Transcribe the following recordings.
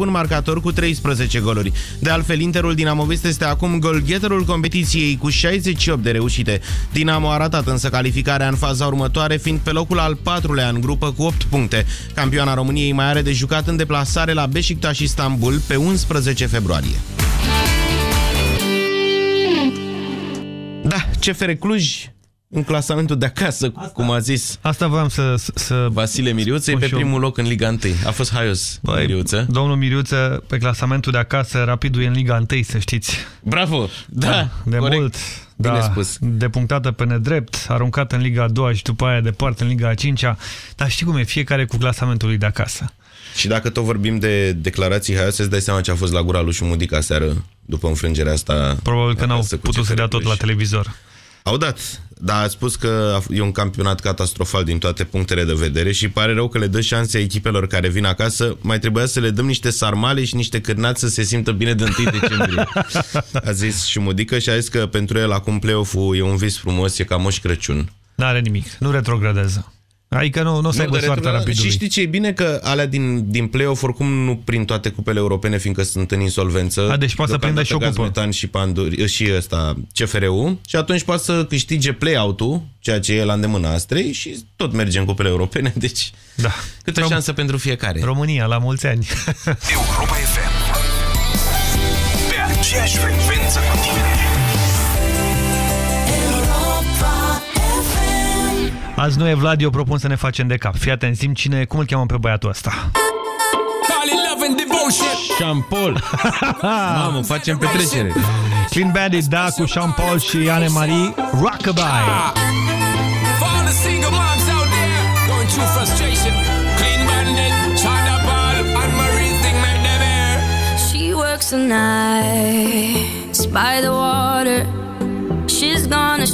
bun marcator cu 13 goluri. De altfel, Interul Dinamovist este acum golgheterul competiției cu 68 de reușite. Dinamo a ratat însă calificarea în faza următoare, fiind pe locul al patrulea în grupă cu 8 puncte. Campioana României mai are de jucat în deplasare la Beşiktaş Istanbul pe 11 februarie. Da, CFR Cluj în clasamentul de acasă, asta, cum a zis Asta voiam să... să Vasile Miriuță e pe primul loc în Liga 1. A fost haios Băi, Miriuță. Domnul Miriuță, pe clasamentul de acasă, Rapidul e în Liga 1, să știți. Bravo! Da, da de corect. mult. Bine da, spus. Depunctată pe nedrept, aruncată în Liga a 2 și după aia departe în Liga a 5 -a. Dar știi cum e? Fiecare cu clasamentul lui de acasă. Și dacă tot vorbim de declarații haioase, îți dai seama ce a fost la gura lui Șumudica seară după înfrângerea asta. Probabil că n-au putut să dea tot la televizor. Au dat, dar a spus că e un campionat catastrofal din toate punctele de vedere și pare rău că le dă șanse echipelor care vin acasă. Mai trebuia să le dăm niște sarmale și niște cârnați să se simtă bine de 1 decembrie. A zis și Mudică și a zis că pentru el acum play-off-ul e un vis frumos, e ca Moș Crăciun. N-are nimic, nu retrogradează. Adică nu, nu o să aibă soarta rapidului. Și știi ce e bine? Că alea din, din play-off oricum nu prin toate cupele europene, fiindcă sunt în insolvență. A, deci poate să prindă și o cupă. și, Panduri, și ăsta, CFR-ul. Și atunci poate să câștige play-out-ul, ceea ce e la îndemâna Astrei și tot merge în cupele europene. Deci da. câtă Rom șansă pentru fiecare. România, la mulți ani. Europa FM. Pe aceeași frecvență cu tine. Azi nu e Vlad, eu propun să ne facem de cap. Fii atent, zim cine, cum îl cheamă pe băiatul ăsta? Sean Paul. Mamă, facem petrecere. Clean Bandit, da, cu Sean Paul și Anne Marie, Rockabye. She works the nights by the water She's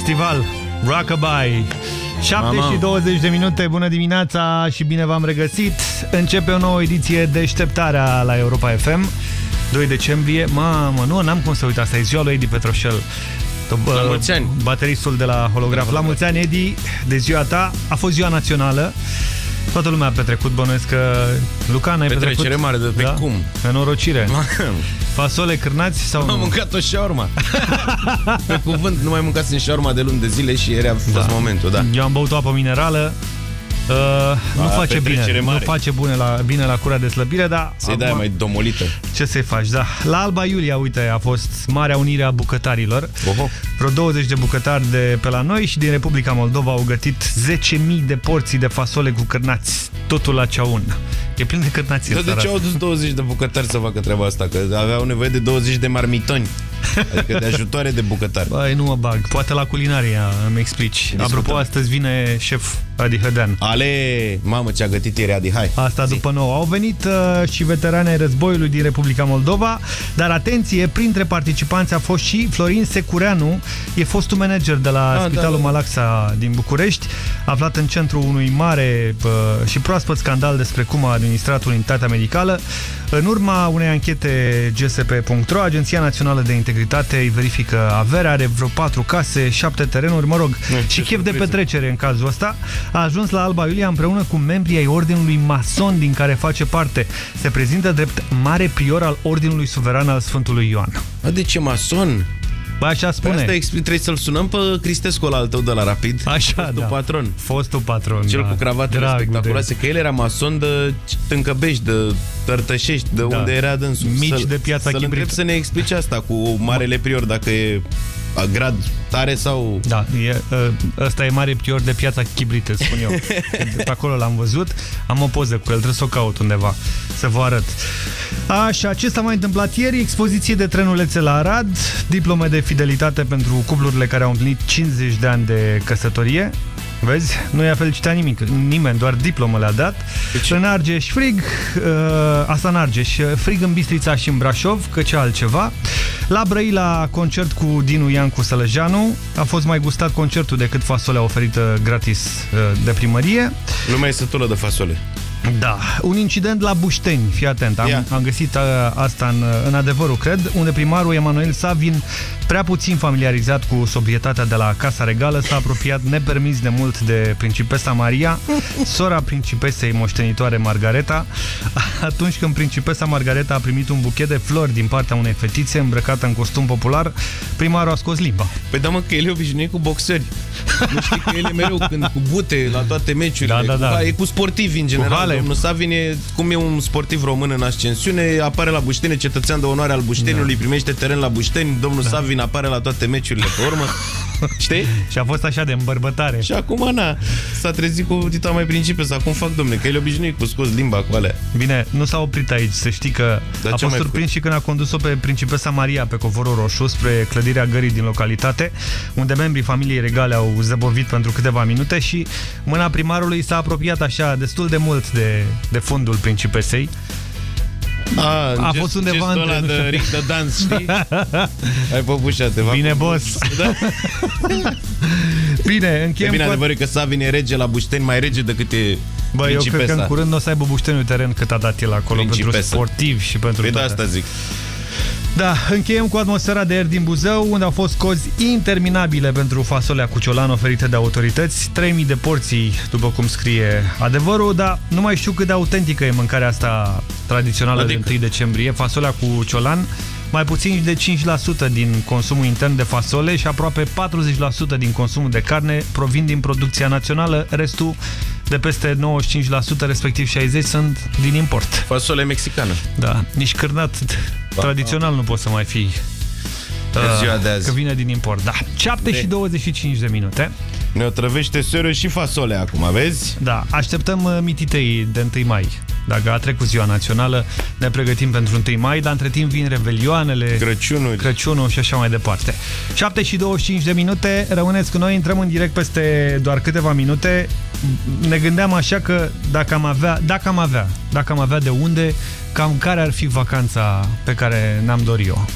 festival Rockabye. 7 Mama. și 20 de minute, bună dimineața și bine v-am regăsit. Începe o nouă ediție Deșteptarea la Europa FM 2 decembrie, mamă, nu, n-am cum să uit asta, e ziua lui Edi Petroșel. La mulți ani. Bateristul de la holograf. La mulți ani, Edi, de ziua ta. A fost ziua națională. Toată lumea a petrecut, bănuiesc că Lucan, ai Petrecere petrecut? mare, de pe cum? Nenorocire Fasole, cârnați sau Am nu? mâncat o șaurma. Pe cuvânt, nu mai mâncasem șaurma de luni de zile și era fost momentul, da. Eu am băut o apă minerală. Uh, nu face bine, petrecere nu mare. face bune la, bine la cura de slăbire, dar Să-i dai mai domolită. ce să-i faci, da. La Alba Iulia, uite, a fost Marea Unire a Bucătarilor. Oho. Vreo 20 de bucătari de pe la noi și din Republica Moldova au gătit 10.000 de porții de fasole cu cârnați, totul la ceaun. E plin de cârnați. Dar de ce au dus 20 de bucătari să facă treaba asta? Că aveau nevoie de 20 de marmitoni. Adică de ajutoare de bucătari. Băi, nu mă bag. Poate la culinaria îmi explici. Apropo, astăzi vine șef Adi Hădean. Ale, mamă, ce a gătit ieri Adi, hai. Asta după nou. Au venit uh, și veterani ai războiului din Republica Moldova, dar atenție, printre participanți a fost și Florin Secureanu, e fostul manager de la Ah, Spitalul da, da. Malaxa din București, aflat în centrul unui mare uh, și proaspăt scandal despre cum a administrat unitatea medicală. În urma unei anchete GSP.ro, Agenția Națională de Integritate îi verifică averea, are vreo patru case, șapte terenuri, mă rog, și ce chef de surpriză. petrecere în cazul ăsta. A ajuns la Alba Iulia împreună cu membrii ai Ordinului Mason din care face parte. Se prezintă drept mare prior al Ordinului Suveran al Sfântului Ioan. A, de ce mason? Bă, așa Pe spune. asta expli- trebuie să-l sunăm pe Cristescu la al tău de la Rapid. Așa, Fostul da. patron. Fostul patron. Cel da. cu cravatele Dragul spectaculoase, că el era mason de Tâncăbești, de Tărtășești, de Da. unde era dânsul. Mici Să- de Piața Să-l Chibrit. întreb să ne explice asta cu marele prior, dacă e a grad tare sau... Da, e, ă, ăsta e mare prior de piața Chibrite, spun eu. De pe acolo l-am văzut, am o poză cu el, trebuie să o caut undeva, să vă arăt. Așa, ce s-a mai întâmplat ieri? Expoziție de trenulețe la Arad, diplome de fidelitate pentru cuplurile care au împlinit 50 de ani de căsătorie. Vezi? Nu i-a felicitat nimic, nimeni, doar diplomă le-a dat. În Argeș frig, uh, asta în Argeș, frig în Bistrița și în Brașov, că ce altceva. La Brăila, concert cu Dinu Iancu Sălăjanu. A fost mai gustat concertul decât fasolea oferită gratis uh, de primărie. Lumea e sătulă de fasole. Da, un incident la Bușteni, fii atent, am, Ia. am găsit uh, asta în, în adevărul, cred, unde primarul Emanuel Savin, prea puțin familiarizat cu sobrietatea de la Casa Regală, s-a apropiat nepermis de mult de principesa Maria, sora principesei moștenitoare Margareta, atunci când principesa Margareta a primit un buchet de flori din partea unei fetițe îmbrăcată în costum popular, primarul a scos limba. Păi da, mă, că el e obișnuit cu boxeri. Nu știi că el e mereu când cu bute la toate meciurile. Da, da, da. Cu, e cu sportivi în general. hale. Domnul Savin e, cum e un sportiv român în ascensiune, apare la Bușteni, cetățean de onoare al Bușteniului, primește teren la Bușteni, domnul Savin apare la toate meciurile pe urmă. Știi? Și a fost așa de îmbărbătare. Și acum, na, s-a trezit cu tita mai principiu, acum fac, domne, că el e obișnuit cu scos limba cu alea. Bine, nu s-a oprit aici, să știi că Dar a ce fost mai surprins și când a condus-o pe principesa Maria pe covorul roșu spre clădirea gării din localitate, unde membrii familiei regale au zăbovit pentru câteva minute și mâna primarului s-a apropiat așa destul de mult de, de fundul principesei. A, A fost undeva gestul între, ăla nu de știu. ric de dans, știi? Hai păpușa, te fac Bine, un- boss! Da. Bine, E încheiem bine cu... adevărul că Savin e rege la Bușteni, mai rege decât e Bă, eu cred că principesa. în curând nu o să aibă bușteniul teren cât a dat el acolo pentru Principesa. sportivi și pentru Păi da, toate. asta zic. Da, încheiem cu atmosfera de ieri din Buzău, unde au fost cozi interminabile pentru fasolea cu ciolan oferite de autorități, 3000 de porții, după cum scrie adevărul, dar nu mai știu cât de autentică e mâncarea asta tradițională Adică? de 1 decembrie, fasolea cu ciolan. Mai puțin de 5% din consumul intern de fasole și aproape 40% din consumul de carne provin din producția națională, restul de peste 95%, respectiv 60% sunt din import. Fasole mexicană. Da, nici cârnat tradițional nu poți să mai fii În ziua de azi. Că vine din import, da. 7 și 25 de minute. Ne otrăvește seră și fasole acum, vezi? Da, așteptăm uh, mititei de 1 mai. Dacă a trecut ziua națională, ne pregătim pentru 1 mai, dar între timp vin revelioanele, Crăciunul. Crăciunul și așa mai departe. 7 și 25 de minute, rămâneți cu noi, intrăm în direct peste doar câteva minute. Ne gândeam așa că dacă am avea, dacă am avea, dacă am avea de unde, cam care ar fi vacanța pe care ne-am dorit eu.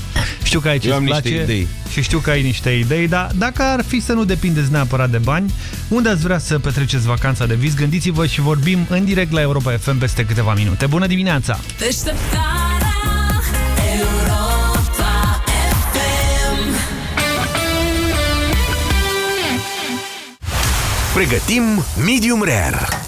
Știu că aici Eu am îți niște place idei. și știu că ai niște idei, dar dacă ar fi să nu depindeți neapărat de bani, unde ați vrea să petreceți vacanța de vis, gândiți-vă și vorbim în direct la Europa FM peste câteva minute. Bună dimineața! Deșteptarea Europa FM Pregătim Medium Rare.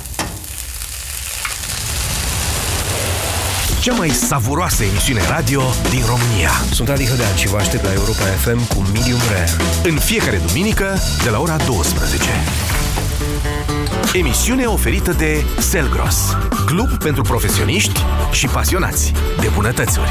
Cea mai savuroasă emisiune radio din România. Sunt Adi Hădean și vă aștept la Europa FM cu Medium Rare. În fiecare duminică, de la ora 12. Emisiune oferită de Selgros, club pentru profesioniști și pasionați de bunătățuri.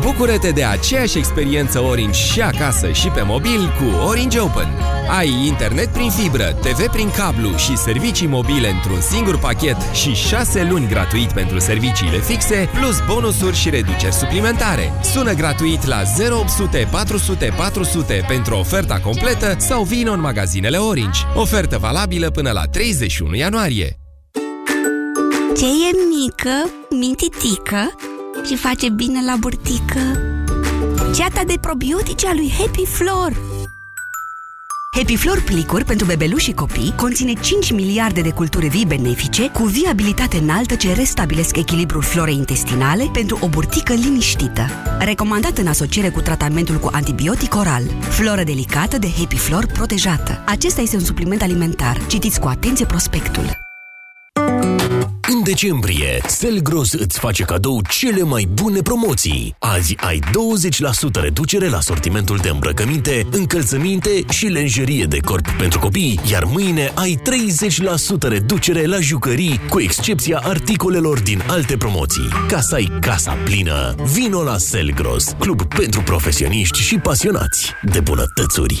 Bucură-te de aceeași experiență Orange și acasă și pe mobil cu Orange Open. Ai internet prin fibră, TV prin cablu și servicii mobile într-un singur pachet și 6 luni gratuit pentru serviciile fixe, plus bonusuri și reduceri suplimentare. Sună gratuit la 0800 400 400 pentru oferta completă sau vină în magazinele Orange. Ofertă valabilă până la 31 ianuarie. Ce e mică, mintitică și face bine la burtică? Ceata de probiotice a lui Happy Flor. Happy Flor plicuri pentru bebeluși și copii conține 5 miliarde de culturi vii benefice cu viabilitate înaltă ce restabilesc echilibrul florei intestinale pentru o burtică liniștită. Recomandat în asociere cu tratamentul cu antibiotic oral. Floră delicată de Happy Flor protejată. Acesta este un supliment alimentar. Citiți cu atenție prospectul. În decembrie, Selgros îți face cadou cele mai bune promoții. Azi ai 20% reducere la sortimentul de îmbrăcăminte, încălțăminte și lenjerie de corp pentru copii, iar mâine ai 30% reducere la jucării, cu excepția articolelor din alte promoții. Ca să ai casa plină, vino la Selgros, club pentru profesioniști și pasionați de bunătățuri.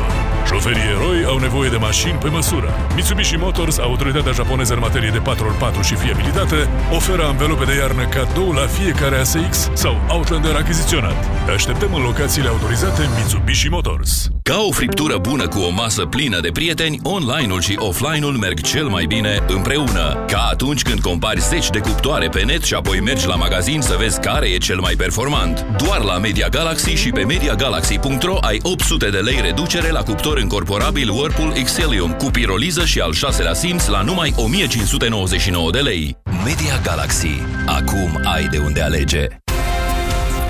Șoferii eroi au nevoie de mașini pe măsură. Mitsubishi Motors, autoritatea japoneză în materie de 4x4 și fiabilitate, oferă anvelope de iarnă cadou la fiecare ASX sau Outlander achiziționat. Te așteptăm în locațiile autorizate Mitsubishi Motors. Ca o friptură bună cu o masă plină de prieteni, online-ul și offline-ul merg cel mai bine împreună. Ca atunci când compari zeci de cuptoare pe net și apoi mergi la magazin să vezi care e cel mai performant. Doar la Media Galaxy și pe MediaGalaxy.ro ai 800 de lei reducere la cuptor încorporabil Whirlpool Xelium cu piroliză și al șaselea simț la numai 1599 de lei. Media Galaxy. Acum ai de unde alege.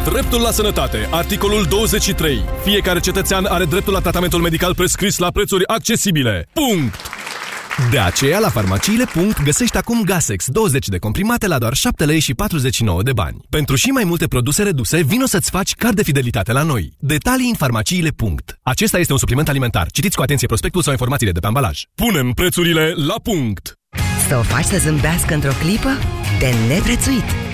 Dreptul la sănătate. Articolul 23. Fiecare cetățean are dreptul la tratamentul medical prescris la prețuri accesibile. Punct! De aceea, la farmaciile. găsești acum Gasex 20 de comprimate la doar 7 lei și 49 de bani. Pentru și mai multe produse reduse, vino să-ți faci card de fidelitate la noi. Detalii în farmaciile. Acesta este un supliment alimentar. Citiți cu atenție prospectul sau informațiile de pe ambalaj. Punem prețurile la punct! Să o faci să zâmbească într-o clipă? De neprețuit!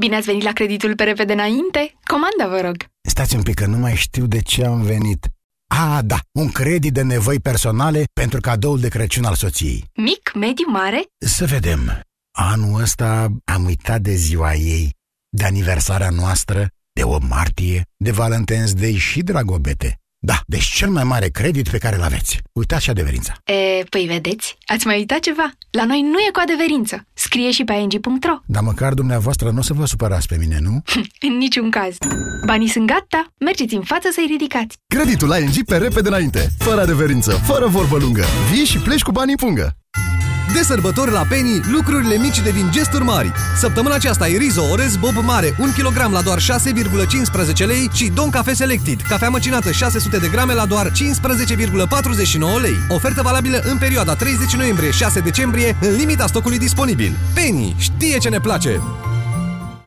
Bine ați venit la creditul pe repede înainte? Comanda, vă rog. Stați un pic, că nu mai știu de ce am venit. A, da, un credit de nevoi personale pentru cadoul de Crăciun al soției. Mic, mediu, mare? Să vedem. Anul ăsta am uitat de ziua ei, de aniversarea noastră, de 8 martie, de Valentine's Day și Dragobete. Da, deci cel mai mare credit pe care îl aveți. Uitați și adeverința. E, păi vedeți, ați mai uitat ceva? La noi nu e cu adeverință. Scrie și pe ing.ro. Dar măcar dumneavoastră nu o să vă supărați pe mine, nu? În niciun caz. Banii sunt gata, mergeți în față să-i ridicați. Creditul ING pe repede înainte, fără adeverință, fără vorbă lungă. Vii și pleci cu banii în pungă. De sărbători la Penny, lucrurile mici devin gesturi mari. Săptămâna aceasta e Rizo Orez Bob Mare, 1 kg la doar 6,15 lei și Don Cafe Selected, cafea măcinată 600 de grame la doar 15,49 lei. Ofertă valabilă în perioada 30 noiembrie-6 decembrie, în limita stocului disponibil. Penny știe ce ne place!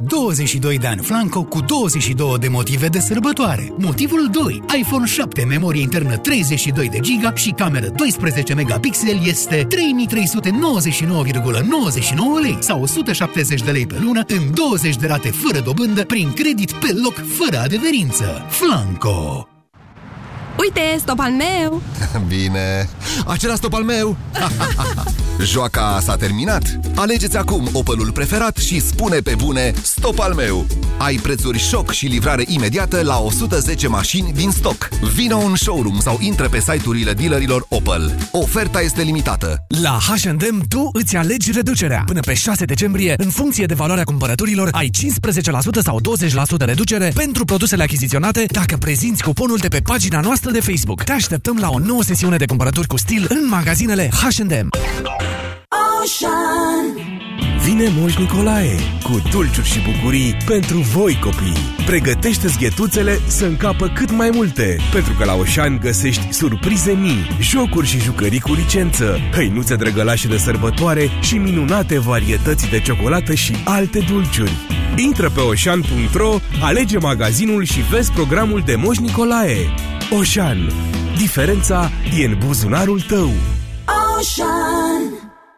22 de ani Flanco cu 22 de motive de sărbătoare. Motivul 2. iPhone 7, memorie internă 32 de giga și cameră 12 megapixel este 3399,99 lei sau 170 de lei pe lună în 20 de rate fără dobândă prin credit pe loc fără adeverință. Flanco! Uite, stop al meu! Bine, acela stop al meu! Joaca s-a terminat. Alegeți acum Opelul preferat și spune pe bune stop al meu. Ai prețuri șoc și livrare imediată la 110 mașini din stoc. Vino în showroom sau intră pe site-urile dealerilor Opel. Oferta este limitată. La H&M tu îți alegi reducerea. Până pe 6 decembrie, în funcție de valoarea cumpărăturilor, ai 15% sau 20% reducere pentru produsele achiziționate dacă prezinți cuponul de pe pagina noastră de Facebook. Te așteptăm la o nouă sesiune de cumpărături cu stil în magazinele H&M. Ocean Vine Moș Nicolae cu dulciuri și bucurii pentru voi copii. Pregătește-ți ghetuțele să încapă cât mai multe, pentru că la Oșan găsești surprize mii, jocuri și jucării cu licență, hăinuțe drăgălașe de sărbătoare și minunate varietăți de ciocolată și alte dulciuri. Intră pe oșan.ro, alege magazinul și vezi programul de Moș Nicolae. Oșan. Diferența e în buzunarul tău. Ocean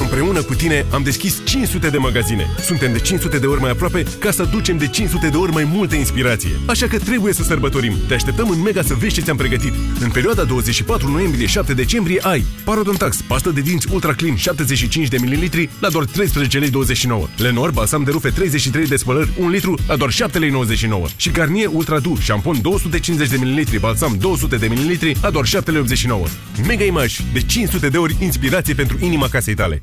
Împreună cu tine am deschis 500 de magazine. Suntem de 500 de ori mai aproape ca să ducem de 500 de ori mai multă inspirație. Așa că trebuie să sărbătorim. Te așteptăm în Mega să vezi ce ți-am pregătit. În perioada 24 noiembrie-7 decembrie ai Parodontax, pastă de dinți Ultra Clean 75 de ml la doar 13 lei 29. Lenor, balsam de rufe 33 de spălări 1 litru la doar 7 lei 99. Și Garnier Ultra Du, șampon 250 de ml, balsam 200 de ml la doar 7 lei 89. Mega Image, de 500 de ori inspirație pentru inima casei tale.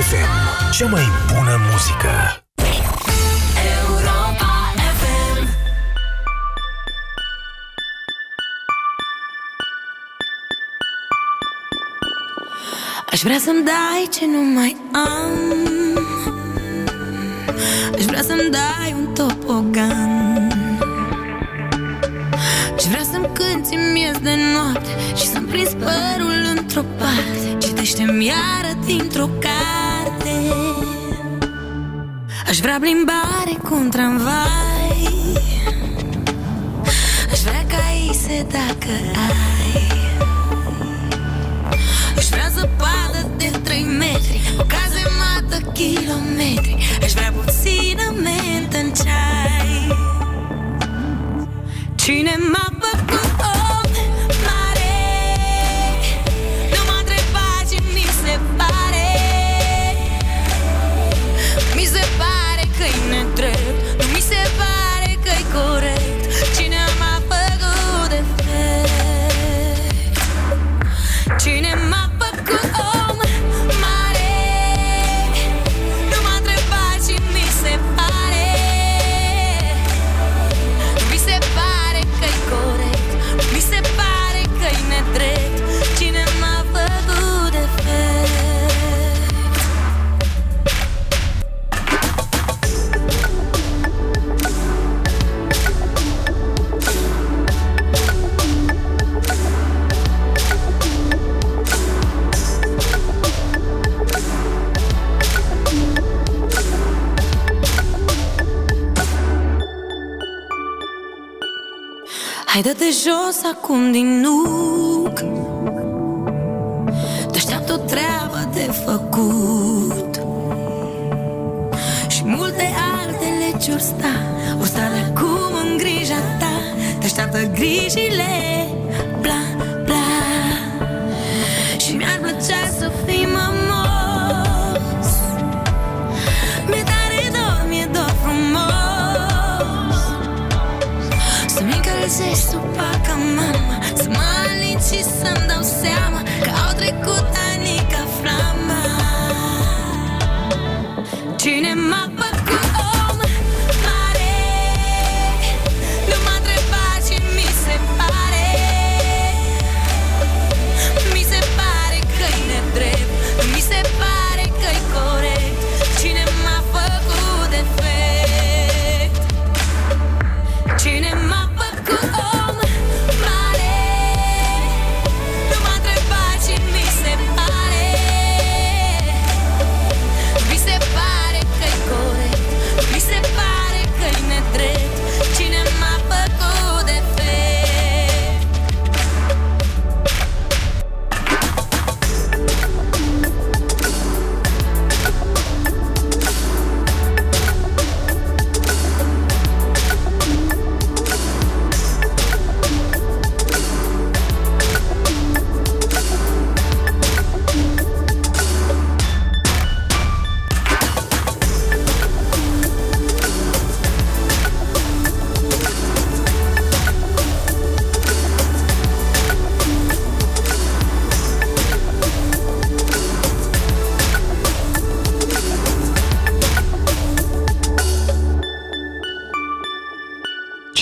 FM, cea mai bună muzică. Aș vrea să-mi dai ce nu mai am. Aș vrea să-mi dai un topogan. Aș vrea să-mi cânti miez de noapte Și să-mi prins părul într-o parte Citește-mi iară dintr-o carte. Aș vrea plimbare cu un tramvai. Aș vrea caise dacă ai. Aș vrea zăpadă de 3 metri O cazemată kilometri. Aș vrea puțină mentă în ceai. Cine m-a făcut Hai dă-te jos acum din nuc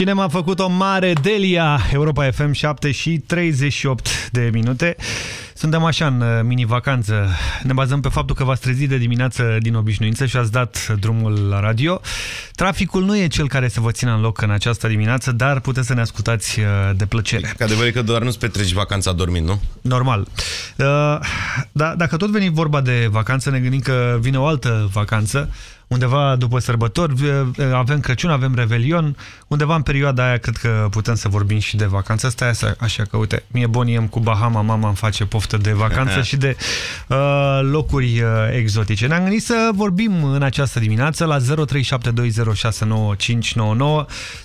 Cine m-a făcut o mare Delia, Europa FM 7 și 38 de minute. Suntem așa în uh, mini-vacanță. Ne bazăm pe faptul că v-ați trezit de dimineață din obișnuință și ați dat drumul la radio. Traficul nu e cel care să vă țină în loc în această dimineață, dar puteți să ne ascultați uh, de plăcere. Că adevăr e că doar nu-ți petreci vacanța dormind, nu? Normal. Uh, da, dacă tot veni vorba de vacanță, ne gândim că vine o altă vacanță, undeva după sărbători, uh, avem Crăciun, avem Revelion, undeva în perioada aia cred că putem să vorbim și de vacanță. Asta e așa, așa că, uite, mie boniem cu Bahama, mama îmi face poftă de vacanță și de uh, locuri uh, exotice. Ne-am gândit să vorbim în această dimineață la 0372069599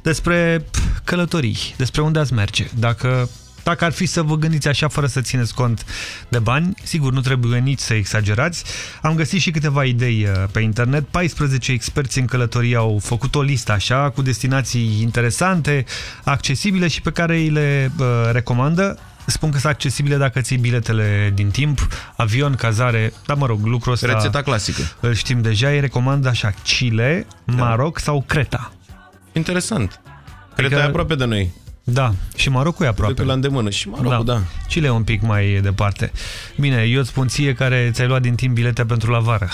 despre pf, călătorii, despre unde ați merge. Dacă Dacă ar fi să vă gândiți așa fără să țineți cont de bani, sigur, nu trebuie nici să exagerați. Am găsit și câteva idei uh, pe internet. 14 experți în călătorie au făcut o listă așa, cu destinații interesante, accesibile și pe care îi le uh, recomandă. Spun că sunt accesibile dacă ții biletele din timp, avion, cazare, dar mă rog, lucrul ăsta... Rețeta clasică. Îl știm deja, îi recomandă așa, Chile, Maroc sau Creta. Interesant. Creta e aproape de noi. Da, și Marocul e aproape. Cred că la îndemână. Și Marocul, da. Chile e un pic mai departe. Bine, eu îți spun ție care ți-ai luat din timp bilete pentru la vară.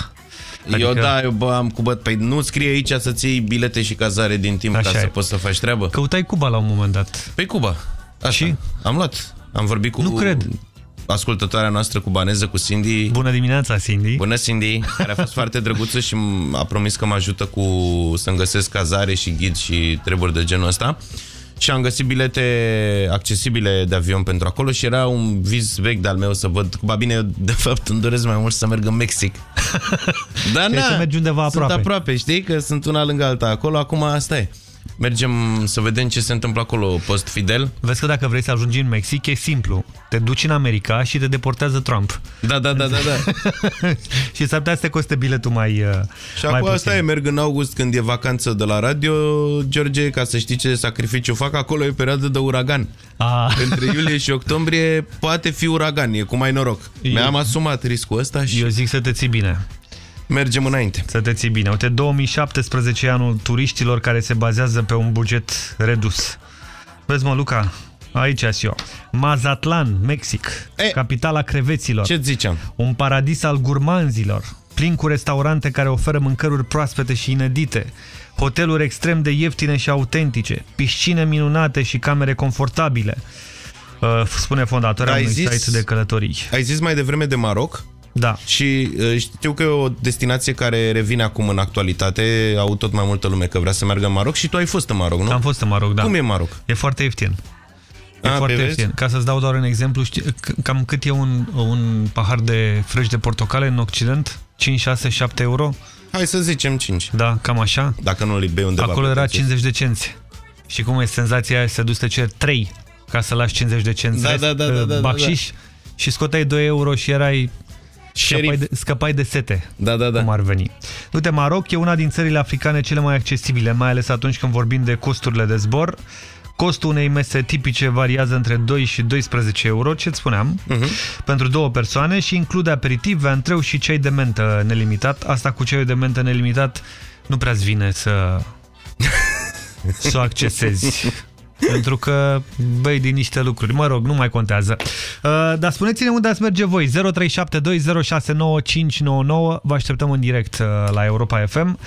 Eu da, eu bă, am Cuba. Păi nu scrie aici să-ți iei bilete și cazare din timp Așa ca e. să poți să faci treabă? Căutai Cuba la un moment dat. Păi Cuba. Așa. Și? Am luat. Am vorbit cu... Nu cred. ascultătoarea noastră cubaneză, cu Cindy. Bună dimineața, Cindy. Bună, Cindy, care a fost foarte drăguță și a promis că mă ajută cu să-mi găsesc cazare și ghid și treburi de genul ăsta. Și am găsit bilete accesibile de avion pentru acolo și era un vis vechi de-al meu să văd. Ba bine, eu, de fapt îmi doresc mai mult să merg în Mexic. Dar Vrei na, să mergi undeva aproape. Sunt aproape, știi? Că sunt una lângă alta acolo. Acum asta e. Mergem să vedem ce se întâmplă acolo post-Fidel. Vezi că dacă vrei să ajungi în Mexic, e simplu. Te duci în America și te deportează Trump. Da, da, da, da. da. și s-ar putea să te coste biletul mai uh, Și mai acum puțin. asta e, merg în august când e vacanță de la radio, George, ca să știi ce sacrificiu fac, acolo e perioadă de uragan. A. Între iulie și octombrie poate fi uragan, e cu mai noroc. Mi-am asumat riscul ăsta și... Eu zic să te ții bine. Mergem înainte. Să te ții bine. Uite, 2017 e anul turiștilor care se bazează pe un buget redus. Vezi mă, Luca, aici sunt eu. Mazatlan, Mexic, e, capitala creveților. Ce ziceam? Un paradis al gurmanzilor, plin cu restaurante care oferă mâncăruri proaspete și inedite, hoteluri extrem de ieftine și autentice, piscine minunate și camere confortabile. Uh, spune fondatorul Ai unui zis- site de călătorii. Ai zis mai devreme de Maroc? Da. Și uh, știu că e o destinație care revine acum în actualitate, au tot mai multă lume că vrea să meargă în Maroc și tu ai fost în Maroc, nu? Am fost în Maroc, da. Cum e Maroc? E foarte ieftin. E A, foarte pe ieftin. vezi? Ca să-ți dau doar un exemplu, știi, c- cam cât e un, un pahar de frăși de portocale în Occident? 5, 6, 7 euro? Hai să zicem 5. Da, cam așa. Dacă nu îi bei undeva. Acolo pe era prețul. 50 de cenți. Și cum e senzația aia să duci să ceri 3 ca să lași 50 de cenți Da, rest, da, da, da, uh, da, da, bacșiș și scoteai 2 euro și erai Șerif. Scăpai de, scăpai de sete. Da, da, da. Cum ar veni. Uite, Maroc e una din țările africane cele mai accesibile, mai ales atunci când vorbim de costurile de zbor. Costul unei mese tipice variază între 2 și 12 euro, ce-ți spuneam, Mhm. pentru două persoane și include aperitiv, antreu și ceai de mentă nelimitat. Asta cu ceaiul de mentă nelimitat nu prea-ți vine să, să o accesezi. Pentru că bei din niște lucruri. Mă rog, nu mai contează. Uh, dar spuneți-ne unde ați merge voi. 0372069599. Vă așteptăm în direct uh, la Europa FM.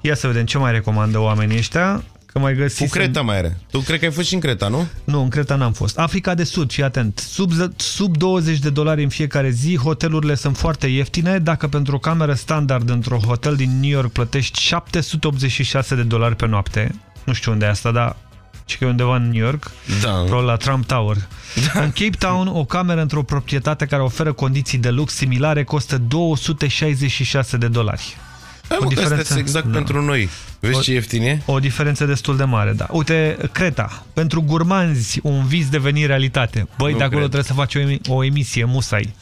Ia să vedem ce mai recomandă oamenii ăștia. Că mai Cu găsiți... Creta mai are. Tu cred că ai fost și în Creta, nu? Nu, în Creta n-am fost. Africa de Sud, fii atent. Sub, sub 20 de dolari în fiecare zi, hotelurile sunt foarte ieftine. Dacă pentru o cameră standard într-un hotel din New York plătești 786 de dolari pe noapte, nu știu unde e asta, dar și că e undeva în New York, da. Pro la Trump Tower. Da. În Cape Town, o cameră într-o proprietate care oferă condiții de lux similare costă 266 de dolari. Hai, mă, că astea sunt exact Da. pentru noi. Vezi O- ce ieftin e? O diferență destul de mare, da. Uite, Creta. Pentru gurmanzi, un vis deveni realitate. Băi, Nu de acolo cred. trebuie să faci o, emi- o emisie, musai.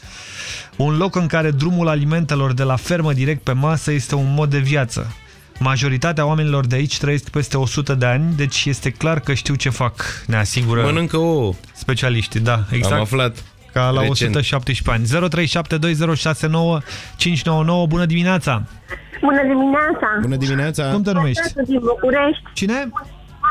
Un loc în care drumul alimentelor de la fermă direct pe masă este un mod de viață. Majoritatea oamenilor de aici trăiesc peste 100 de ani, deci este clar că știu ce fac, ne asigură Mănâncă ouă. specialiștii. Da, exact. Am aflat. Ca la recent. 117 ani. 0372069599. Bună dimineața! Bună dimineața! Bună dimineața! Cum te numești? Sunt din București. Cine?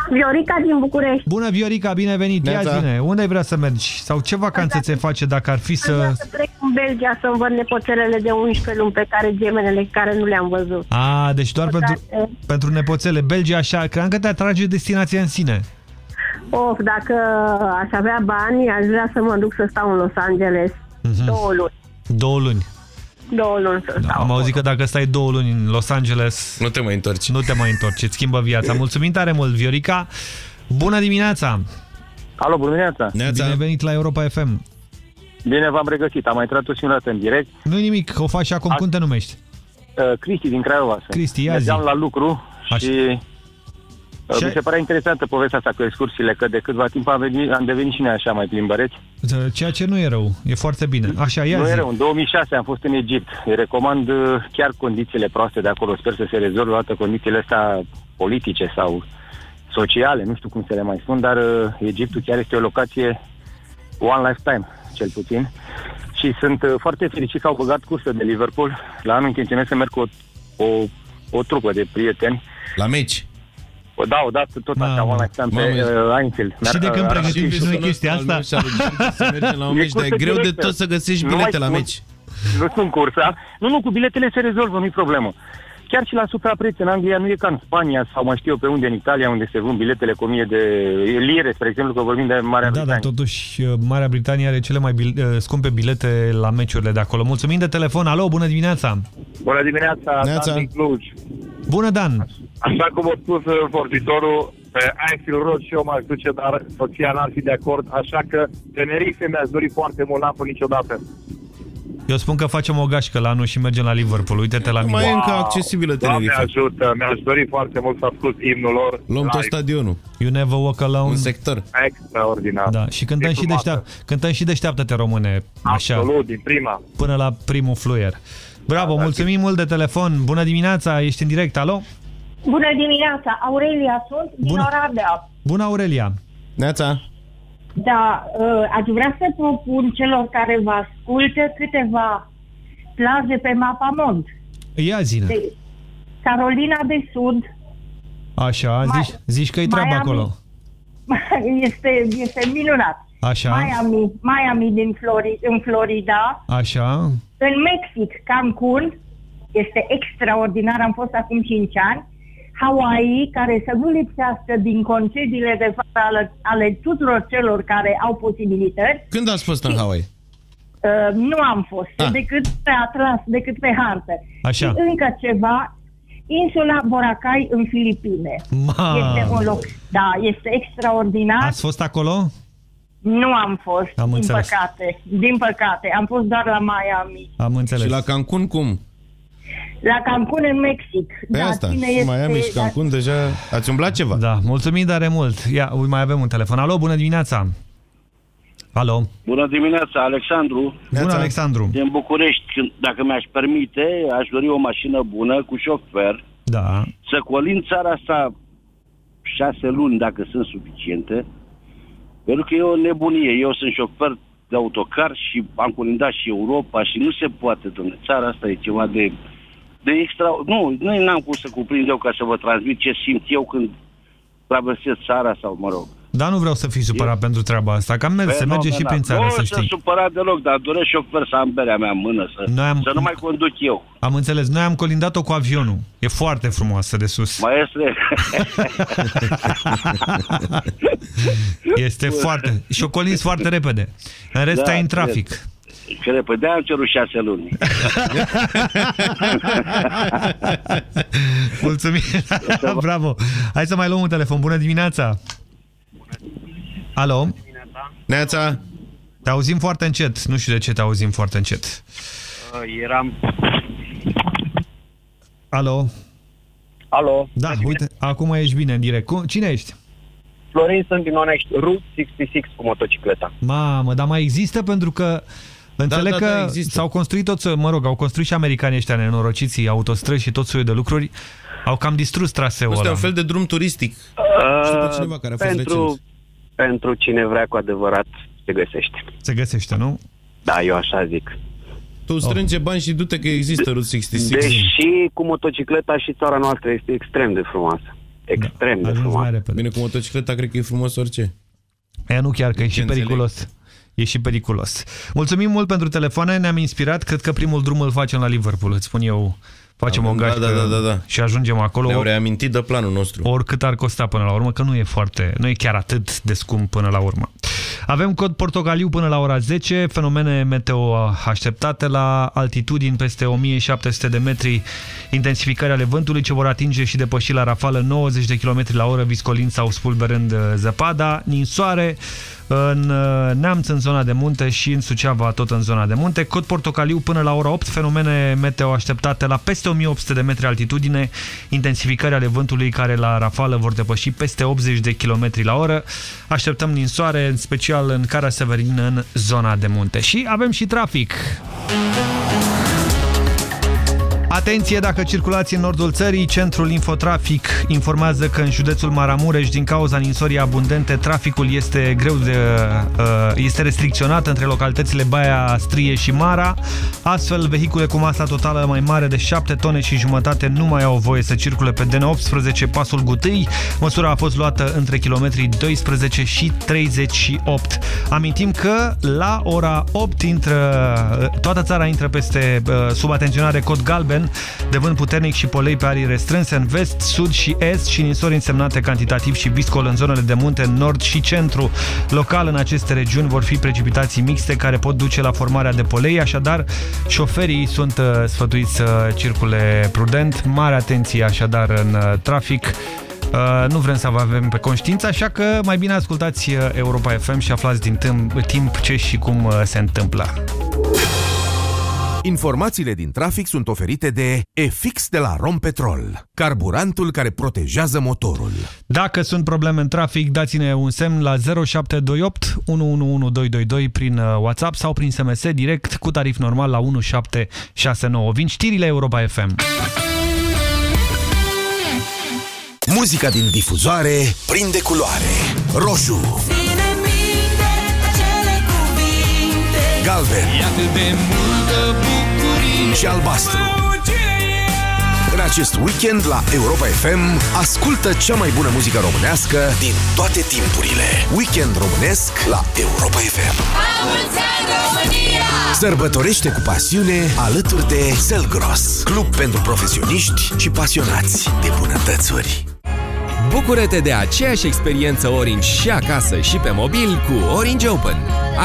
Viorica din București. Bună, Viorica, bine ai venit! Ia Neața. zine, unde ai vrea să mergi? Sau ce vacanțe ți-ai face dacă ar fi Aș vrea să... să trec în Belgia să-mi văd nepoțelele de 11 luni pe care gemenele care nu le-am văzut. A, deci doar pentru, Odată. pentru nepoțele. Belgia, așa, cream că te atrage destinația în sine. Of, dacă aș avea bani, aș vrea să mă duc să stau în Los Angeles Mhm. două luni. Două luni. Două luni să Da, stau. am auzit că dacă stai două luni în Los Angeles... Nu te mai întorci. Nu te mai întorci, îți schimbă viața. Mulțumim tare mult, Viorica! Bună dimineața! Alo, bună dimineața! Bine ai venit la Europa FM. Bine v-am regăsit, am mai intrat și un dată în direct. nu nimic, o faci acum. Cum te numești? Uh, Cristi din Craiova sunt. Cristi, ia Mergeam zi. la lucru Așa. și Uh, Mi se pare interesantă povestea asta cu excursiile, că de câtva timp am, venit, am devenit și noi așa mai plimbăreți. Ceea ce nu e rău, e foarte bine. Așa, ia Nu zi. e rău, în 2006 am fost în Egipt. Îi recomand uh, chiar condițiile proaste de acolo. Sper să se rezolve o dată condițiile astea politice sau sociale, nu știu cum să le mai spun, dar uh, Egiptul chiar este o locație one lifetime, cel puțin. Și sunt uh, foarte fericit că au băgat cursă de Liverpool. La anul intenționez să merg cu o, o, o trupă de prieteni. La meci? O, da, o dată tot așa, one lifetime pe Mamă. uh, Anfield. Și de când Uh, pregătim și noi și- chestia asta? Să mergem la un E meci, dar e cursă greu de directă. tot să găsești Nu bilete mai la spun. meci. Nu sunt cursa. Nu, nu, cu biletele se rezolvă, nu-i problemă. Chiar și la suprapreț în Anglia nu e ca în Spania sau mai știu eu pe unde în Italia unde se vând biletele cu 1000 de lire, spre exemplu, că vorbim de Marea Da, dar Britanie. totuși uh, Marea Britanie are cele mai bil- uh, scumpe bilete la meciurile de acolo. Mulțumim de telefon. Alo, bună dimineața! Bună dimineața, Neața. Dan din Cluj. Bună, Dan! Așa cum a spus uh, vorbitorul, pe Anfield Road și eu m-aș duce, dar soția n-ar fi de acord, așa că Tenerife mi-aș dori foarte mult, n-am fost niciodată. Eu spun că facem o gașcă la anul și mergem la Liverpool. Uite-te la mine. Mai e încă accesibilă Doamne Tenerife. ajută, mi-aș dori foarte mult să ascult imnul lor. Luăm tot live. stadionul. You never walk alone. Un sector. Extraordinar. Da, și cântăm E și, frumoasă. deșteap- cântăm și deșteaptă-te române. Așa, Absolut, din prima. până la primul fluier. Bravo, mulțumim mult de telefon. Bună dimineața, ești în direct, alo? Bună dimineața, Aurelia sunt din Bună. Oradea. Bună, Aurelia. Neața. Da, uh, aș vrea să propun celor care vă ascultă câteva plaje pe Mapamont. Ia zine. De Carolina de Sud Așa, Mai- zici, zici că e treabă Miami. acolo. este, este minunat. Așa. Miami, Miami din Flori, în Florida. Așa. În Mexic, Cancun, este extraordinar, am fost acum 5 ani. Hawaii, care să nu lipsească din concediile de vară ale, ale tuturor celor care au posibilități. Când ați fost în Hawaii? Uh, nu am fost, Ah. decât pe atlas, decât pe hartă. Așa. Și încă ceva, insula Boracay în Filipine. Ma. Este un loc, da, este extraordinar. Ați fost acolo? Nu am fost, Am din înțeles. păcate. Din păcate, am fost doar la Miami. Am înțeles. Și la Cancun cum? La Cancun, în Mexic. Pe da, asta, cine și este- Miami și Cancun deja ați umblat ceva. Da, mulțumim tare mult. Ia, uite, mai avem un telefon. Alo, bună dimineața. Alo. Bună dimineața, Alexandru. Bună, Alexandru. Din București, când- dacă mi-aș permite, aș dori o mașină bună cu șofer, Da. să colin țara asta șase luni, dacă sunt suficiente, pentru că e o nebunie. Eu sunt șofer de autocar și am colindat și Europa și nu se poate, domnule. Țara asta e ceva de, de extra... Nu, nu n-am cum să cuprind eu ca să vă transmit ce simt eu când traversez țara sau, mă rog, Dar nu vreau să fii supărat pentru treaba asta, că am mers, se merge și prin țară, nu să sunt știi. supărat deloc, dar doresc șofer să am berea mea în mână, să, Noi am- să nu mai conduc eu. Am înțeles, noi am colindat-o cu avionul. E foarte frumoasă de sus. Maestre, Este foarte... Și o colinzi foarte repede. În rest, Da, stai în cred. trafic. cred, păi de-aia am cerut șase luni. Mulțumim. Bravo. Hai să mai luăm un telefon. Bună dimineața. Alo. Neața. Te auzim foarte încet. Nu știu de ce te auzim foarte încet. Uh, eram... Alo. Alo. Da, uite, acum ești bine în direct. Cu- Cine ești? Florin sunt din Onești, Route 66 cu motocicleta. Mamă, dar mai există pentru că Înțeleg da, că da, există. s-au construit toți, mă rog, au construit și americanii ăștia nenorociții, autostrăzi și tot soiul de lucruri. Au cam distrus traseul Ăsta e ăla. un fel de drum turistic. Știu pe cineva care a fost pentru, recent. pentru cine vrea cu adevărat, se găsește. Se găsește, nu? Da, eu așa zic. Tu strânge bani și du-te că există Route 66. Deși cu motocicleta și țara noastră este extrem de frumoasă. Extrem de frumoasă. Bine, cu motocicleta cred că e frumos orice. E, nu chiar, că e și înțeleg. periculos. E și periculos. Mulțumim mult pentru telefoane, ne-am inspirat. Cred că primul drum îl facem la Liverpool. Îți spun eu, facem Da, o da, gașcă da, da, da, da. și ajungem acolo. Ne-au reamintit de planul nostru. Oricât ar costa până la urmă, că nu e foarte, nu e chiar atât de scump până la urmă. Avem cod portocaliu până la ora 10, fenomene meteo așteptate la altitudini peste 1700 de metri, intensificarea ale vântului ce vor atinge și depăși la rafală 90 de km la oră, viscolind sau spulberând uh, zăpada, ninsoare, în uh, Neamț în zona de munte și în Suceava tot în zona de munte. Cod portocaliu până la ora 8, fenomene meteo așteptate la peste 1800 de metri altitudine, intensificări ale vântului care la rafală vor depăși peste 80 de km la oră. Așteptăm din soare, în special în Cara Severin, în zona de munte. Și avem și trafic. Atenție dacă circulați în nordul țării, Centrul Infotrafic informează că în județul Maramureș, din cauza ninsorii abundente, traficul este greu de uh, este restricționat între localitățile Baia, Strie și Mara. Astfel, vehicule cu masa totală mai mare de 7 tone și jumătate nu mai au voie să circule pe DN18 pasul Gutâi. Măsura a fost luată între kilometrii 12 și 38. Amintim că la ora 8 intră, toată țara intră peste uh, sub atenționare cod galben de vânt puternic și polei pe arii restrânse în vest, sud și est și ninsori însemnate cantitativ și viscol în zonele de munte în nord și centru. Local în aceste regiuni vor fi precipitații mixte care pot duce la formarea de polei, așadar șoferii sunt uh, sfătuiți să circule prudent. Mare atenție așadar în uh, trafic. Uh, nu vrem să vă avem pe conștiință, așa că mai bine ascultați uh, Europa FM și aflați din timp ce și cum uh, se întâmplă. Informațiile din trafic sunt oferite de EFIX de la Rompetrol, carburantul care protejează motorul. Dacă sunt probleme în trafic, dați-ne un semn la 0728 111222 prin uh, WhatsApp sau prin SMS direct cu tarif normal la 1769. Vin știrile Europa FM. Muzica din difuzoare prinde culoare. Roșu, Ține minte acele cuvinte galben E atât de multă bucurie și albastru. În acest weekend la Europa FM, ascultă cea mai bună muzică românească din toate timpurile. Weekend românesc la Europa FM. Sărbătorește cu pasiune alături de Selgros, club pentru profesioniști și pasionați de bunătățuri. Bucură-te de aceeași experiență Orange și acasă și pe mobil cu Orange Open.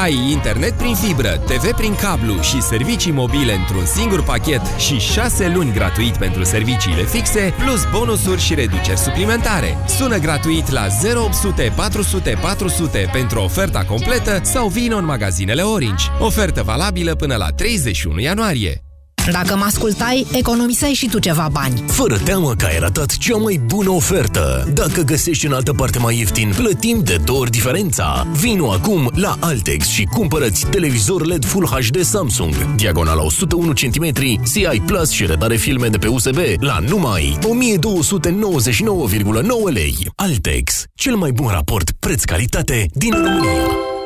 Ai internet prin fibră, TV prin cablu și servicii mobile într-un singur pachet și 6 luni gratuit pentru serviciile fixe, plus bonusuri și reduceri suplimentare. Sună gratuit la 0800 400 400 pentru oferta completă sau vină în magazinele Orange. Ofertă valabilă până la 31 ianuarie. Dacă mă ascultai, economiseai și tu ceva bani. Fără teamă că ai ratat cea mai bună ofertă. Dacă găsești în altă parte mai ieftin, plătim de două ori diferența. Vino acum la Altex și cumpărăți televizor LED Full HD Samsung, diagonala 101 cm, CI Plus și redare filme de pe USB la numai 1299,9 lei. Altex, cel mai bun raport preț-calitate din România.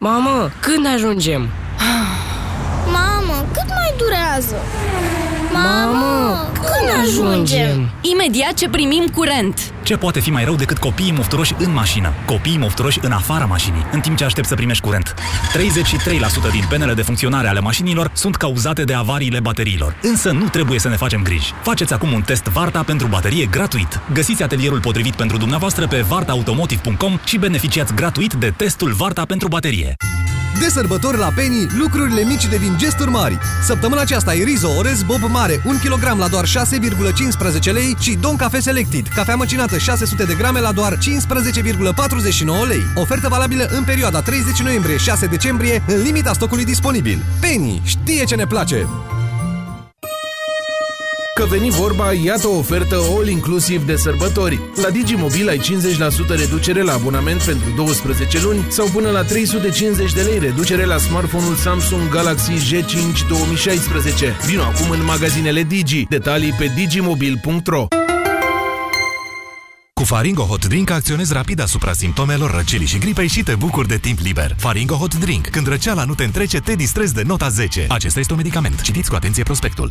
Mamă, când ajungem? Mamă, cât mai durează? Mamă, când ajungem? Imediat ce primim curent. Ce poate fi mai rău decât copiii mofturoși în mașină? Copiii mofturoși în afara mașinii, în timp ce aștept să primești curent. 33% din penele de funcționare ale mașinilor sunt cauzate de avariile bateriilor. Însă nu trebuie să ne facem griji. Faceți acum un test Varta pentru baterie gratuit. Găsiți atelierul potrivit pentru dumneavoastră pe vartaautomotive.com și beneficiați gratuit de testul Varta pentru baterie. De sărbători la Penny, lucrurile mici devin gesturi mari. Săptămâna aceasta ai Rizo Orez Bob Mare, 1 kg la doar 6,15 lei și Don Cafe Selected, cafea măcinată 600 de grame la doar 15,49 lei. Ofertă valabilă în perioada 30 noiembrie-6 decembrie, în limita stocului disponibil. Penny știe ce ne place! Că veni vorba, iată o ofertă all-inclusiv de sărbători. La Digimobil ai 50% reducere la abonament pentru 12 luni sau până la 350 de lei reducere la smartphone-ul Samsung Galaxy J5 2016. Vino acum în magazinele Digi. Detalii pe digimobil.ro Cu Faringo Hot Drink acționezi rapid asupra simptomelor răcelii și gripei și te bucuri de timp liber. Faringo Hot Drink. Când răceala nu te întrece, te distrezi de nota 10. Acesta este un medicament. Citiți cu atenție prospectul.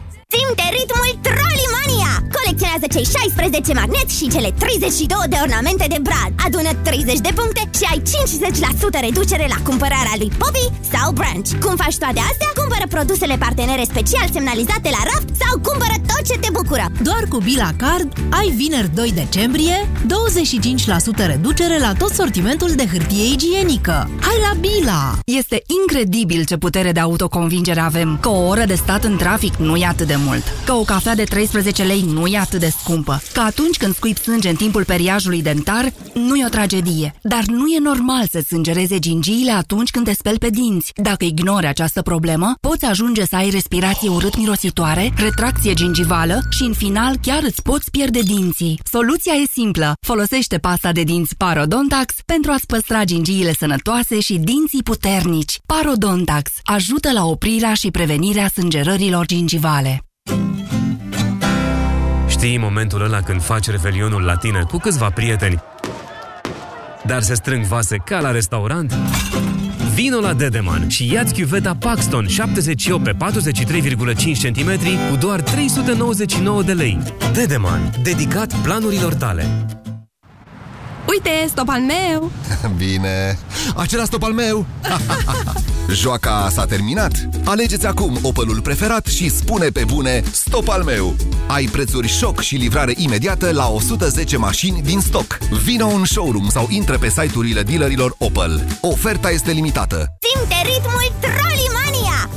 Simte ritmul Trollimania! Colecționează cei 16 magneți și cele 32 de ornamente de brad. Adună 30 de puncte și ai 50% reducere la cumpărarea lui Poppy sau Branch. Cum faci toate astea? Cumpără produsele partenere special semnalizate la raft sau cumpără tot ce te bucură. Doar cu Bila Card ai vineri 2 decembrie 25% reducere la tot sortimentul de hârtie igienică. Hai la Bila! Este incredibil ce putere de autoconvingere avem. Că o oră de stat în trafic nu e atât de mult. Că o cafea de 13 lei nu e atât de scumpă. Că atunci când scuip sânge în timpul periajului dentar, nu e o tragedie. Dar nu e normal să sângereze gingiile atunci când te speli pe dinți. Dacă ignori această problemă, poți ajunge să ai respirație urât-mirositoare, retracție gingivală și, în final, chiar îți poți pierde dinții. Soluția e simplă. Folosește pasta de dinți Parodontax pentru a-ți păstra gingiile sănătoase și dinții puternici. Parodontax ajută la oprirea și prevenirea sângerărilor gingivale. Știi momentul ăla când faci revelionul la tine cu câțiva prieteni, dar se strâng vase ca la restaurant? Vino la Dedeman și ia-ți chiuveta Paxton 78 pe 43,5 cm cu doar 399 de lei. Dedeman, dedicat planurilor tale. Uite, stop al meu! Bine, acela stop al meu! Joaca s-a terminat? Alegeți acum Opelul preferat și spune pe bune stop al meu! Ai prețuri șoc și livrare imediată la 110 mașini din stoc. Vino în showroom sau intră pe site-urile dealerilor Opel. Oferta este limitată. Simte ritmul Trollimania!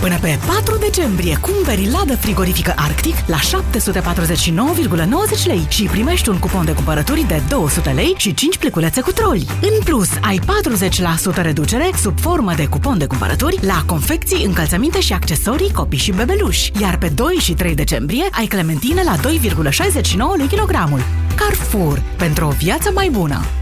Până pe 4 decembrie cumperi ladă frigorifică Arctic la 749,90 lei și primești un cupon de cumpărături de 200 lei și 5 pliculețe cu troli. În plus, ai 40% reducere sub formă de cupon de cumpărături la confecții, încălțăminte și accesorii copii și bebeluși. Iar pe 2 și 3 decembrie ai clementine la 2,69 lei kilogramul. Carrefour. Pentru o viață mai bună.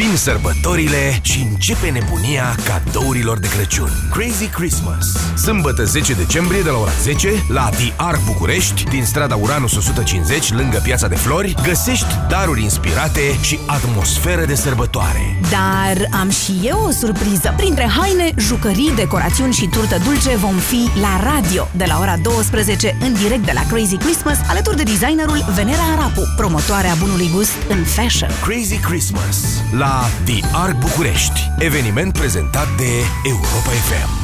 Vin sărbătorile și începe nebunia cadourilor de Crăciun. Crazy Christmas. Sâmbătă 10 decembrie de la ora 10 la The Arc București, din strada Uranus 150, lângă Piața de Flori, găsești daruri inspirate și atmosferă de sărbătoare. Dar am și eu o surpriză. Printre haine, jucării, decorațiuni și turtă dulce vom fi la radio de la ora 12 în direct de la Crazy Christmas alături de designerul Venera Arapu, promotoarea bunului gust în fashion. Crazy Christmas la The Arc București, eveniment prezentat de Europa FM.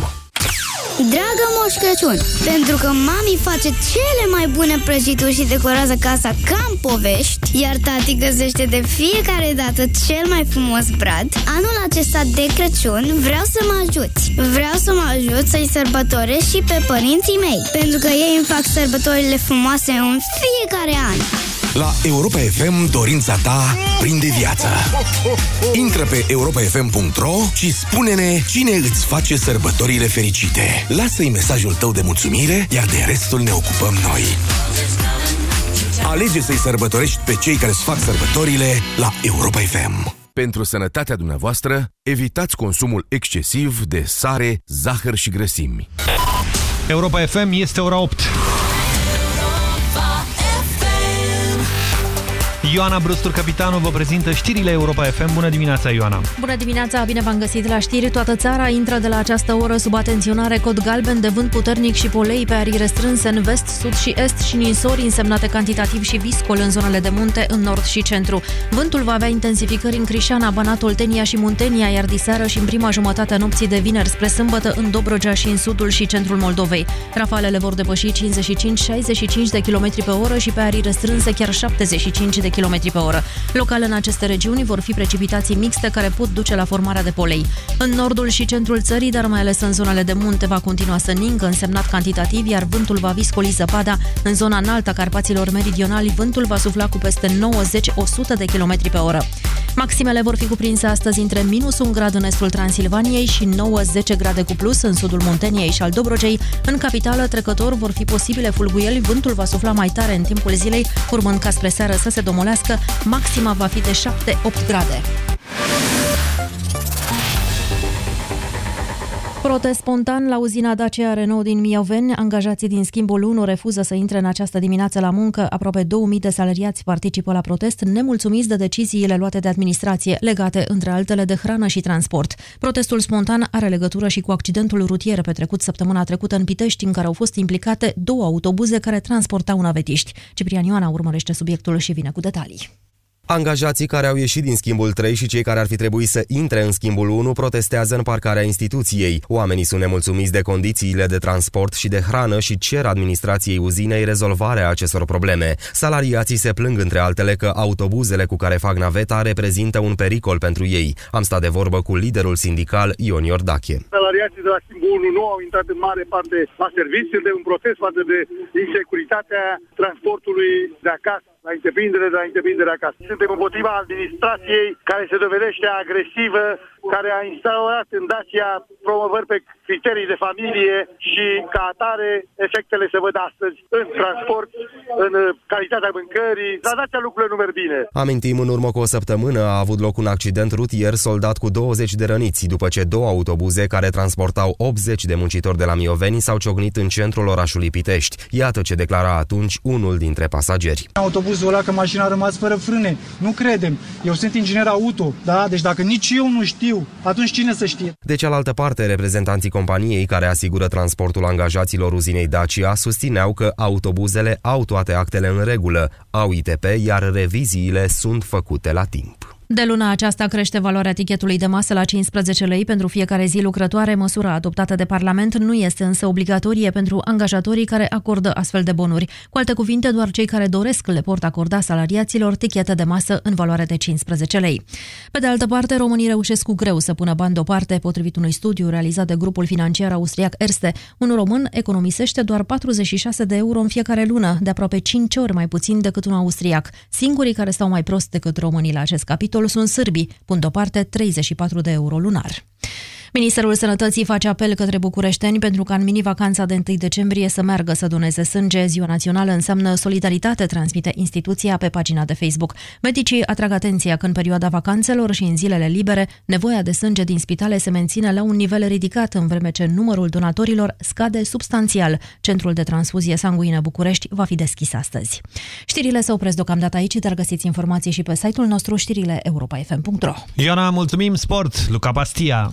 Dragă Moș Crăciun, pentru că mami face cele mai bune prăjituri și decorează casa ca în povești, iar tati găsește de fiecare dată cel mai frumos brad, anul acesta de Crăciun vreau să mă ajuți. Vreau să mă ajut să-i sărbătoresc și pe părinții mei, pentru că ei îmi fac sărbătorile frumoase în fiecare an. La Europa FM, dorința ta prinde viață. Intră pe europafm.ro și spune-ne cine îți face sărbătorile fericite. Lasă-i mesajul tău de mulțumire, iar de restul ne ocupăm noi. Alege să-i sărbătorești pe cei care îți fac sărbătorile la Europa FM. Pentru sănătatea dumneavoastră, evitați consumul excesiv de sare, zahăr și grăsimi. Europa FM este ora 8. Ioana Brustur, capitanul, vă prezintă știrile Europa FM. Bună dimineața, Ioana! Bună dimineața, bine v-am găsit la știri. Toată țara intră de la această oră sub atenționare cod galben de vânt puternic și polei pe arii restrânse în vest, sud și est și ninsori însemnate cantitativ și viscol în zonele de munte, în nord și centru. Vântul va avea intensificări în Crișana, Banat, Oltenia și Muntenia, iar diseară și în prima jumătate a nopții de vineri spre sâmbătă în Dobrogea și în sudul și centrul Moldovei. Rafalele vor depăși 55-65 de km pe oră și pe arii restrânse chiar 75 de km pe oră. Local în aceste regiuni vor fi precipitații mixte care pot duce la formarea de polei. În nordul și centrul țării, dar mai ales în zonele de munte, va continua să ningă însemnat cantitativ, iar vântul va viscoli zăpada. În zona înaltă a Carpaților Meridionali, vântul va sufla cu peste 90-100 de km pe oră. Maximele vor fi cuprinse astăzi între minus 1 grad în estul Transilvaniei și 9-10 grade cu plus în sudul Munteniei și al Dobrogei. În capitală, trecător vor fi posibile fulguieli, vântul va sufla mai tare în timpul zilei, urmând ca spre seară să se domolească, maxima va fi de 7-8 grade. Protest spontan la uzina Dacia Renault din Mioveni. Angajații din schimbul 1 refuză să intre în această dimineață la muncă. Aproape 2000 de salariați participă la protest, nemulțumiți de deciziile luate de administrație, legate între altele de hrană și transport. Protestul spontan are legătură și cu accidentul rutier petrecut săptămâna trecută în Pitești, în care au fost implicate două autobuze care transportau navetiști. Ciprian Ioana urmărește subiectul și vine cu detalii. Angajații care au ieșit din schimbul 3 și cei care ar fi trebuit să intre în schimbul 1 protestează în parcarea instituției. Oamenii sunt nemulțumiți de condițiile de transport și de hrană și cer administrației uzinei rezolvarea acestor probleme. Salariații se plâng între altele că autobuzele cu care fac naveta reprezintă un pericol pentru ei. Am stat de vorbă cu liderul sindical Ion Iordache. Salariații de la schimbul 1 nu au intrat în mare parte la serviciu de un protest față de insecuritatea transportului de acasă la întreprindere de la întreprindere acasă. Suntem împotriva administrației care se dovedește agresivă, care a instaurat în Dacia promovări pe criterii de familie și ca atare efectele se văd astăzi în transport, în calitatea mâncării. La Dacia lucrurile nu merg bine. Amintim, în urmă cu o săptămână a avut loc un accident rutier soldat cu 20 de răniți după ce două autobuze care transportau 80 de muncitori de la Mioveni s-au ciocnit în centrul orașului Pitești. Iată ce declara atunci unul dintre pasageri. Autobuzul ăla că mașina a rămas fără frâne. Nu credem. Eu sunt inginer auto, da? Deci dacă nici eu nu știu, atunci cine să știe? De cealaltă parte, reprezentanții companiei care asigură transportul angajaților uzinei Dacia susțineau că autobuzele au toate actele în regulă, au ITP, iar reviziile sunt făcute la timp. De luna aceasta crește valoarea tichetului de masă la 15 lei pentru fiecare zi lucrătoare. Măsura adoptată de Parlament nu este însă obligatorie pentru angajatorii care acordă astfel de bonuri. Cu alte cuvinte, doar cei care doresc le pot acorda salariaților tichete de masă în valoare de 15 lei. Pe de altă parte, românii reușesc cu greu să pună bani deoparte, potrivit unui studiu realizat de grupul financiar austriac Erste. Un român economisește doar 46 de euro în fiecare lună, de aproape 5 ori mai puțin decât un austriac. Singurii care stau mai prost decât românii la acest capitol capitolul sunt sârbii, pun deoparte 34 de euro lunar. Ministerul Sănătății face apel către bucureșteni pentru ca în mini-vacanța de 1 decembrie să meargă să doneze sânge. Ziua națională înseamnă solidaritate, transmite instituția pe pagina de Facebook. Medicii atrag atenția că în perioada vacanțelor și în zilele libere, nevoia de sânge din spitale se menține la un nivel ridicat, în vreme ce numărul donatorilor scade substanțial. Centrul de transfuzie sanguină București va fi deschis astăzi. Știrile se opresc deocamdată aici, dar găsiți informații și pe site-ul nostru știrile europa.fm.ro Ioana, mulțumim! Sport, Luca Pastia!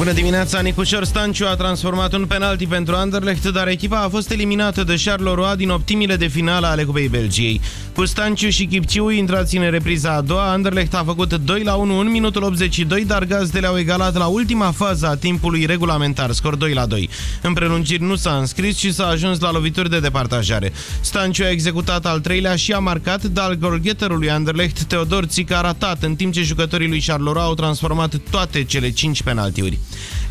Bună dimineața! Nicușor Stanciu a transformat un penalti pentru Anderlecht, dar echipa a fost eliminată de Charleroi din optimile de finală ale Cupei Belgiei. Cu Stanciu și Chipciu intrați în repriza a doua, Anderlecht a făcut 2 la 1 în minutul 82, dar gazdele au egalat la ultima fază a timpului regulamentar, scor 2 la 2. În prelungiri nu s-a înscris și s-a ajuns la lovituri de departajare. Stanciu a executat al treilea și a marcat, dar golgheterul lui Anderlecht, Teodor Țic, a ratat, în timp ce jucătorii lui Charleroi au transformat toate cele 5 penaltiuri.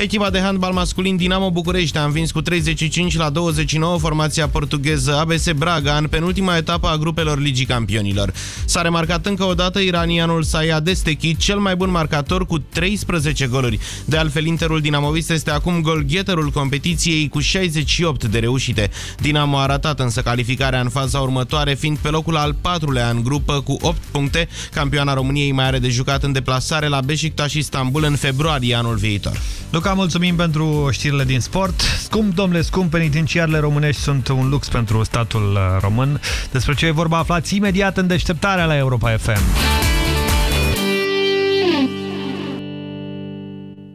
Echipa de handbal masculin Dinamo București a învins cu 35 la 29 formația portugheză ABS Braga în penultima etapă a grupelor Ligii Campionilor. S-a remarcat încă o dată iranianul Saia Destechi, cel mai bun marcator cu 13 goluri. De altfel, Interul Dinamovist este acum golgheterul competiției cu 68 de reușite. Dinamo a ratat însă calificarea în faza următoare, fiind pe locul al patrulea în grupă cu 8 puncte. Campioana României mai are de jucat în deplasare la Beşiktaş Istanbul în februarie anul viitor. Luca, mulțumim pentru știrile din sport. Scump, domnule, scump, penitenciarele românești sunt un lux pentru statul uh, român. Despre ce e vorba aflați imediat în deșteptarea la Europa FM.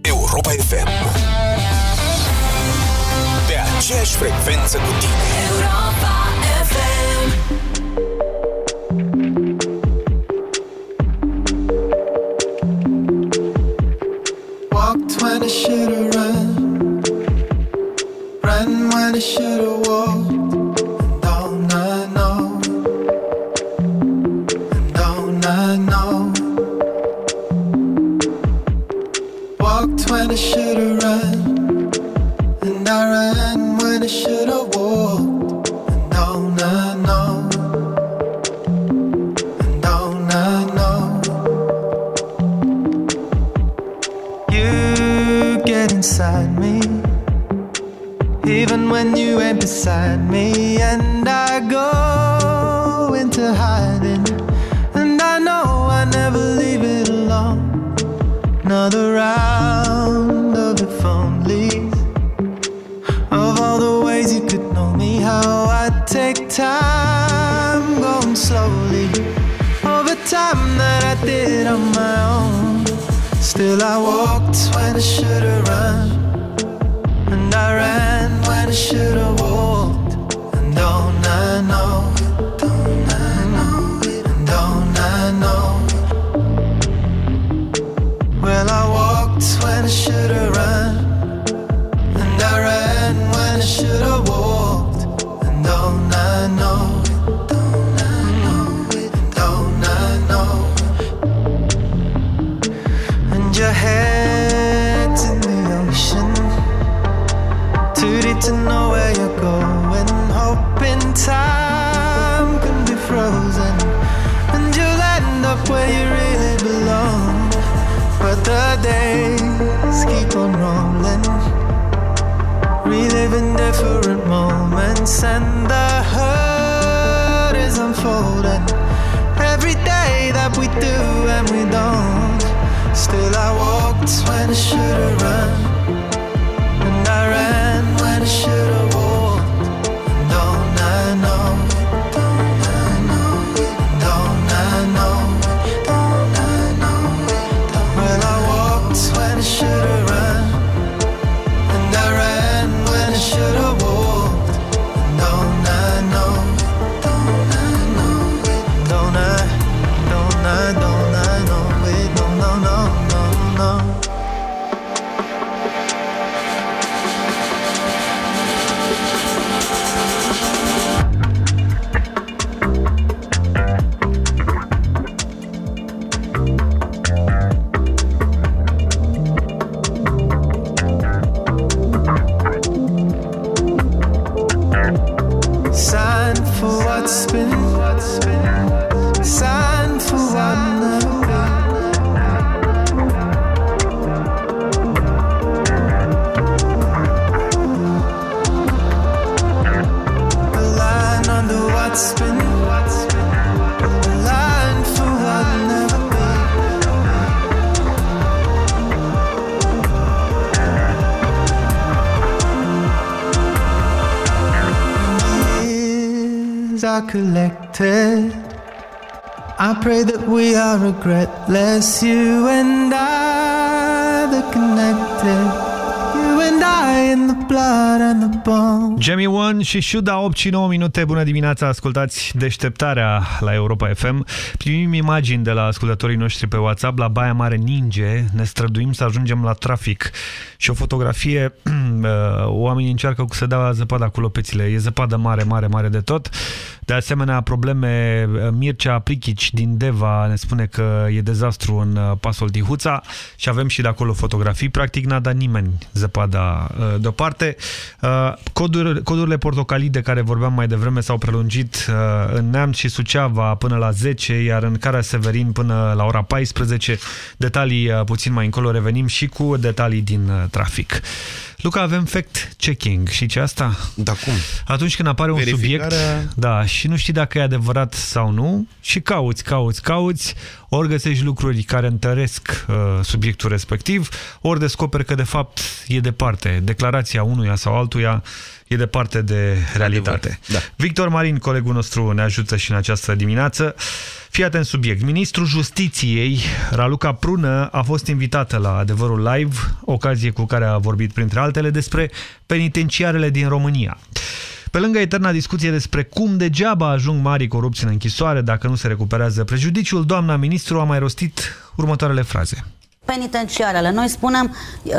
Europa FM Pe aceeași frecvență cu tine Europa when I should've run, when I should've walked. And don't I know? And don't I know? Walked when I should've run, and I ran when I should've walked. Inside me, even when you ain't beside me, and I go into hiding, and I know I never leave it alone. Another round of the phone leaves of all the ways you could know me, how I take time, going slowly over time that I did own. Still, I walked when I should've run, and I ran when I should've walked. I regret less you and Jamie One și Shuda 8 și 9 minute. Bună dimineața, ascultați deșteptarea la Europa FM. Primim imagini de la ascultătorii noștri pe WhatsApp. La Baia Mare ninge, ne străduim să ajungem la trafic. Și o fotografie, oamenii încearcă să dea zăpadă cu lopețile. E zăpadă mare, mare, mare de tot. De asemenea, probleme, Mircea Plichici din Deva ne spune că e dezastru în pasul Tihuța și avem și de acolo fotografii. Practic n-a dat nimeni zăpada deoparte. Coduri, codurile portocalii de care vorbeam mai devreme s-au prelungit în Neamț și Suceava până la 10, iar în Cara Severin până la ora 14. Detalii puțin mai încolo revenim și cu detalii din trafic. Luca, avem fact-checking. Și ce asta? Da, cum? Atunci când apare un subiect da, și nu știi dacă e adevărat sau nu și cauți, cauți, cauți, ori găsești lucruri care întăresc uh, subiectul respectiv, ori descoperi că de fapt e departe. Declarația unuia sau altuia e departe de realitate. Da. Victor Marin, colegul nostru, ne ajută și în această dimineață. Fii atent subiect. Ministrul Justiției, Raluca Prună, a fost invitată la Adevărul Live, ocazie cu care a vorbit, printre altele, despre penitenciarele din România. Pe lângă eterna discuție despre cum degeaba ajung mari corupți în închisoare dacă nu se recuperează prejudiciul, doamna ministru a mai rostit următoarele fraze penitenciarele. Noi spunem, uh,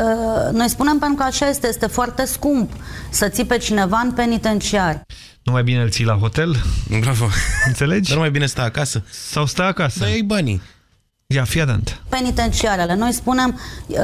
noi spunem pentru că așa este, este foarte scump să ții pe cineva în penitenciar. Nu mai bine îl ții la hotel? Bravo. Înțelegi? Dar nu mai bine sta acasă? Sau sta acasă. Dar iei banii. Ia, fii atent. Penitenciarele. Noi spunem, uh,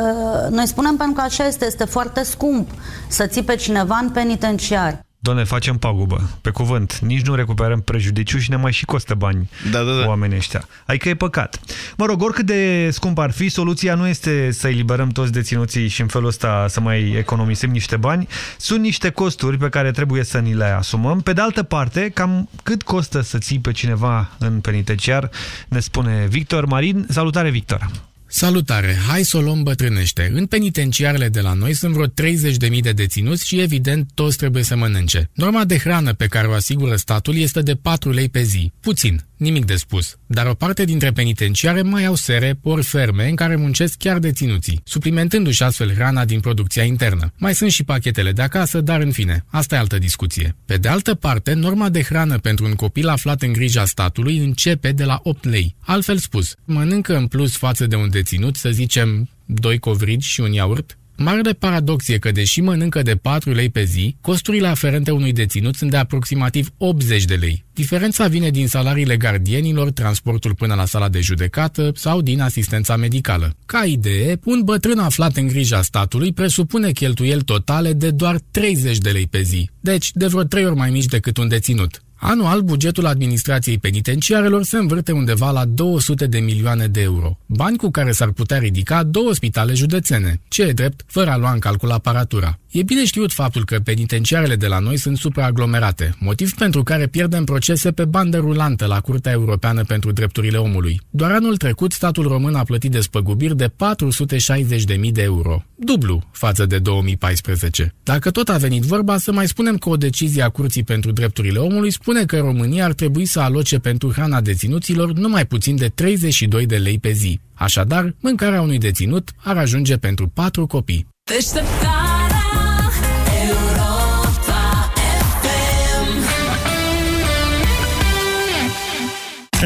noi spunem pentru că așa este, este foarte scump să ții pe cineva în penitenciar. Doamne, facem pagubă, pe cuvânt. Nici nu recuperăm prejudiciu și ne mai și costă bani da, da, da. oamenii ăștia. Adică e păcat. Mă rog, oricât de scump ar fi, soluția nu este să eliberăm toți deținuții și în felul ăsta să mai economisim niște bani. Sunt niște costuri pe care trebuie să ni le asumăm. Pe de altă parte, cam cât costă să ții pe cineva în penitenciar, ne spune Victor Marin. Salutare, Victor! Salutare! Hai să o luăm bătrânește. În penitenciarele de la noi sunt vreo 30.000 de deținuți și evident toți trebuie să mănânce. Norma de hrană pe care o asigură statul este de 4 lei pe zi. Puțin, nimic de spus. Dar o parte dintre penitenciare mai au sere ori ferme în care muncesc chiar deținuții, suplimentându-și astfel hrana din producția internă. Mai sunt și pachetele de acasă, dar în fine, asta e altă discuție. Pe de altă parte, norma de hrană pentru un copil aflat în grija statului începe de la 8 lei. Altfel spus, mănâncă în plus față de un deținut, să zicem, doi covrigi și un iaurt, Marele paradox e că, deși mănâncă de 4 lei pe zi, costurile aferente unui deținut sunt de aproximativ 80 de lei. Diferența vine din salariile gardienilor, transportul până la sala de judecată sau din asistența medicală. Ca idee, un bătrân aflat în grija statului presupune cheltuieli totale de doar 30 de lei pe zi, deci de vreo 3 ori mai mici decât un deținut. Anual, bugetul administrației penitenciarelor se învârte undeva la 200 de milioane de euro, bani cu care s-ar putea ridica două spitale județene, ce e drept, fără a lua în calcul aparatura. E bine știut faptul că penitenciarele de la noi sunt supraaglomerate, motiv pentru care pierdem procese pe bandă rulantă la Curtea Europeană pentru Drepturile Omului. Doar anul trecut, statul român a plătit despăgubiri de 460.000 de euro, dublu față de 2014. Dacă tot a venit vorba, să mai spunem că o decizie a Curții pentru Drepturile Omului spune că România ar trebui să aloce pentru hrana deținuților numai puțin de 32 de lei pe zi. Așadar, mâncarea unui deținut ar ajunge pentru patru copii. Deșteptarea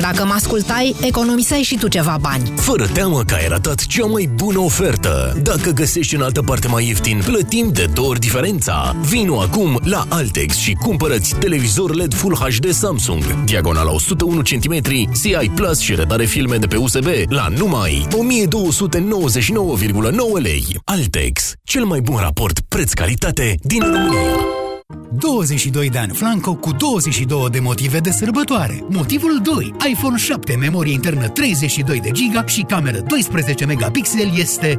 Dacă mă ascultai, economiseai și tu ceva bani. Fără teamă că ai ratat cea mai bună ofertă. Dacă găsești în altă parte mai ieftin, plătim de două ori diferența. Vino acum la Altex și cumpărăți televizor LED Full HD Samsung, diagonala 101 cm, CI Plus și redare filme de pe USB la numai 1299,9 lei. Altex, cel mai bun raport preț-calitate din România. 22 de ani Flanco cu 22 de motive de sărbătoare. Motivul 2. iPhone 7, memorie internă 32 de giga și cameră 12 megapixel este 3399,99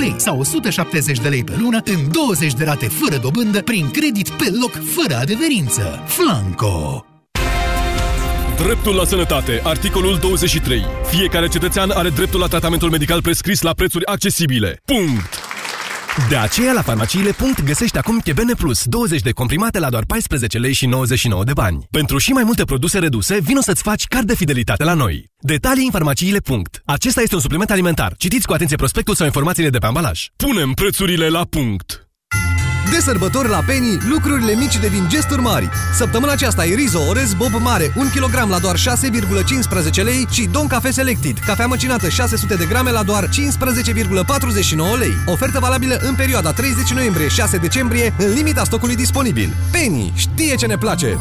lei sau 170 de lei pe lună în 20 de rate fără dobândă prin credit pe loc fără adeverință. Flanco. Dreptul la sănătate. Articolul 23. Fiecare cetățean are dreptul la tratamentul medical prescris la prețuri accesibile. Punct! De aceea, la farmaciile. Punct găsești acum Chebene Plus, 20 de comprimate la doar 14 lei și 99 de bani. Pentru și mai multe produse reduse, vino să-ți faci card de fidelitate la noi. Detalii în farmaciile. Punct. Acesta este un supliment alimentar. Citiți cu atenție prospectul sau informațiile de pe ambalaj. Punem prețurile la punct! De sărbători la Penny, lucrurile mici devin gesturi mari. Săptămâna aceasta e Rizo Orez Bob Mare, 1 kg la doar 6,15 lei și Don Cafe Selected, cafea măcinată 600 de grame la doar 15,49 lei. Ofertă valabilă în perioada 30 noiembrie-6 decembrie, în limita stocului disponibil. Penny știe ce ne place!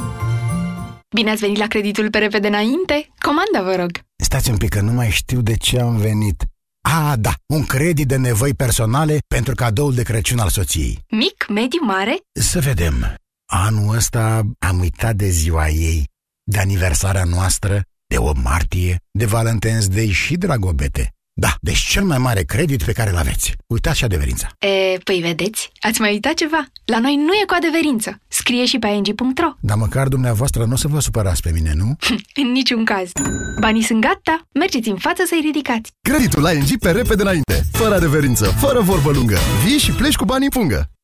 Bine ați venit la creditul pe repede înainte? Comanda, vă rog! Stați un pic, că nu mai știu de ce am venit. A, da, un credit de nevoi personale pentru cadoul de Crăciun al soției. Mic, mediu, mare? Să vedem. Anul ăsta am uitat de ziua ei, de aniversarea noastră, de 8 martie, de Valentine's Day și Dragobete. Da, deci cel mai mare credit pe care îl aveți. Uitați și adeverința. E, păi vedeți, ați mai uitat ceva? La noi nu e cu adeverință. Scrie și pe ing.ro. Dar măcar dumneavoastră nu o să vă supărați pe mine, nu? În niciun caz. Banii sunt gata, mergeți în față să-i ridicați. Creditul ING pe repede înainte, fără adeverință, fără vorbă lungă. Vii și pleci cu banii în pungă.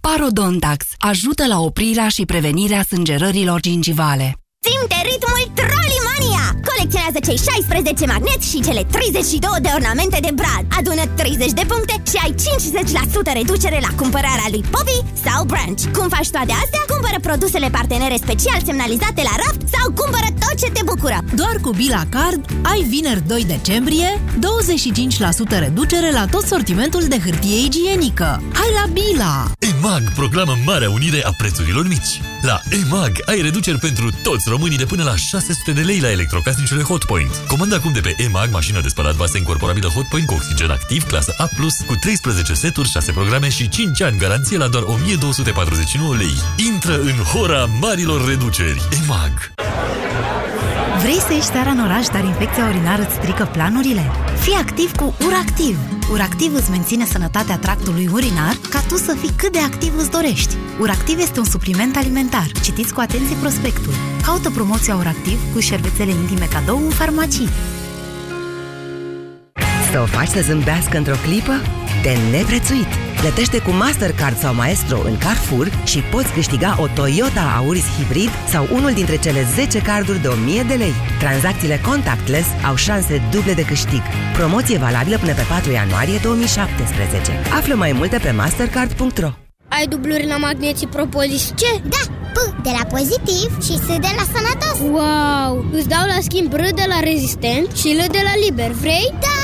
Parodontax ajută la oprirea și prevenirea sângerărilor gingivale. Simte ritmul Trollimania! Colecționează cei 16 magneți și cele 32 de ornamente de brad. Adună 30 de puncte și ai 50% reducere la cumpărarea lui Poppy sau Branch. Cum faci toate astea? Cumpără produsele partenere special semnalizate la raft sau cumpără tot ce te bucură. Doar cu Bila Card ai vineri 2 decembrie 25% reducere la tot sortimentul de hârtie igienică. Hai la Bila! EMAG proclamă Marea Unire a prețurilor mici. La EMAG ai reduceri pentru toți românii de până la 600 de lei la electrocasnicele Hotpoint. Comanda acum de pe EMAG mașină de spălat vase incorporabilă Hotpoint cu oxigen activ, clasă A+, cu 13 seturi, 6 programe și 5 ani garanție la doar 1249 lei. Intră în hora marilor reduceri. EMAG. Vrei să ieși seara în oraș, dar infecția urinară îți strică planurile? Fii activ cu URACTIV! URACTIV îți menține sănătatea tractului urinar ca tu să fii cât de activ îți dorești. URACTIV este un supliment alimentar. Citiți cu atenție prospectul. Caută promoția URACTIV cu șervețele intime cadou în farmacii. Să o faci să zâmbească într-o clipă? De neprețuit! Plătește cu Mastercard sau Maestro în Carrefour și poți câștiga o Toyota Auris Hybrid sau unul dintre cele 10 carduri de 1000 de lei. Tranzacțiile contactless au șanse duble de câștig. Promoție valabilă până pe 4 ianuarie 2017. Află mai multe pe mastercard.ro Ai dubluri la magneții propolis ce? Da, P de la pozitiv și S de la sănătos Wow! Îți dau la schimb R de la rezistent și L de la liber, vrei? Da!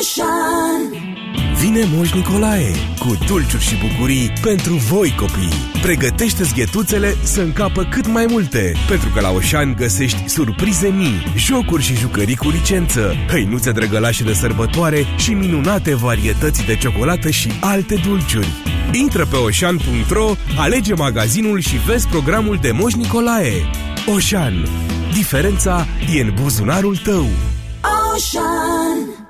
Ocean Vine Moș Nicolae cu dulciuri și bucurii pentru voi copii. Pregătește-ți ghetuțele să încapă cât mai multe, pentru că la Oșan găsești surprize mii, jocuri și jucării cu licență, hăinuțe drăgălașe de sărbătoare și minunate varietăți de ciocolată și alte dulciuri. Intră pe oșan.ro, alege magazinul și vezi programul de Moș Nicolae. Oșan. Diferența e în buzunarul tău. Ocean.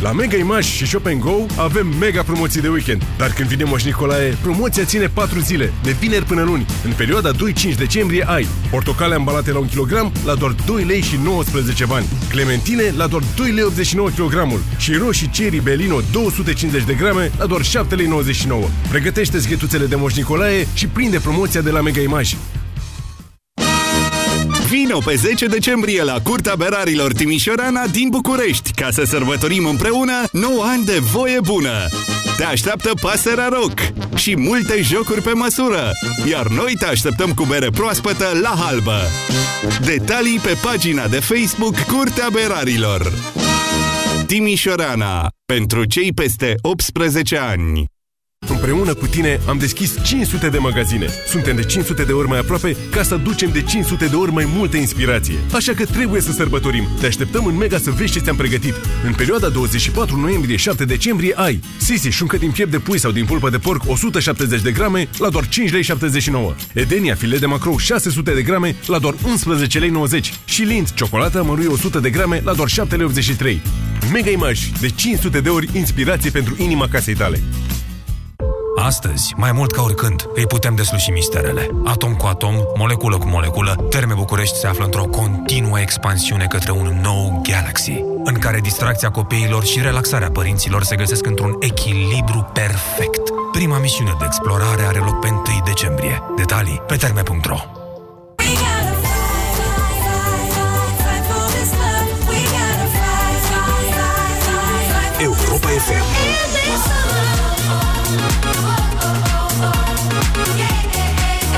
La Mega Image și Shop Go avem mega promoții de weekend. Dar când vine Moș Nicolae, promoția ține 4 zile, de vineri până luni. În perioada 2-5 decembrie ai portocale ambalate la 1 kg la doar 2 lei și 19 bani. Clementine la doar 2 lei 89 kg și roșii Cherry Belino 250 de grame la doar 7 lei 99. Pregătește-ți ghetuțele de Moș Nicolae și prinde promoția de la Mega Image. Vino pe 10 decembrie la Curtea Berarilor Timișorana din București ca să sărbătorim împreună 9 ani de voie bună. Te așteaptă pasărea rock și multe jocuri pe măsură, iar noi te așteptăm cu bere proaspătă la halbă. Detalii pe pagina de Facebook Curtea Berarilor. Timișorana. Pentru cei peste 18 ani. Împreună cu tine am deschis 500 de magazine. Suntem de 500 de ori mai aproape ca să ducem de 500 de ori mai multă inspirație. Așa că trebuie să sărbătorim. Te așteptăm în Mega să vezi ce ți-am pregătit. În perioada 24 noiembrie-7 decembrie ai Sisi șuncă din piept de pui sau din pulpă de porc 170 de grame la doar 5 lei 79. Edenia filet de macrou 600 de grame la doar 11 lei 90. Și Lind ciocolată măruie 100 de grame la doar 7 lei 83. Mega Image de 500 de ori inspirație pentru inima casei tale. Astăzi, mai mult ca oricând, îi putem desluși misterele. Atom cu atom, moleculă cu moleculă, Terme București se află într-o continuă expansiune către un nou Galaxy, în care distracția copiilor și relaxarea părinților se găsesc într-un echilibru perfect. Prima misiune de explorare are loc pe 1 decembrie. Detalii pe terme.ro Europa FM.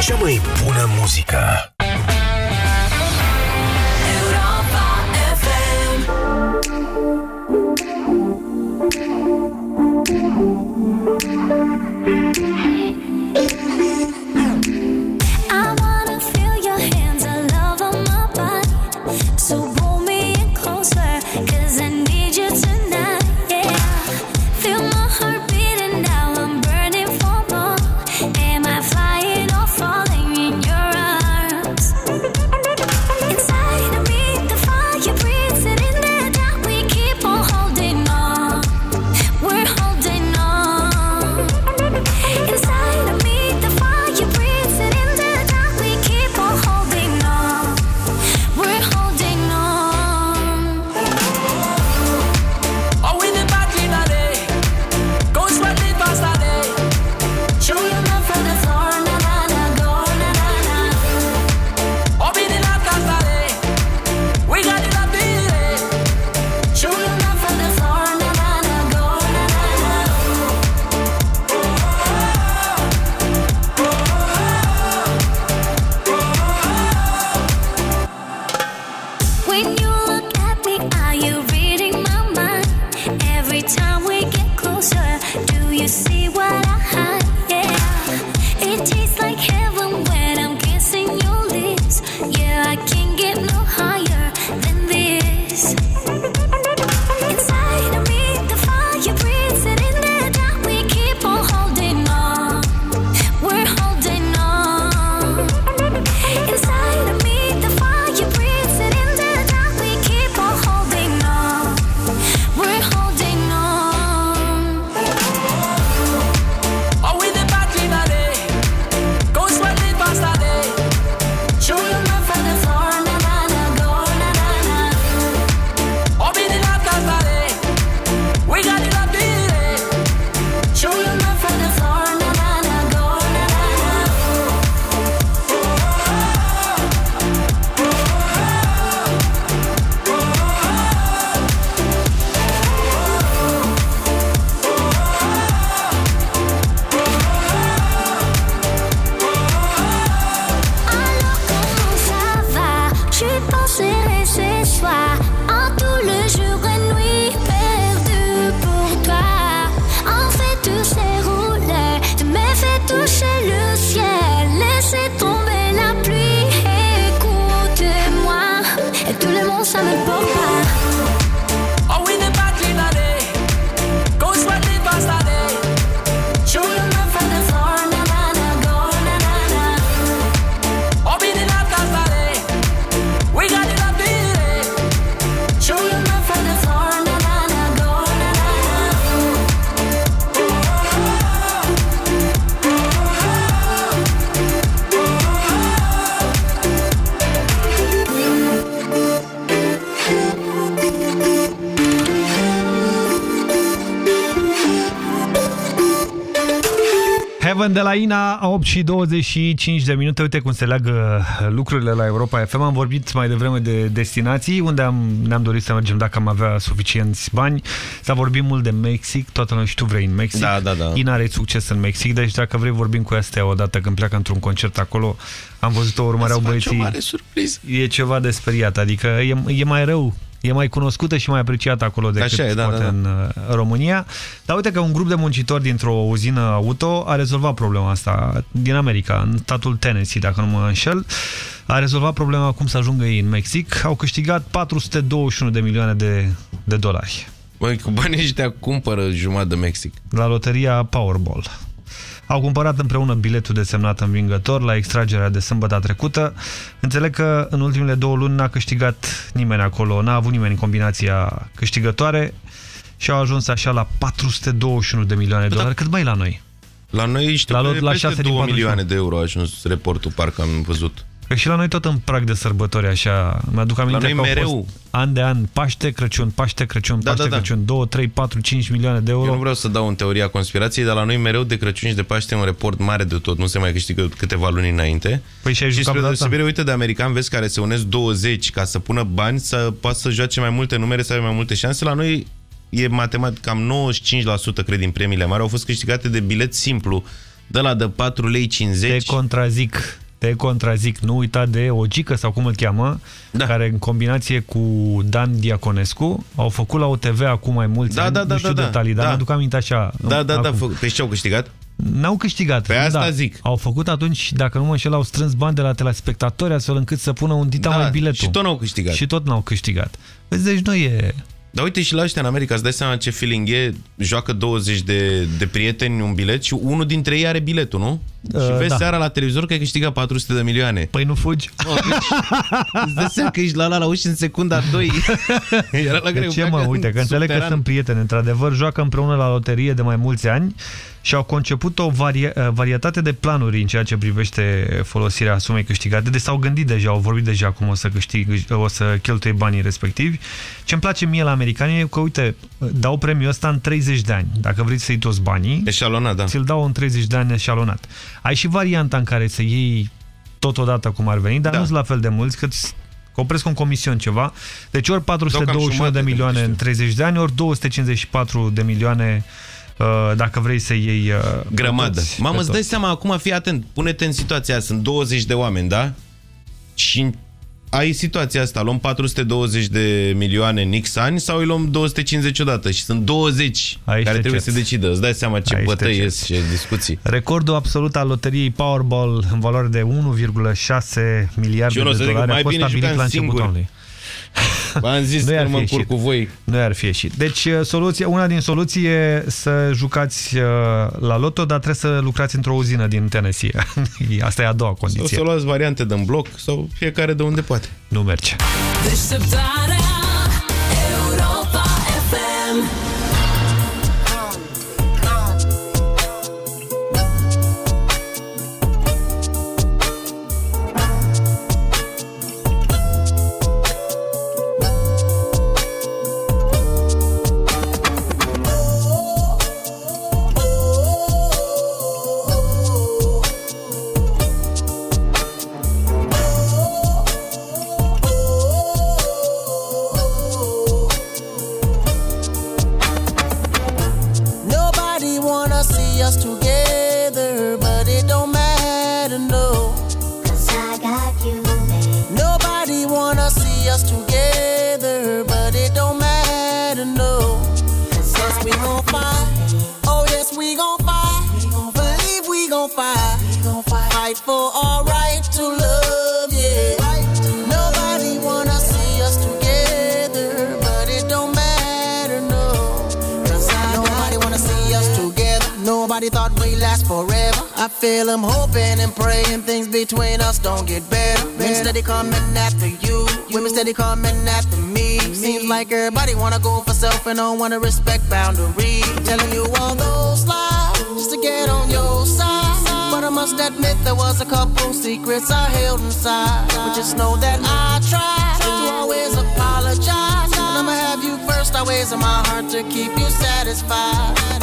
Cea mai bună muzică. I 8 și 25 de minute. Uite cum se leagă lucrurile la Europa FM. Am vorbit mai devreme de destinații, unde am, ne-am dorit să mergem dacă am avea suficienți bani. S-a vorbit mult de Mexic, toată lumea și tu vrei în Mexic. Da, da, da. Ina are succes în Mexic, deci dacă vrei vorbim cu astea odată când pleacă într-un concert acolo. Am văzut-o, urmăreau Îți face băieții. o mare surpriză. E ceva de speriat, adică e, e mai rău E mai cunoscută și mai apreciată acolo decât Așa e, da, poate da, da. în uh, România. Dar uite că un grup de muncitori dintr-o uzină auto a rezolvat problema asta din America, în statul Tennessee, dacă nu mă înșel. A rezolvat problema cum să ajungă ei în Mexic. Au câștigat 421 de milioane de, de dolari. Băi, cu banii ăștia cumpără jumătate de Mexic. La loteria Powerball. Au cumpărat împreună biletul desemnat învingător la extragerea de sâmbătă trecută. Înțeleg că în ultimele două luni n-a câștigat nimeni acolo, n-a avut nimeni combinația câștigătoare și au ajuns așa la 421 de milioane de dolari. Cât mai e la noi? La noi știu La la, lot- că la la peste șase din 2 41. milioane de euro a ajuns reportul, parcă am văzut. Că și la noi tot în prag de sărbători, așa, mi-aduc aminte noi că au mereu. fost an de an, Paște, Crăciun, Paște, Crăciun, Da, Paște, da, da. Crăciun, 2, 3, 4, 5 milioane de euro. Eu nu vreau să dau în teoria conspirației, dar la noi mereu de Crăciun și de Paște un report mare de tot. Nu se mai câștigă câteva luni înainte. Păi și ai și jucat spre vreodată? deosebire, uite, de americani, vezi, care se unesc 20 ca să pună bani, să poată să joace mai multe numere, să aibă mai multe șanse. La noi e matematic, cam 95% cred din premiile mari au fost câștigate de bilet simplu, de la de 4 lei 50. Te contrazic. Te contrazic. Nu uita de Ogică sau cum îl cheamă, da. care în combinație cu Dan Diaconescu au făcut la OTV acum mai mulți Da, ani. da, da, nu știu da, da. detalii, dar Da. mi-aduc aminte așa. Da, da, da, acum. fă- pe ce au câștigat? N-au câștigat. Pe asta da. zic. Au făcut atunci, dacă nu mă înșel, au strâns bani de la telespectatori astfel încât să pună un dita Da, mai biletul. și tot n-au câștigat. Și tot n-au câștigat. Vezi, deci nu e... Dar uite și la ăștia în America, îți dai seama ce feeling e, joacă 20 de, de prieteni un bilet și unul dintre ei are biletul, nu? Uh, și vezi da. seara la televizor că ai câștigat 400 de milioane. Păi nu fugi? Îți dai seama că ești la la la uși în secunda 2. Era la De greu. ce mă? Uite, că înțeleg că subteran. sunt prieteni. Într-adevăr, joacă împreună la loterie de mai mulți ani și au conceput o varie varietate de planuri în ceea ce privește folosirea sumei câștigate. Deci s-au gândit deja, au vorbit deja cum o să, câștig, o să cheltuie banii respectivi. Ce îmi place mie la americani e că, uite, dau premiul ăsta în 30 de ani. Dacă vrei să iei toți banii, Eșalonat, da. ți-l dau în 30 de ani eșalonat. Ai și varianta în care să iei totodată cum ar veni, dar da. nu sunt la fel de mulți, cât că opresc un comision ceva. Deci ori 421 de jumătate de milioane în 30 de ani, ori 254 de milioane uh, dacă vrei să iei uh, Grămadă. pe toți, pe Mamă, îți toți. dai seama, acum fii atent, pune-te în situația aia, sunt 20 de oameni, da? Și ai situația asta, luăm 420 de milioane în X ani sau îi luăm 250 odată și sunt 20 Aici care te trebuie cerți. să decidă. Îți dai seama ce Aici te bătăi cerți. ies, ce discuții. Recordul absolut al loteriei Powerball în valoare de 1,6 miliarde Și eu nu o de să zic că dolari a mai fost bine stabilit jucam la începutul singur. anului. V-am zis Nu că i-ar mă fi încurc ieșit. cu voi. Nu ar fi ieșit. Deci, uh, soluția, una din soluții e să jucați uh, la loto, dar trebuie să lucrați într-o uzină din Tennessee. Asta e a doua Sau condiție. să luați variante din bloc sau fiecare de unde poate. Nu merge. Deșteptarea I feel I'm hoping and praying things between us don't get better. Men steady coming after you, women steady coming after me. Seems like everybody wanna go for self and don't wanna respect boundaries. Telling you all those lies just to get on your side. But I must admit there was a couple secrets I held inside. But just know that I tried to always apologize. And I'ma have you first always in my heart to keep you satisfied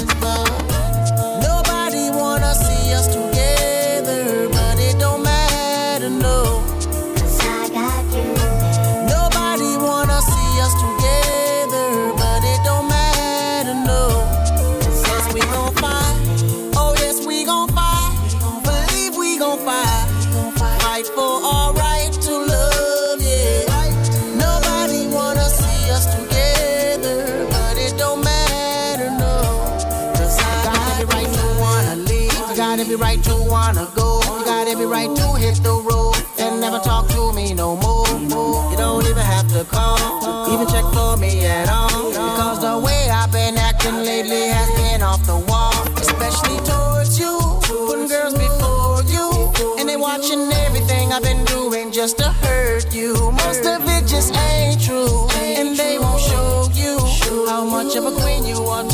see us today. Wanna go. You got every right to hit the road and never talk to me no more. You don't even have to call, even check for me at all. Because the way I've been acting lately has been off the wall, especially towards you. Putting girls before you, and they watching everything I've been doing just to hurt you. Most of it just ain't true, and they won't show you how much of a queen you are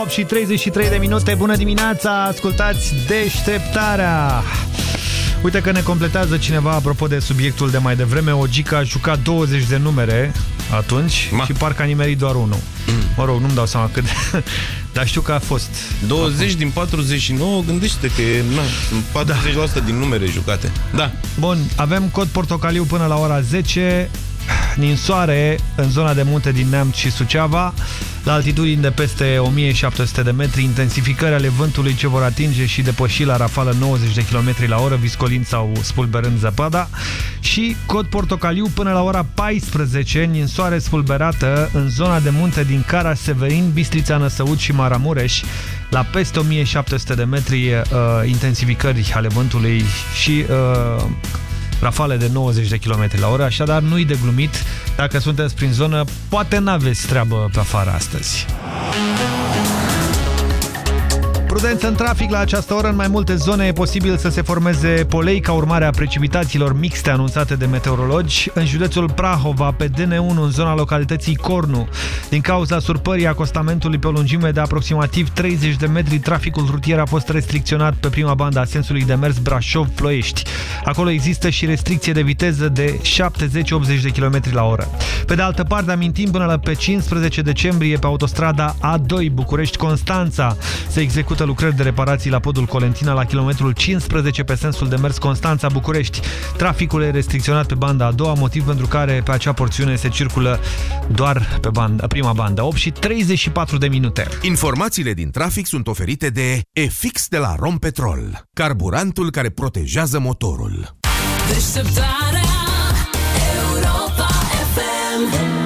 8 și 33 de minute. Bună dimineața, ascultați deșteptarea. Uite că ne completează cineva apropo de subiectul de mai devreme. O gica a jucat 20 de numere atunci Ma. și parcă a nimerit doar unul. Mă rog, nu-mi dau seama cât de... Dar știu că a fost. 20 din 49, gândește că e na, 40% da. din numere jucate. Da. Bun, avem cod portocaliu până la ora 10. Ninsoare în zona de munte din Neamț și Suceava, la altitudini de peste 1700 de metri, intensificări ale vântului ce vor atinge și depăși la rafală 90 de km la oră, viscolind sau spulberând zăpada. Și cod portocaliu până la ora 14, ninsoare spulberată în zona de munte din Cara Severin, Bistrița Năsăud și Maramureș, la peste 1700 de metri uh, intensificări ale vântului și uh, rafale de 90 de km la oră, așadar nu-i de glumit. Dacă sunteți prin zonă, poate n-aveți treabă pe afară astăzi. Prudență în trafic la această oră. În mai multe zone e posibil să se formeze polei ca urmare a precipitațiilor mixte anunțate de meteorologi. În județul Prahova, pe DN1, în zona localității Cornu, din cauza surpării acostamentului pe o lungime de aproximativ 30 de metri, traficul rutier a fost restricționat pe prima bandă a sensului de mers Brașov-Ploiești. Acolo există și restricție de viteză de 70-80 de km la oră. Pe de altă parte, amintim până la pe 15 decembrie pe autostrada A2 București-Constanța se execută lucrări de reparații la podul Colentina la kilometrul 15 pe sensul de mers Constanța-București. Traficul e restricționat pe banda a doua, motiv pentru care pe acea porțiune se circulă doar pe banda, prima bandă. 8 și 34 de minute. Informațiile din trafic sunt oferite de EFIX de la Rompetrol, carburantul care protejează motorul. Deșteptarea Europa FM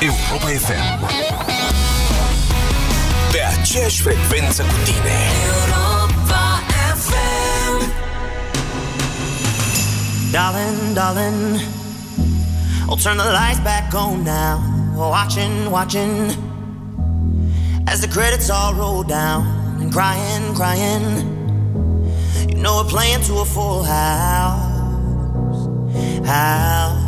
Europa FM Pe aceeași frecvență cu tine Europa FM Darling, darling, I'll turn the lights back on now. Watching, watching, as the credits all roll down and crying, crying. You know we're playing to a full house, house.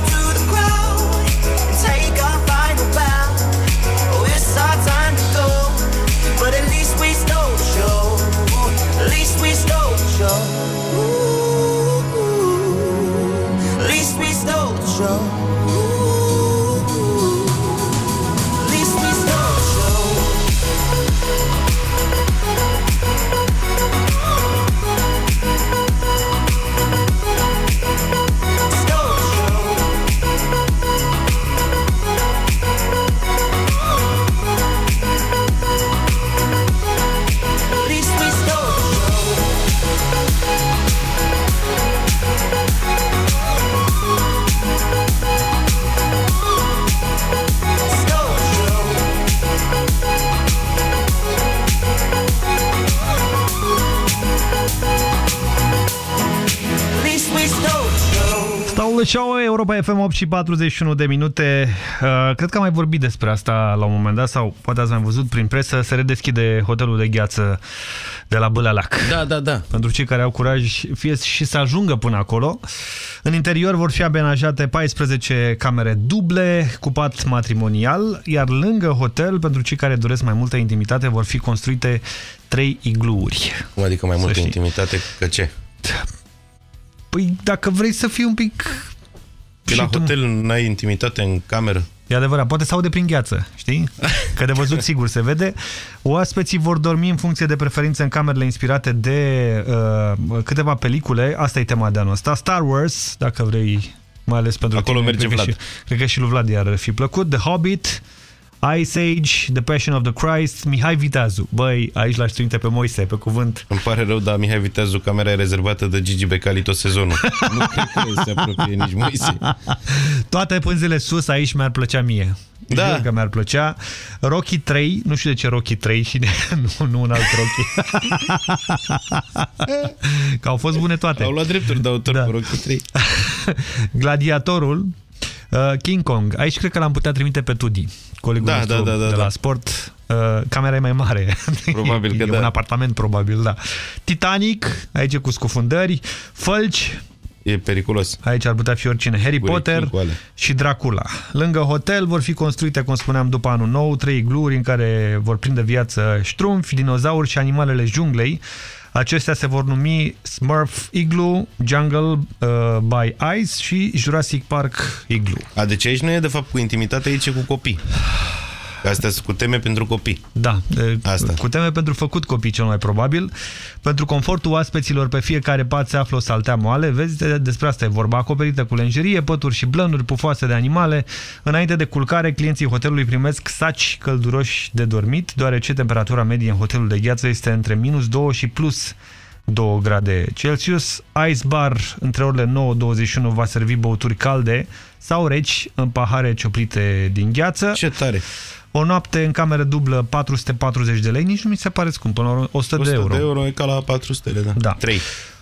Europa FM 8 și 41 de minute. Uh, cred că am mai vorbit despre asta la un moment dat sau poate ați mai văzut prin presă. Se redeschide hotelul de gheață de la Bălealac. Da, da, da. Pentru cei care au curaj fie și să ajungă până acolo. În interior vor fi amenajate 14 camere duble cu pat matrimonial, iar lângă hotel, pentru cei care doresc mai multă intimitate, vor fi construite 3 igluuri. Cum adică mai multă știi. intimitate? Că ce? Păi dacă vrei să fii un pic... Că la hotel n-ai intimitate în cameră? E adevărat, poate se aude prin gheață, știi? Că de văzut sigur se vede. Oaspeții vor dormi în funcție de preferințe în camerele inspirate de uh, câteva pelicule. Asta e tema de anul ăsta. Star Wars, dacă vrei, mai ales pentru Acolo tine. merge cred că Vlad. Și, cred că și lui Vlad i-ar fi plăcut. The Hobbit, Ice Age, The Passion of the Christ, Mihai Viteazu. Băi, aici l-aș trimite pe Moise, pe cuvânt. Îmi pare rău, dar Mihai Viteazu, camera e rezervată de Gigi Becali tot sezonul. nu cred că se apropie nici Moise. Toate pânzele sus, aici mi-ar plăcea mie. Da. Jur că mi-ar plăcea. Rocky 3, nu știu de ce Rocky 3 și nu, nu un alt Rocky. că au fost bune toate. Au luat drepturi de autor da. pe Rocky 3. Gladiatorul, uh, King Kong. Aici cred că l-am putea trimite pe Tudi, colegul Da, nostru da, da, da, de da. la sport. Uh, camera e mai mare. Probabil că e da. un apartament, probabil, da. Titanic, aici e cu scufundări. Fălci, E periculos. Aici ar putea fi oricine. Harry Gurichii Potter cu alea. și Dracula. Lângă hotel vor fi construite, cum spuneam, după anul nou, trei igluri în care vor prinde viață ștrumfi, dinozauri și animalele junglei. Acestea se vor numi Smurf Igloo, Jungle uh, by Ice și Jurassic Park Igloo. A, deci aici nu e de fapt cu intimitate, aici e cu copii. Că Astea sunt cu teme pentru copii. Da, e, Asta. cu teme pentru făcut copii cel mai probabil. Pentru confortul oaspeților pe fiecare pat se află o saltea moale. Vezi, de- despre asta e vorba. Acoperită cu lenjerie, pături și blănuri pufoase de animale. Înainte de culcare, clienții hotelului primesc saci călduroși de dormit, deoarece temperatura medie în hotelul de gheață este între minus 2 și plus 2 grade Celsius. Ice bar între orele 9-21 va servi băuturi calde sau reci în pahare cioplite din gheață. Ce tare! O noapte în cameră dublă 440 de lei, nici nu mi se pare scump, până la urmă 100, 100 de euro. de euro e ca la 400 de da. Da. 3.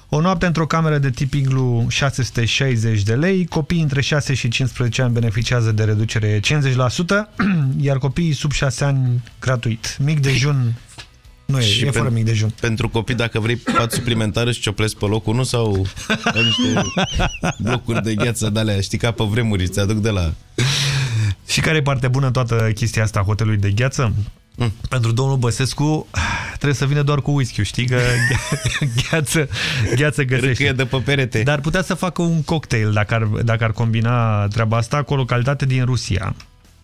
O noapte într-o cameră de tip iglu 660 de lei, copiii între 6 și 15 ani beneficiază de reducere 50%, iar copiii sub 6 ani gratuit. Mic dejun nu e, Și e fără pen- mic dejun. Pentru copii, dacă vrei pat suplimentar, îți cioplesc pe loc 1 sau ai niște blocuri de gheață de alea, știi, ca pe vremuri, îți aduc de la... Și care e partea bună în toată chestia asta a hotelului de gheață? Mm. Pentru domnul Băsescu trebuie să vină doar cu whisky știi că gheață, gheață găsește. Râcâie de pe perete. Dar putea să facă un cocktail dacă ar, dacă ar combina treaba asta cu o localitate din Rusia.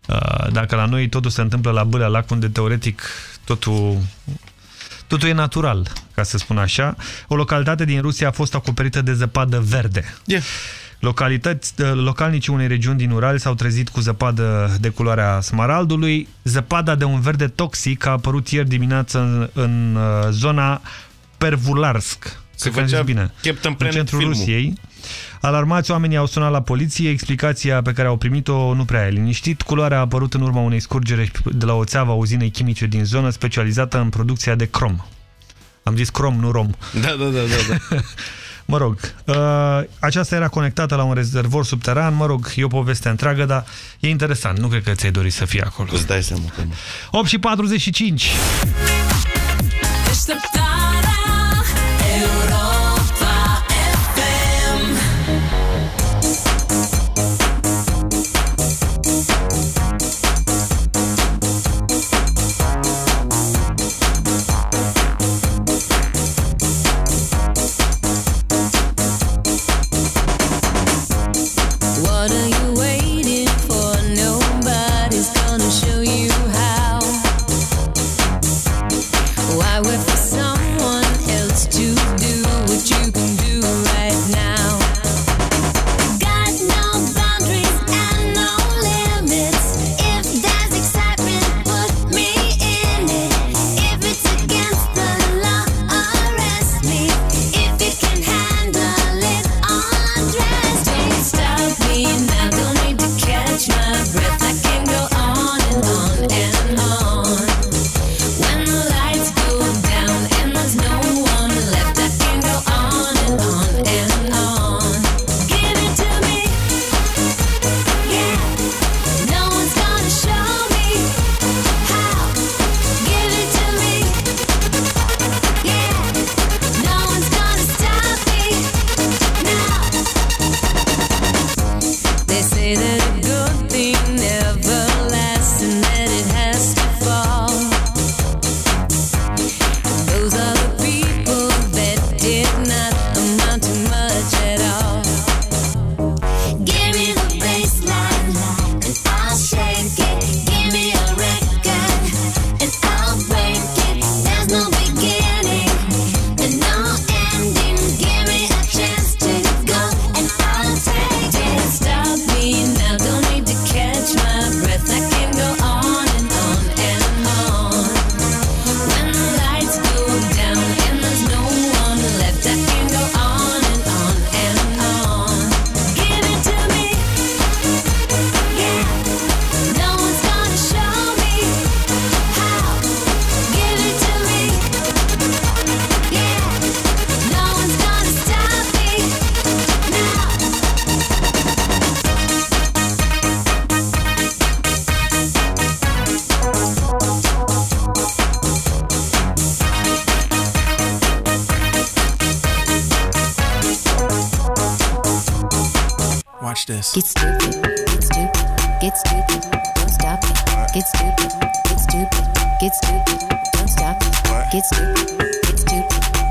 Uh, Dacă la noi totul se întâmplă la Bâlea Lac, unde teoretic totul, totul e natural, ca să spun așa, o localitate din Rusia a fost acoperită de zăpadă verde. Yeah. Localități, ă, localnicii unei regiuni din Ural s-au trezit cu zăpadă de culoarea smaraldului. Zăpada de un verde toxic a apărut ieri dimineață în, în ă, zona Pervularsk. Se făcea bine. În centrul filmul. Rusiei. Alarmați oamenii au sunat la poliție, explicația pe care au primit-o nu prea e liniștit. Culoarea a apărut în urma unei scurgere de la o țeavă a uzinei chimice din zonă specializată în producția de crom. Am zis crom, nu rom. Da, da, da, da. da. Mă rog, uh, aceasta era conectată la un rezervor subteran, mă rog, e o poveste întreagă, dar e interesant, nu cred că ți-ai dorit să fii acolo. Îți dai seama că nu. 8 și 45!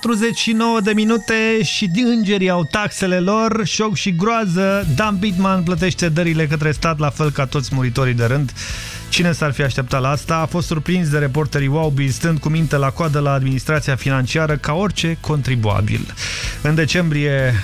49 de minute și îngerii au taxele lor, șoc și groază, Dan Bitman plătește dările către stat, la fel ca toți muritorii de rând. Cine s-ar fi așteptat la asta? A fost surprins de reporterii Wowbiz stând cu minte la coadă la administrația financiară ca orice contribuabil. În decembrie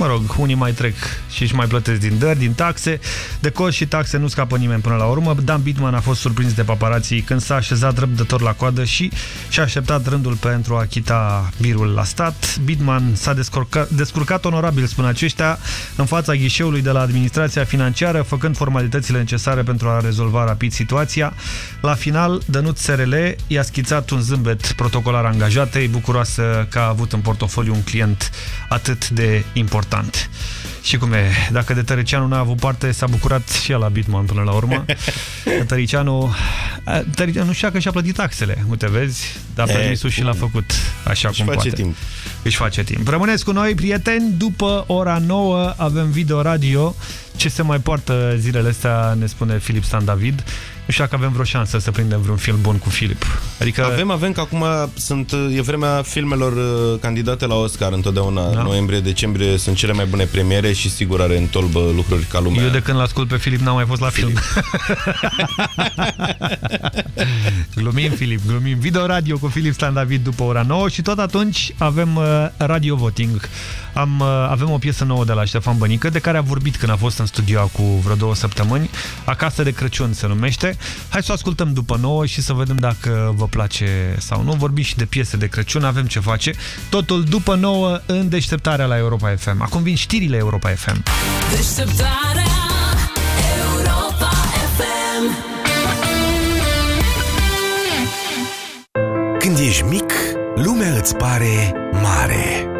Mă rog, unii mai trec și își mai plătesc din dări, din taxe. De cost și taxe nu scapă nimeni până la urmă. Dan Bitman a fost surprins de paparații când s-a așezat răbdător la coadă și și-a așteptat rândul pentru a achita birul la stat. Bitman s-a descurcat, descurcat onorabil, spun aceștia, în fața ghișeului de la administrația financiară, făcând formalitățile necesare pentru a rezolva rapid situația. La final, Dănuț SRL i-a schițat un zâmbet protocolar angajatei, bucuroasă că a avut în portofoliu un client atât de important. Și cum e, dacă de Tăricianu n-a avut parte, s-a bucurat și el la Bitman până la urmă. Tăricianu, a, Tăricianu nu știa că și-a plătit taxele, uite vezi, dar E, permisul și l-a făcut așa Își cum face poate. timp. Își face timp. Rămâneți cu noi, prieteni, după ora 9 avem video radio. Ce se mai poartă zilele astea, ne spune Filip Stan David. Nu știu dacă avem vreo șansă să prindem vreun film bun cu Filip. Adică Avem, avem că acum sunt, e vremea filmelor uh, candidate la Oscar întotdeauna. Da. Noiembrie-decembrie sunt cele mai bune premiere și sigur are în tolbă lucruri ca lumea. Eu de când l-ascult pe Filip n-am mai fost la film. glumim, Filip, glumim. Video radio cu Filip Stan David după ora 9 și tot atunci avem uh, radio voting. Am, uh, avem o piesă nouă de la Ștefan Bănică, de care a vorbit când a fost în studio cu vreo două săptămâni. Acasă de Crăciun se numește. Hai să o ascultăm după 9 și să vedem dacă vă place sau nu. Vorbim și de piese de Crăciun, avem ce face. Totul după 9 în deșteptarea la Europa FM. Acum vin știrile Europa FM. Deșteptarea Europa FM Când ești mic, lumea îți pare mare.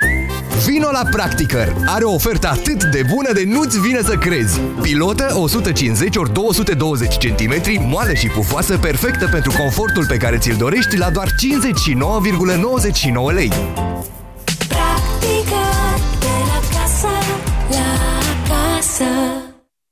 Vino la Practicăr! Are o ofertă atât de bună de nu-ți vine să crezi! Pilotă 150 ori 220 cm, moale și pufoasă, perfectă pentru confortul pe care ți-l dorești la doar 59,99 lei. Practică de la casă la casă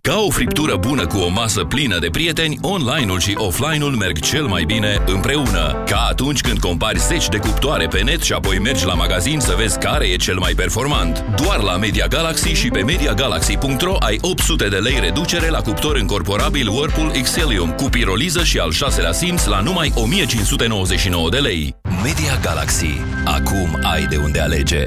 Ca o friptură bună cu o masă plină de prieteni, online-ul și offline-ul merg cel mai bine împreună. Ca atunci când compari zeci de cuptoare pe net și apoi mergi la magazin să vezi care e cel mai performant. Doar la Media Galaxy și pe MediaGalaxy.ro ai 800 de lei reducere la cuptor încorporabil Whirlpool Xelium cu piroliză și al șaselea simț la numai 1599 de lei. Media Galaxy. Acum ai de unde alege.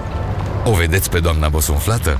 O vedeți pe doamna bosunflată?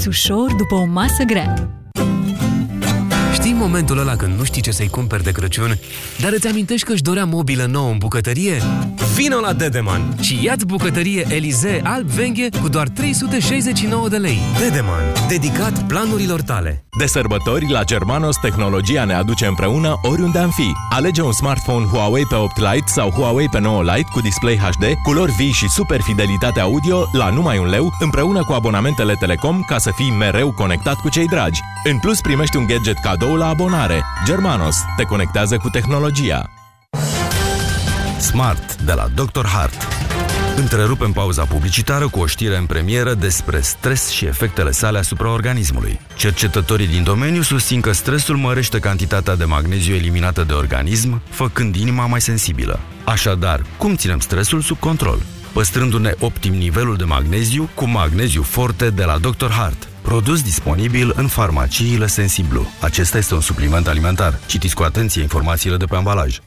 ușor după o masă grea. Știi momentul ăla când nu știi ce să-i cumperi de Crăciun, dar îți amintești că își dorea mobilă nouă în bucătărie? Vino la Dedeman și ia-ți bucătărie Elize Alb Venghe cu doar 369 de lei. Dedeman, dedicat planurilor tale. De sărbători, la Germanos, tehnologia ne aduce împreună oriunde am fi. Alege un smartphone Huawei pe 8 Lite sau Huawei pe 9 Lite cu display HD, culori vii și super fidelitate audio la numai un leu, împreună cu abonamentele Telecom ca să fii mereu conectat cu cei dragi. În plus, primești un gadget cadou la abonare. Germanos te conectează cu tehnologia. Smart de la Dr. Hart. Întrerupem pauza publicitară cu o știre în premieră despre stres și efectele sale asupra organismului. Cercetătorii din domeniu susțin că stresul mărește cantitatea de magneziu eliminată de organism, făcând inima mai sensibilă. Așadar, cum ținem stresul sub control? Păstrându-ne optim nivelul de magneziu cu magneziu forte de la Dr. Hart. Produs disponibil în farmaciile Sensiblu. Acesta este un supliment alimentar. Citiți cu atenție informațiile de pe ambalaj.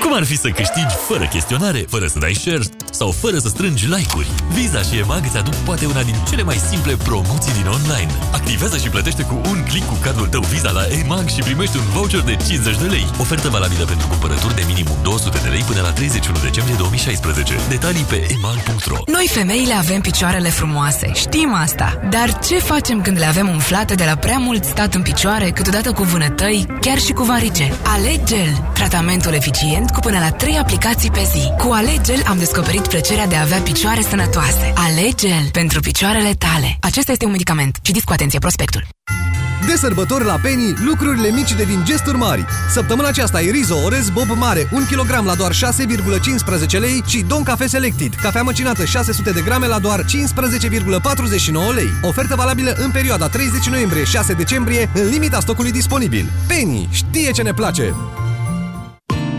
Cum ar fi să câștigi fără chestionare, fără să dai share sau fără să strângi like-uri? Visa și EMAG îți aduc poate una din cele mai simple promoții din online. Activează și plătește cu un click cu cardul tău Visa la EMAG și primești un voucher de 50 de lei. Ofertă valabilă pentru cumpărături de minimum 200 de lei până la 31 decembrie 2016. Detalii pe emag.ro Noi femeile avem picioarele frumoase, știm asta. Dar ce facem când le avem umflate de la prea mult stat în picioare, câteodată cu vânătăi, chiar și cu varice? Alegel, tratamentul eficient cu până la 3 aplicații pe zi. Cu Alegel am descoperit plăcerea de a avea picioare sănătoase. Alegel pentru picioarele tale. Acesta este un medicament. Citiți cu atenție prospectul. De sărbători la Penny, lucrurile mici devin gesturi mari. Săptămâna aceasta e Rizo Orez Bob Mare, 1 kg la doar 6,15 lei și Don Cafe Selected, cafea măcinată 600 de grame la doar 15,49 lei. Ofertă valabilă în perioada 30 noiembrie-6 decembrie, în limita stocului disponibil. Penny știe ce ne place!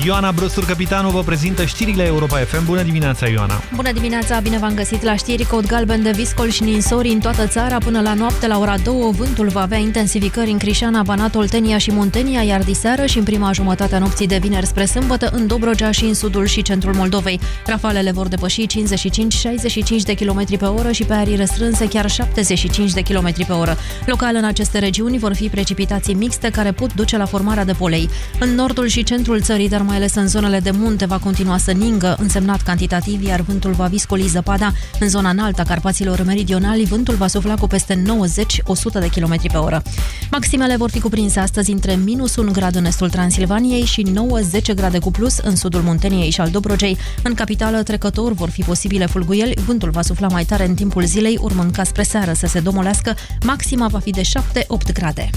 Ioana Brustur, capitanul, vă prezintă știrile Europa FM. Bună dimineața, Ioana! Bună dimineața, bine v-am găsit la știri. Cod galben de viscol și ninsori în toată țara. Până la noapte, la ora 2, vântul va avea intensificări în Crișana, Banat, Oltenia și Muntenia, iar diseară și în prima jumătate a nopții de vineri spre sâmbătă, în Dobrogea și în sudul și centrul Moldovei. Rafalele vor depăși 55-65 de km pe oră și pe arii restrânse chiar 75 de km pe oră. Local în aceste regiuni vor fi precipitații mixte care pot duce la formarea de polei. În nordul și centrul țării, dar mai ales în zonele de munte, va continua să ningă, însemnat cantitativ, iar vântul va viscoli zăpada. În zona înaltă a Carpaților Meridionali, vântul va sufla cu peste 90-100 de km pe oră. Maximele vor fi cuprinse astăzi între minus 1 grad în estul Transilvaniei și 9-10 grade cu plus în sudul Munteniei și al Dobrogei. În capitală trecător vor fi posibile fulguieli, vântul va sufla mai tare în timpul zilei, urmând ca spre seară să se domolească. Maxima va fi de 7-8 grade.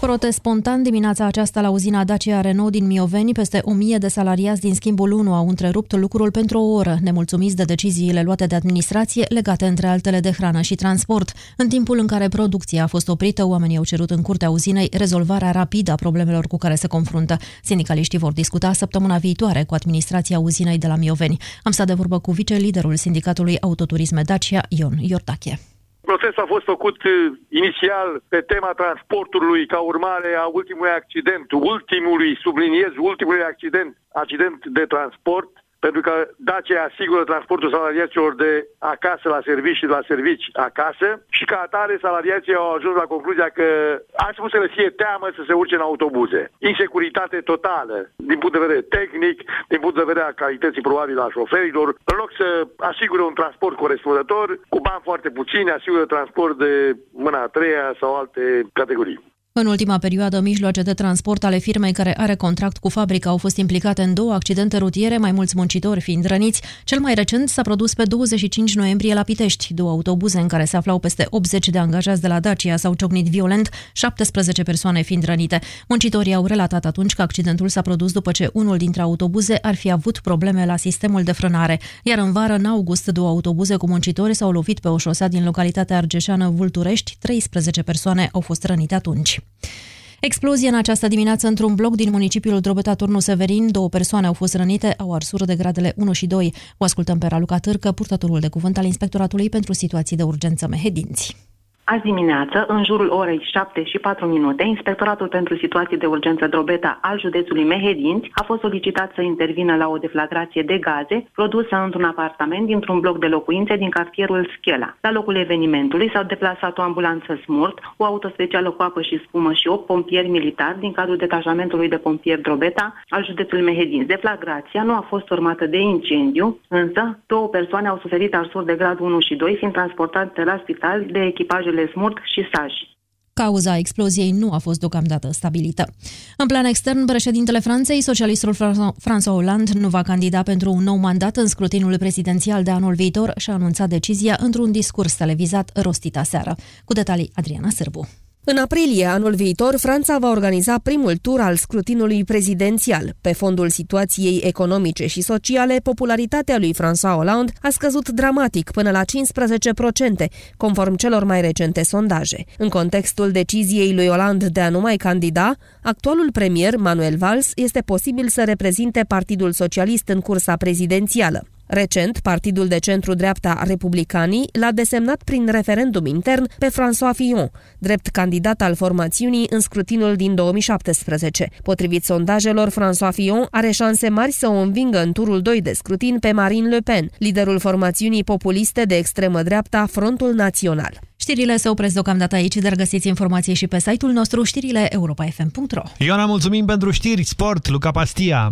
Protest spontan dimineața aceasta la uzina Dacia Renault din Mioveni, peste 1000 de salariați din schimbul 1 au întrerupt lucrul pentru o oră, nemulțumiți de deciziile luate de administrație legate între altele de hrană și transport. În timpul în care producția a fost oprită, oamenii au cerut în curtea uzinei rezolvarea rapidă a problemelor cu care se confruntă. Sindicaliștii vor discuta săptămâna viitoare cu administrația uzinei de la Mioveni. Am stat de vorbă cu viceliderul sindicatului Autoturisme Dacia, Ion Iortache. Procesul a fost făcut uh, inițial pe tema transportului ca urmare a ultimului accident, ultimului, subliniez, ultimului accident, accident de transport pentru că Dacia asigură transportul salariaților de acasă la servici și de la servici acasă și ca atare salariații au ajuns la concluzia că a spus să le fie teamă să se urce în autobuze. Insecuritate totală din punct de vedere tehnic, din punct de vedere a calității probabil a șoferilor. În loc să asigure un transport corespunzător, cu bani foarte puțini, asigură transport de mâna a treia sau alte categorii. În ultima perioadă, mijloace de transport ale firmei care are contract cu fabrica au fost implicate în două accidente rutiere, mai mulți muncitori fiind răniți. Cel mai recent s-a produs pe 25 noiembrie la Pitești. Două autobuze în care se aflau peste 80 de angajați de la Dacia s-au ciocnit violent, 17 persoane fiind rănite. Muncitorii au relatat atunci că accidentul s-a produs după ce unul dintre autobuze ar fi avut probleme la sistemul de frânare. Iar în vară, în august, două autobuze cu muncitori s-au lovit pe o șosea din localitatea argeșeană Vulturești. 13 persoane au fost rănite atunci. Explozie în această dimineață într-un bloc din municipiul Drobeta Turnu Severin. Două persoane au fost rănite, au arsuri de gradele 1 și 2. O ascultăm pe Raluca Târcă, purtătorul de cuvânt al Inspectoratului pentru Situații de Urgență Mehedinți. Azi dimineață, în jurul orei 7 și 4 minute, Inspectoratul pentru Situații de Urgență Drobeta al județului Mehedinți a fost solicitat să intervină la o deflagrație de gaze produsă într-un apartament dintr-un bloc de locuințe din cartierul Schela. La locul evenimentului s-au deplasat o ambulanță smurt, o autospecială cu apă și spumă și 8 pompieri militari din cadrul detașamentului de pompieri Drobeta al județului Mehedinți. Deflagrația nu a fost urmată de incendiu, însă două persoane au suferit arsuri de grad 1 și 2, fiind transportate la spital de echipajele Smurt și Saj. Cauza exploziei nu a fost deocamdată stabilită. În plan extern, președintele Franței, socialistul François Hollande, nu va candida pentru un nou mandat în scrutinul prezidențial de anul viitor și a anunțat decizia într-un discurs televizat rostit aseară. Cu detalii, Adriana Sârbu. În aprilie anul viitor, Franța va organiza primul tur al scrutinului prezidențial. Pe fondul situației economice și sociale, popularitatea lui François Hollande a scăzut dramatic până la 15%, conform celor mai recente sondaje. În contextul deciziei lui Hollande de a nu mai candida, actualul premier, Manuel Valls, este posibil să reprezinte Partidul Socialist în cursa prezidențială. Recent, partidul de centru-dreapta Republicanii l-a desemnat prin referendum intern pe François Fillon, drept candidat al formațiunii în scrutinul din 2017. Potrivit sondajelor, François Fillon are șanse mari să o învingă în turul 2 de scrutin pe Marine Le Pen, liderul formațiunii populiste de extremă dreapta Frontul Național. Știrile se opresc deocamdată aici, dar găsiți informații și pe site-ul nostru știrile europa.fm.ro Ioana, mulțumim pentru știri, sport, Luca Pastia.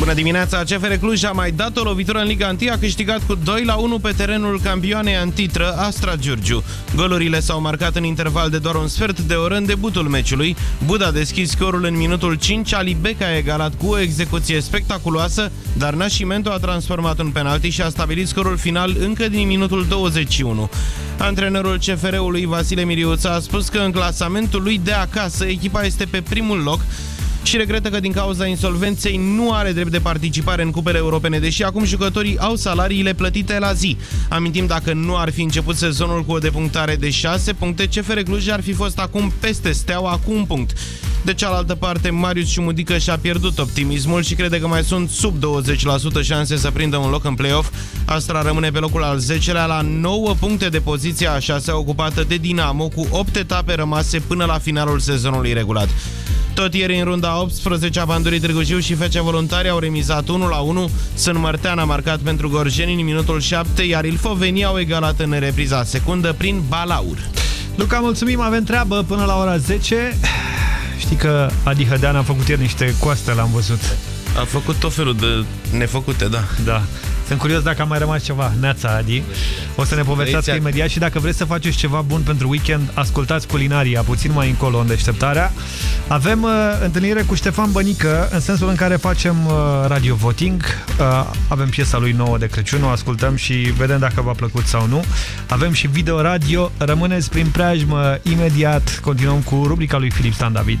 Bună dimineața! CFR Cluj a mai dat o lovitură în Liga 1, a câștigat cu 2 la 1 pe terenul campioanei antitră Astra Giurgiu. Golurile s-au marcat în interval de doar un sfert de oră în debutul meciului. Buda a deschis scorul în minutul 5, Ali Beca a egalat cu o execuție spectaculoasă, dar Nascimento a transformat un penalti și a stabilit scorul final încă din minutul 21. Antrenorul CFR-ului Vasile Miriuța a spus că în clasamentul lui de acasă echipa este pe primul loc, și regretă că din cauza insolvenței nu are drept de participare în cupele europene, deși acum jucătorii au salariile plătite la zi. Amintim, dacă nu ar fi început sezonul cu o depunctare de 6 puncte, CFR Cluj ar fi fost acum peste Steaua cu un punct. De cealaltă parte, Marius Ciumudică și-a pierdut optimismul și crede că mai sunt sub 20% șanse să prindă un loc în play-off. Astra rămâne pe locul al 10-lea la 9 puncte de poziția a 6 ocupată de Dinamo cu 8 etape rămase până la finalul sezonului regulat. Tot ieri în runda 18, Avandurii Târgu Jiu și Fece Voluntari au remizat 1-1. Sunt Mărtean a marcat pentru Gorjeni în minutul 7, iar Ilfoveni au egalat în repriza secundă prin Balaur. Luca, mulțumim, avem treabă până la ora 10. Știi că Adi Hădean a făcut ieri niște coaste, l-am văzut. A făcut tot felul de nefăcute, da. Da. Sunt curios dacă a mai rămas ceva. Neața, Adi. O să ne povestească imediat și dacă vreți să faceți ceva bun pentru weekend, ascultați culinaria puțin mai încolo în deșteptarea. Avem uh, întâlnire cu Ștefan Bănică, în sensul în care facem uh, radio voting. Uh, avem piesa lui nouă de Crăciun, o ascultăm și vedem dacă v-a plăcut sau nu. Avem și video radio. Rămâneți prin preajmă imediat. Continuăm cu rubrica lui Filip Stan David.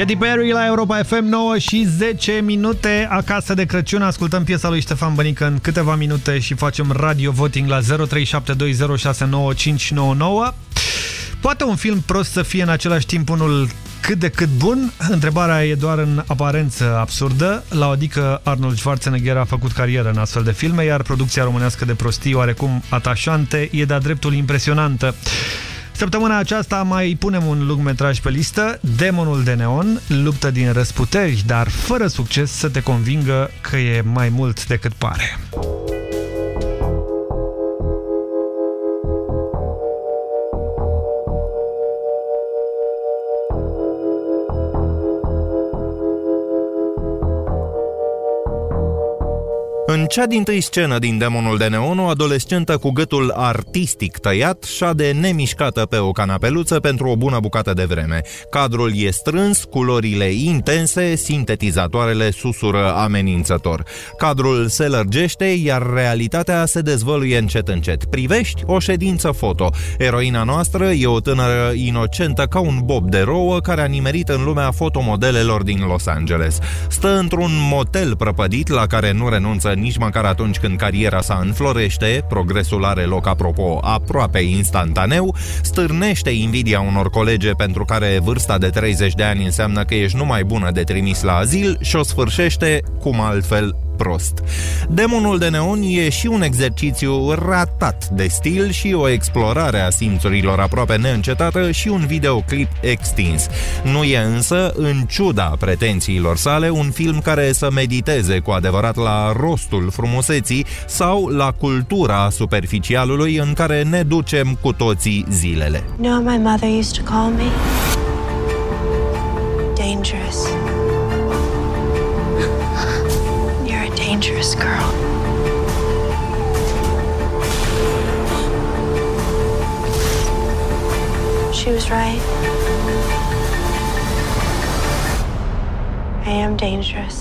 Katy Perry la Europa FM 9 și 10 minute acasă de Crăciun. Ascultăm piesa lui Ștefan Bănică în câteva minute și facem radio voting la 0372069599. Poate un film prost să fie în același timp unul cât de cât bun? Întrebarea e doar în aparență absurdă. La o adică Arnold Schwarzenegger a făcut carieră în astfel de filme, iar producția românească de prostii oarecum atașante e de-a dreptul impresionantă. Săptămâna aceasta mai punem un lungmetraj pe listă, Demonul de Neon, luptă din răsputeri, dar fără succes să te convingă că e mai mult decât pare. Cea din tâi scenă din Demonul de Neon, o adolescentă cu gâtul artistic tăiat șade nemișcată pe o canapeluță pentru o bună bucată de vreme. Cadrul e strâns, culorile intense, sintetizatoarele susură amenințător. Cadrul se lărgește, iar realitatea se dezvăluie încet încet. Privești o ședință foto. Eroina noastră e o tânără inocentă ca un bob de rouă care a nimerit în lumea fotomodelelor din Los Angeles. Stă într-un motel prăpădit la care nu renunță nici măcar atunci când cariera sa înflorește, progresul are loc, apropo, aproape instantaneu, stârnește invidia unor colege pentru care vârsta de 30 de ani înseamnă că ești numai bună de trimis la azil și o sfârșește, cum altfel, prost. Demonul de neon e și un exercițiu ratat de stil și o explorare a simțurilor aproape neîncetată și un videoclip extins. Nu e însă, în ciuda pretențiilor sale, un film care să mediteze cu adevărat la rostul frumuseții sau la cultura superficialului în care ne ducem cu toții zilele. You know what my mother used to call me? Dangerous girl. She was right.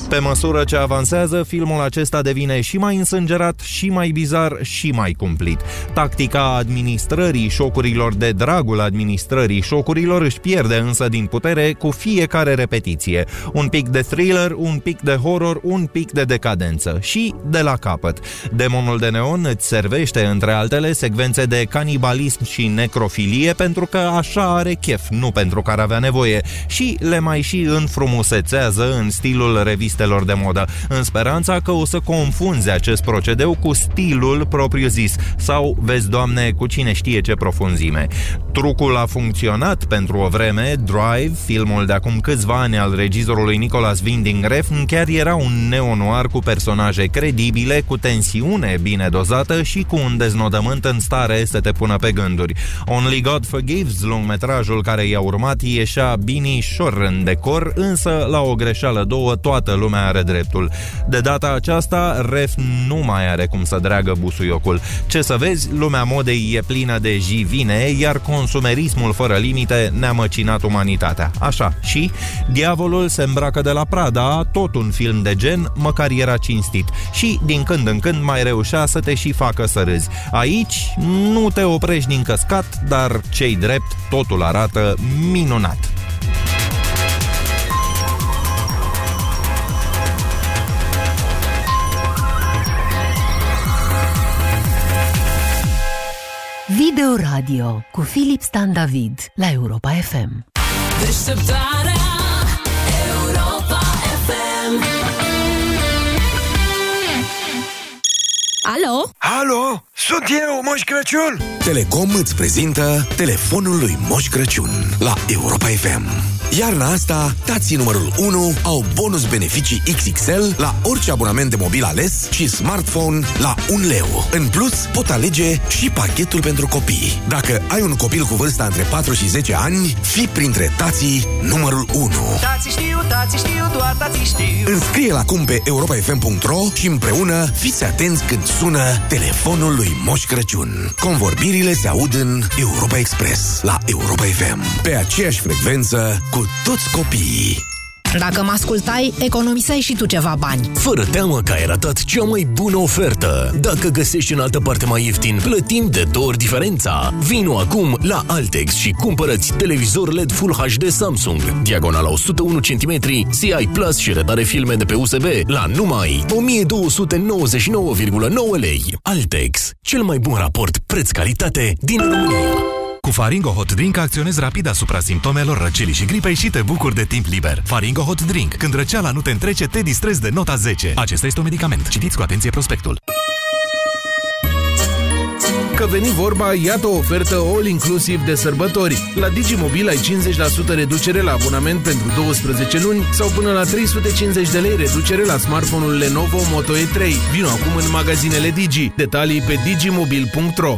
Pe măsură ce avansează, filmul acesta devine și mai însângerat, și mai bizar, și mai cumplit. Tactica administrării șocurilor de dragul administrării șocurilor își pierde însă din putere cu fiecare repetiție. Un pic de thriller, un pic de horror, un pic de decadență. Și de la capăt. Demonul de neon îți servește, între altele, secvențe de canibalism și necrofilie pentru că așa are chef, nu pentru că ar avea nevoie. Și le mai și înfrumusețează în stilul revistelor de modă, în speranța că o să confunze acest procedeu cu stilul propriu-zis sau, vezi, Doamne, cu cine știe ce profunzime. Trucul a funcționat pentru o vreme, Drive, filmul de acum câțiva ani al regizorului Nicolas Winding Refn, chiar era un neonoir cu personaje credibile, cu tensiune bine dozată și cu un deznodământ în stare să te pună pe gânduri. Only God Forgives, lungmetrajul care i-a urmat, ieșea binișor în decor, însă la o greșeală două toată lumea are dreptul. De data aceasta, Ref nu mai are cum să dreagă busuiocul. Ce să vezi, lumea modei e plină de jivine, iar consumerismul fără limite ne-a măcinat umanitatea. Așa, și Diavolul se îmbracă de la Prada, tot un film de gen, măcar era cinstit. Și din când în când mai reușea să te și facă să râzi. Aici nu te oprești din căscat, dar cei drept totul arată minunat. Video Radio cu Filip Stan David la Europa FM. Deșteptarea Europa FM Alo? Alo, sunt eu, Moș Crăciun Telecom îți prezintă telefonul lui Moș Crăciun la Europa FM. Iarna asta, tații numărul 1 au bonus beneficii XXL la orice abonament de mobil ales și smartphone la 1 leu. În plus, pot alege și pachetul pentru copii. Dacă ai un copil cu vârsta între 4 și 10 ani, fi printre tații numărul 1. Tații știu, tații știu, doar tații știu. Înscrie-l acum pe europafm.ro și împreună fiți atenți când sună telefonul lui Moș Crăciun. Convorbirile se aud în Europa Express la Europa FM. Pe aceeași frecvență cu toți copiii. Dacă mă ascultai, economiseai și tu ceva bani. Fără teamă că ai ratat cea mai bună ofertă. Dacă găsești în altă parte mai ieftin, plătim de două ori diferența. Vino acum la Altex și cumpărăți televizor LED Full HD Samsung, diagonala 101 cm, CI Plus și redare filme de pe USB la numai 1299,9 lei. Altex, cel mai bun raport preț-calitate din România. Cu Faringo Hot Drink acționezi rapid asupra simptomelor răcelii și gripei și te bucuri de timp liber. Faringo Hot Drink. Când răceala nu te întrece, te distrezi de nota 10. Acesta este un medicament. Citiți cu atenție prospectul. Că veni vorba, iată o ofertă all-inclusiv de sărbători. La Digimobil ai 50% reducere la abonament pentru 12 luni sau până la 350 de lei reducere la smartphone-ul Lenovo Moto E3. Vino acum în magazinele Digi. Detalii pe digimobil.ro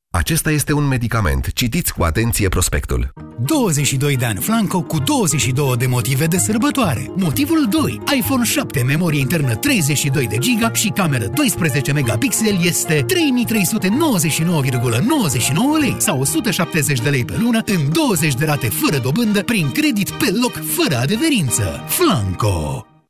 Acesta este un medicament. Citiți cu atenție prospectul. 22 de ani Flanco cu 22 de motive de sărbătoare. Motivul 2. iPhone 7, memorie internă 32 de giga și cameră 12 megapixel este 3399,99 lei sau 170 de lei pe lună în 20 de rate fără dobândă prin credit pe loc fără adeverință. Flanco!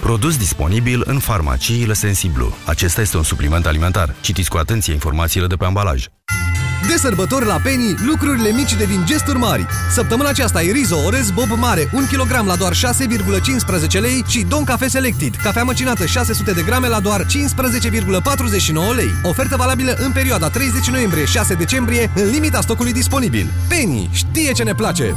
Produs disponibil în farmaciile Sensiblu. Acesta este un supliment alimentar. Citiți cu atenție informațiile de pe ambalaj. De sărbători la Penny, lucrurile mici devin gesturi mari. Săptămâna aceasta e Rizo Orez Bob Mare, 1 kg la doar 6,15 lei și Don Cafe Selected, cafea măcinată 600 de grame la doar 15,49 lei. Ofertă valabilă în perioada 30 noiembrie-6 decembrie, în limita stocului disponibil. Penny știe ce ne place!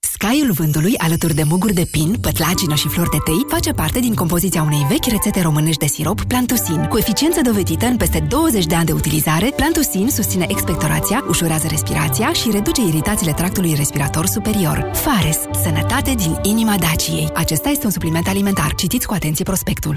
Scaiul vântului, alături de muguri de pin, pătlagină și flori de tei, face parte din compoziția unei vechi rețete românești de sirop, Plantusin. Cu eficiență dovedită în peste 20 de ani de utilizare, Plantusin susține expectorația, ușurează respirația și reduce iritațiile tractului respirator superior. Fares, sănătate din inima Daciei. Acesta este un supliment alimentar. Citiți cu atenție prospectul.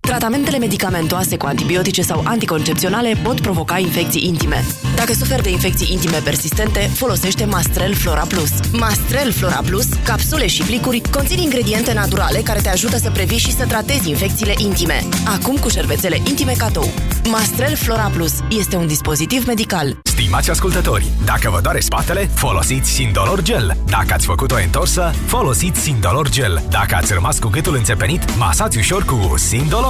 Tratamentele medicamentoase cu antibiotice sau anticoncepționale pot provoca infecții intime. Dacă suferi de infecții intime persistente, folosește Mastrel Flora Plus. Mastrel Flora Plus, capsule și plicuri, conțin ingrediente naturale care te ajută să previi și să tratezi infecțiile intime. Acum cu șervețele intime cadou. Mastrel Flora Plus este un dispozitiv medical. Stimați ascultători, dacă vă doare spatele, folosiți Sindolor Gel. Dacă ați făcut o întorsă, folosiți Sindolor Gel. Dacă ați rămas cu gâtul înțepenit, masați ușor cu Sindolor.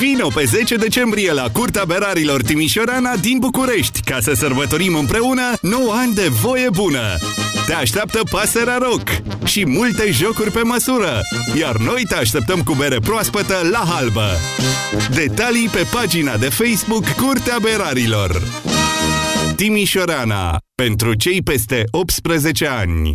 Vino pe 10 decembrie la Curtea Berarilor Timișorana din București ca să sărbătorim împreună 9 ani de voie bună. Te așteaptă pasărea rock și multe jocuri pe măsură, iar noi te așteptăm cu bere proaspătă la halbă. Detalii pe pagina de Facebook Curtea Berarilor. Timișorana. Pentru cei peste 18 ani.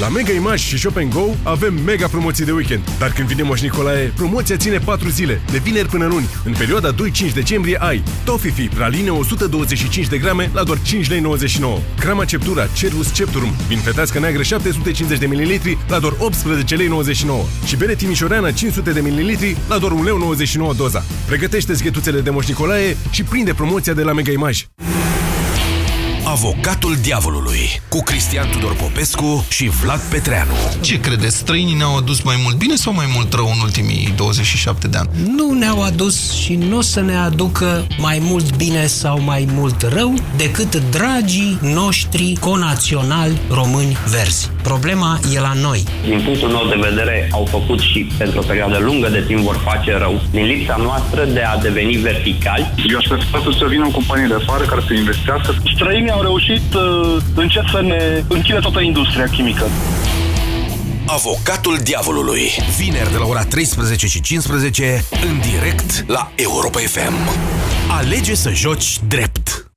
La Mega Image și Shop Go avem mega promoții de weekend. Dar când vine Moș Nicolae, promoția ține 4 zile, de vineri până luni. În perioada 2-5 decembrie ai Tofifi, praline 125 de grame la doar 5,99 lei. Crama Ceptura, Cervus Cepturum, vin fetească neagră 750 de ml la doar 18,99 lei. Și bere Timișoreana 500 de ml la doar 1,99 lei doza. Pregătește schetuțele de Moș Nicolae și prinde promoția de la Mega Image. Avocatul diavolului cu Cristian Tudor Popescu și Vlad Petreanu. Ce credeți? Străinii ne-au adus mai mult bine sau mai mult rău în ultimii 27 de ani? Nu ne-au adus și nu o să ne aducă mai mult bine sau mai mult rău decât dragii noștri conaționali români verzi. Problema e la noi. Din punctul meu de vedere, au făcut și pentru o perioadă lungă de timp vor face rău din lipsa noastră de a deveni verticali. Eu aș prefera să vină o companie de afară care să investească. Străinii au reușit uh, încet să ne închide toată industria chimică. Avocatul diavolului. Vineri de la ora 13 și 15 în direct la Europa FM. Alege să joci drept.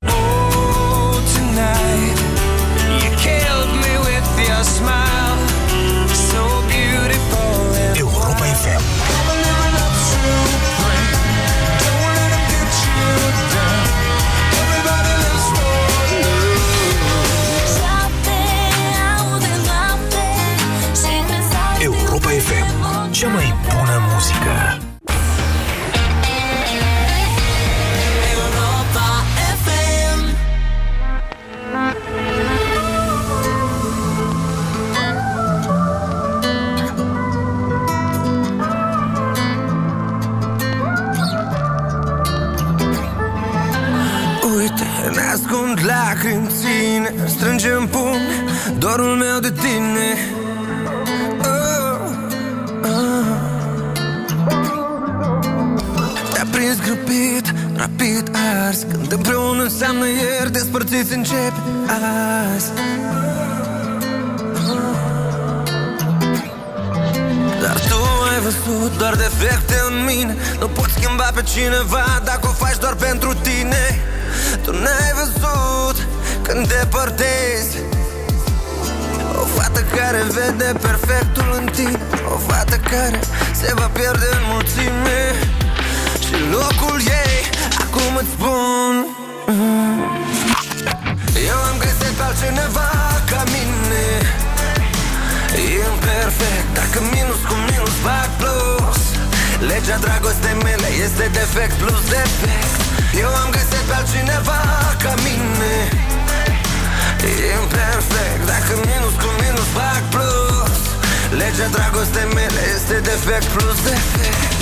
Ține Strângem pumn dorul meu de tine oh, oh. Te-a prins grăbit, rapid ars Când împreună înseamnă ieri Despărțiți încep azi Dar tu ai văzut doar defecte în mine Nu poți schimba pe cineva dacă o faci doar pentru tine Tu n-ai văzut când depărtezi O fată care vede perfectul în tine O fată care se va pierde în mulțime. Și locul ei, acum îți spun mm. Eu am găsit pe altcineva ca mine. Imperfect, dacă minus cu minus fac plus. Legea dragostei mele este defect plus defect. Eu am găsit pe altcineva ca mine Imperfect, dacă minus cu minus fac plus. Legea dragostei mele este defect plus defect.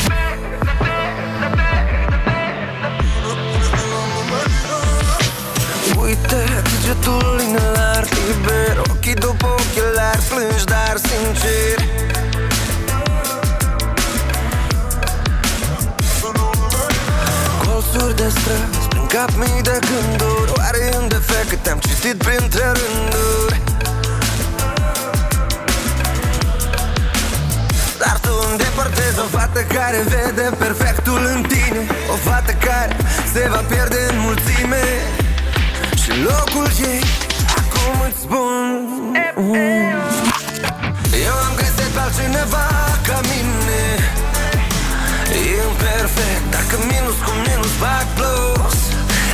Uite degetul inelar liber Ochii după ochelari plângi dar sincer. Colțuri de străzi prin cap mii de gânduri Oare în defect? Cât am citit printre rânduri. Dar tu îndepărtezi o fată care vede perfectul în tine. O fată care se va pierde în mulțime. Și locul ei acum îți spun mm. Eu am găsit pe altcineva ca mine. Imperfect Dacă minus cu minus fac plus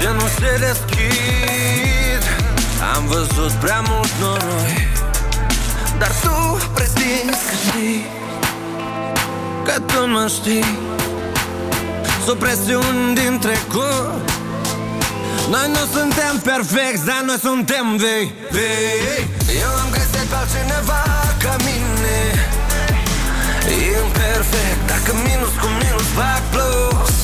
Ce nu se deschid. Am văzut prea mult noroi. Dar tu pretinzi că știi Că tu mă știi. Sub presiuni din trecut noi nu suntem perfecti, dar noi suntem vei, vei. Eu am găsit pe altcineva ca mine. Imperfect, dacă minus cu minus fac plus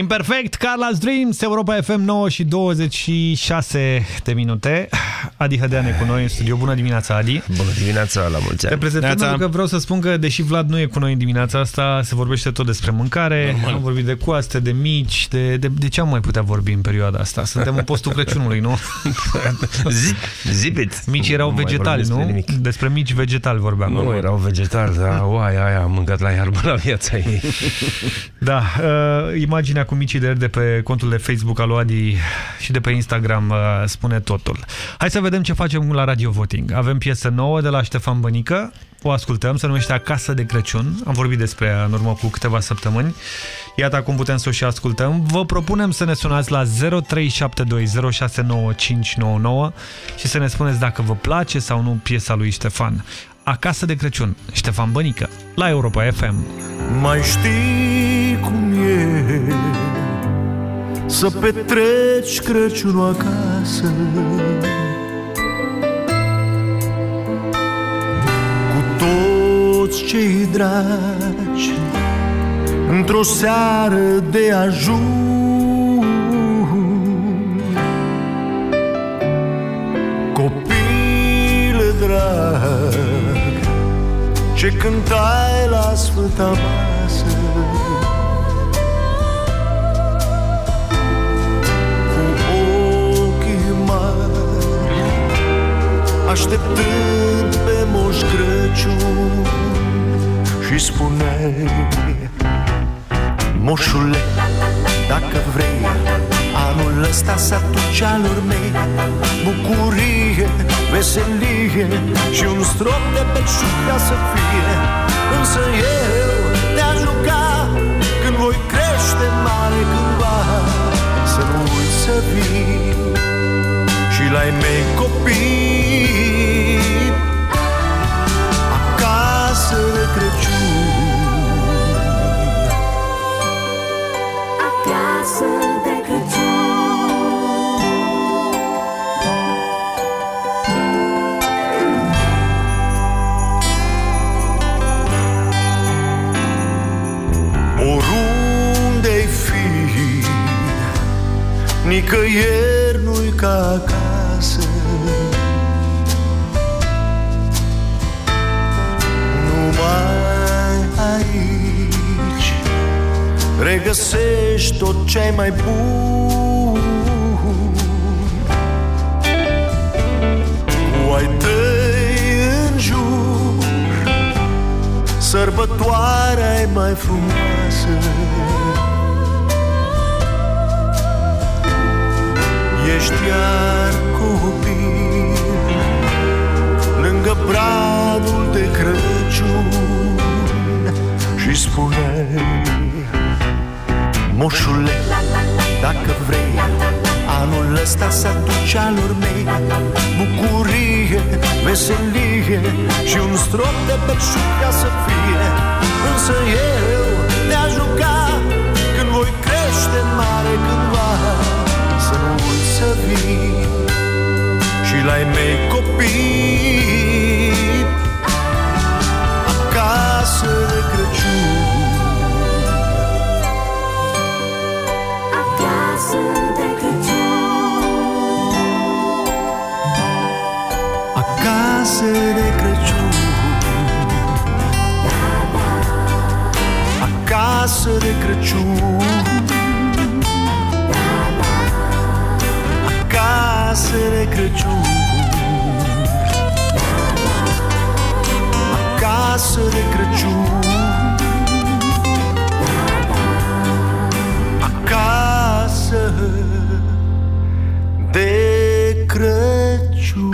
Imperfect, Carla's Dreams, Europa FM 9 și 26 de minute. Adi Hădeane cu noi în studio. Bună dimineața, Adi. Bună dimineața, la mulți ani. Reprezentând pentru că vreau să spun că, deși Vlad nu e cu noi în dimineața asta, se vorbește tot despre mâncare, Normal. am vorbit de coaste, de mici, de, de, de ce am mai putea vorbi în perioada asta? Suntem în postul Crăciunului, nu? Zip, zipit. Mici erau vegetali, nu? Nimic. Despre mici vegetali vorbeam. Nu, erau vegetali, dar oai, aia, am mâncat la iarbă la viața ei. Da, uh, imaginea cu micii de ieri de pe contul de Facebook al lui Adi și de pe Instagram uh, spune totul. Hai să vedem ce facem la Radio Voting. Avem piesă nouă de la Ștefan Bănică, o ascultăm, se numește Acasă de Crăciun. Am vorbit despre ea în urmă cu câteva săptămâni. Iată acum putem să o și ascultăm. Vă propunem să ne sunați la 0372069599 și să ne spuneți dacă vă place sau nu piesa lui Ștefan. Acasă de Crăciun, Ștefan Bănică, la Europa FM. Mai știi cum e Să petreci Crăciunul acasă? Cu toți cei dragi Într-o seară de ajun. Copile drag Ce cântai la Sfânta Masă? Așteptând pe Moș Crăciun. Și spuneai Moșule, dacă vrei Anul ăsta să aduci alor mei Bucurie, veselie Și un strop de belșug ca să fie. Însă eu te-aș juca Când voi crește mare cândva Să nu uiți să vii Și la ai mei copii. Acasă de Crăciun. Acasă Nicăieri nu-i ca acasă. Numai aici. Regăsești tot ce-ai mai bun. Cu ai tăi în jur Sărbătoarea e mai frumoasă Ești iar copil Lângă bradul de Crăciun. Și spune Moșule, dacă vrei Anul ăsta să aduci alor mei Bucurie, veselie Și un strop de belșug ca să fie. Însă eu te-aș juca Când voi crește mare cândva să nu uiți să vii Și la mei copii Acasă de Crăciun Acasă de Crăciun. Da, da. Acasă de Crăciun. Acasă de Crăciun. Acasă de Crăciun. Acasă de Crăciun.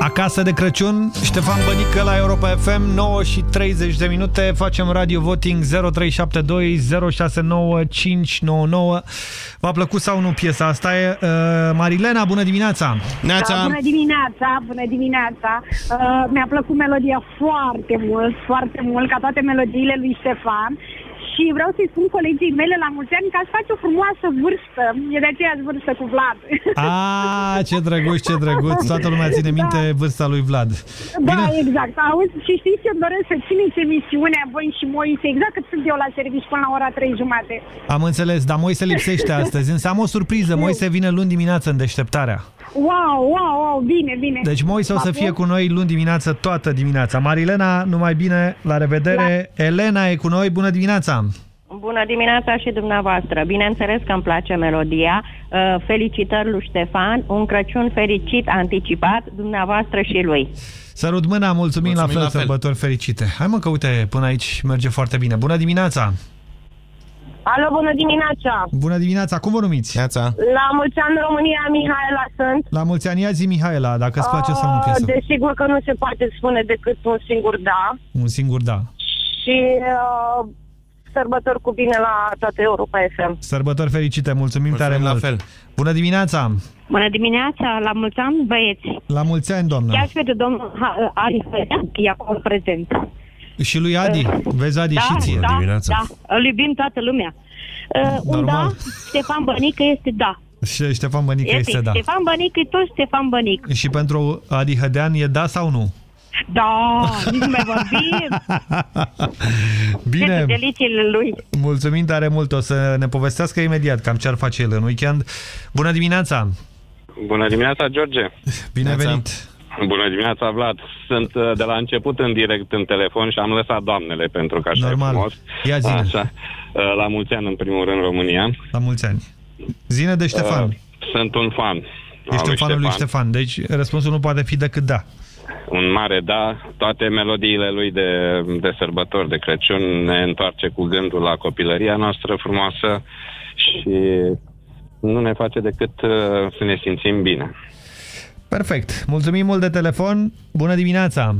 Acasă de Crăciun, Ștefan Bănică la Europa FM, 9 și 30 de minute, facem radio voting 0372 069599. V-a plăcut sau nu piesa asta? E, uh, Marilena, bună dimineața! Da, bună dimineața, bună dimineața. Uh, mi-a plăcut melodia foarte mult, foarte mult, ca toate melodiile lui Ștefan. Și vreau să-i spun colegii mele la mulți ani că aș face o frumoasă vârstă. E de aceeași vârstă cu Vlad. A, ce drăguț, ce drăguț! Toată lumea ține minte vârsta lui Vlad. Da, exact. Auzi, și știți ce doresc să țineți emisiunea voi și Moise, exact cât sunt eu la serviciu până la ora 3 jumate. Am înțeles, dar Moise lipsește astăzi. Însă am o surpriză. Moise vine luni dimineață în deșteptarea. Wow, wow, wow, bine, bine. Deci Moise o să fie cu noi luni dimineață, toată dimineața. Marilena, numai bine, la revedere. Elena e cu noi, bună dimineața! Bună dimineața și dumneavoastră. Bineînțeles că îmi place melodia. Uh, Felicitări lui Ștefan. Un Crăciun fericit, anticipat, dumneavoastră și lui. Sărut mâna, mulțumim, la fel, la fel. sărbători fericite. Hai mă că uite, până aici merge foarte bine. Bună dimineața! Alo, bună dimineața! Bună dimineața, cum vă numiți? Neața. La mulți ani România, Mihaela sunt. La mulți ani, ia zi Mihaela, dacă îți place sau nu Uh, piesă. Desigur că nu se poate spune decât un singur da. Un singur da. Și uh, sărbători cu bine la toată Europa FM. Sărbători fericite, mulțumim, tare la mult. fel. Bună dimineața! Bună dimineața, la mulți ani băieți. La mulți ani, doamnă. Chiar și pe domnul Ha- Ari Hădean, că e acolo prezent. Și lui Adi. Vezi, Adi, da, și ție. da, da, îl iubim toată lumea. Uh, un Normal. da, Ștefan Bănică este da. Și Ștefan Bănică este da. Ștefan Bănică e tot Ștefan Bănic. Și pentru Adi Hădean e da sau nu? Da, nici nu mai vorbim. Bine, Pentru deliciile lui. mulțumim tare mult. O să ne povestească imediat cam ce ar face el în weekend. Bună dimineața! Bună dimineața, George! Bine venit! Bună dimineața, Vlad! Sunt uh, de la început în direct în telefon și am lăsat doamnele pentru că așa Normal. e frumos. Ia zine. Așa. Uh, La mulți ani, în primul rând, România. La mulți ani. Zine de Ștefan. Uh, Sunt un fan. Ești un fan al lui Ștefan, deci răspunsul nu poate fi decât da. Un mare da. Toate melodiile lui de, de sărbători, de Crăciun, ne întoarce cu gândul la copilăria noastră frumoasă și nu ne face decât uh, să ne simțim bine. Perfect. Mulțumim mult de telefon. Bună dimineața!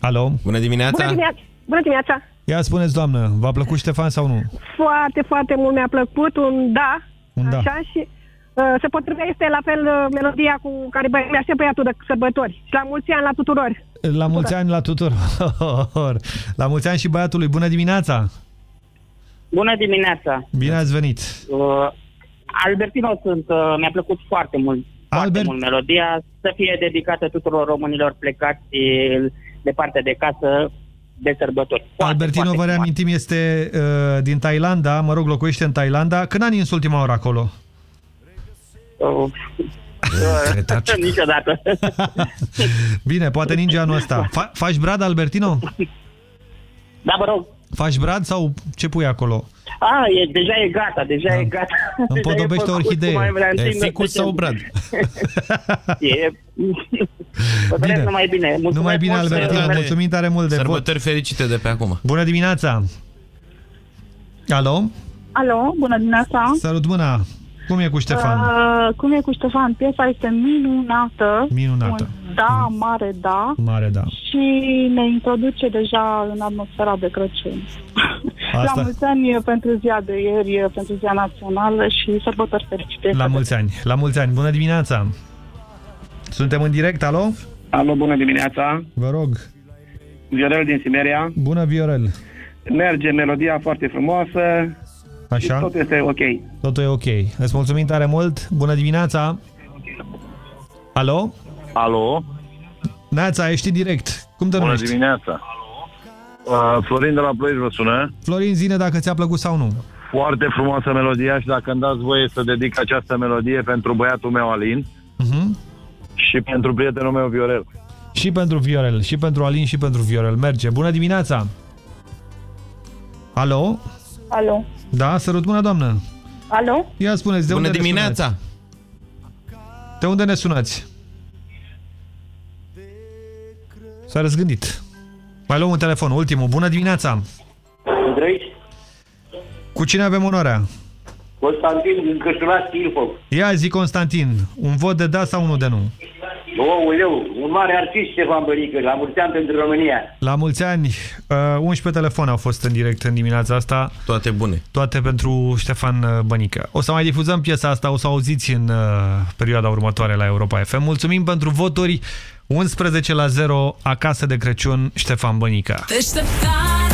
Alo? Bună dimineața! Bună dimineața! Bună dimineața! Ia spuneți, doamnă, v-a plăcut Ștefan sau nu? Foarte, foarte mult mi-a plăcut, un da. Un da. Așa și uh, se potrivește la fel uh, melodia cu care bă, mi-a băiatul de sărbători. Și la mulți ani la tuturor. La mulți ani la tuturor. La mulți ani și băiatului. Bună dimineața! Bună dimineața! Bine ați venit! Uh, Albertino sunt, uh, mi-a plăcut foarte mult, foarte Albert- mult melodia, să fie dedicată tuturor românilor plecați uh, departe de casă de sărbători. Foarte, Albertino, foarte vă frumos. reamintim, este uh, din Thailanda, mă rog, locuiește în Thailanda. Când ani în ultima oră acolo? Uh, uh, niciodată. Bine, poate ninge anul ăsta. Fa faci brad, Albertino? da, vă rog. Faci brad sau ce pui acolo? A, e, deja e gata, deja e gata. Deja e Împodobește o făcut, orhidee. cum ai vrea, E întâi ficus sau brad? e... Vă doresc numai bine. Mulțumesc Numai bine, mult, Albertino. uh, Mulțumim tare mult de vot. Sărbători fericite de pe acum. Bună dimineața! Alo? Alo, bună dimineața! Salut mâna! Cum e cu Ștefan? Uh, cum e cu Ștefan? Piesa este minunată. Minunată. Un da, mare da. Mare, da. Și ne introduce deja în atmosfera de Crăciun. Asta- La mulți ani pentru ziua de ieri, pentru ziua națională și sărbători fericite. La mulți ani. La mulți ani. Bună dimineața! Suntem în direct, alo? Alo, bună dimineața! Vă rog. Viorel din Siberia. Bună, Viorel! Merge melodia foarte frumoasă. Așa? Și totul este ok. Totul e ok. Îți mulțumim tare mult. Bună dimineața! Alo? Alo? Neața, ești în direct. Cum te Bună numești? dimineața! Uh, Florin de la Ploiești vă sună. Florin, zine dacă ți-a plăcut sau nu. Foarte frumoasă melodia și dacă îmi dați voie să dedic această melodie pentru băiatul meu Alin Mhm. și pentru prietenul meu Viorel. Și pentru Viorel, și pentru Alin, și pentru Viorel. Merge. Bună dimineața! Alo? Alo. Da, sărut mâna, doamnă. Alo? Ia spuneți, de Bună unde dimineața! Ne sunați? De unde ne sunați? S-a răzgândit. Mai luăm un telefon, ultimul. Bună dimineața! Îndrăiți? Cu cine avem onoarea? Constantin din Cășulați Ilfov. Ia zi, Constantin, un vot de da sau unul de nu? Ouleu, un mare artist Ștefan Bănică, la mulți ani pentru România. La mulți ani, uh, 11 telefon au fost în direct în dimineața asta. Toate bune. Toate pentru Ștefan uh, Bănică. O să mai difuzăm piesa asta, o să o auziți în uh, perioada următoare la Europa FM. Mulțumim pentru voturi. 11 la 0, acasă de Crăciun, Ștefan Bănică. Deșteptarea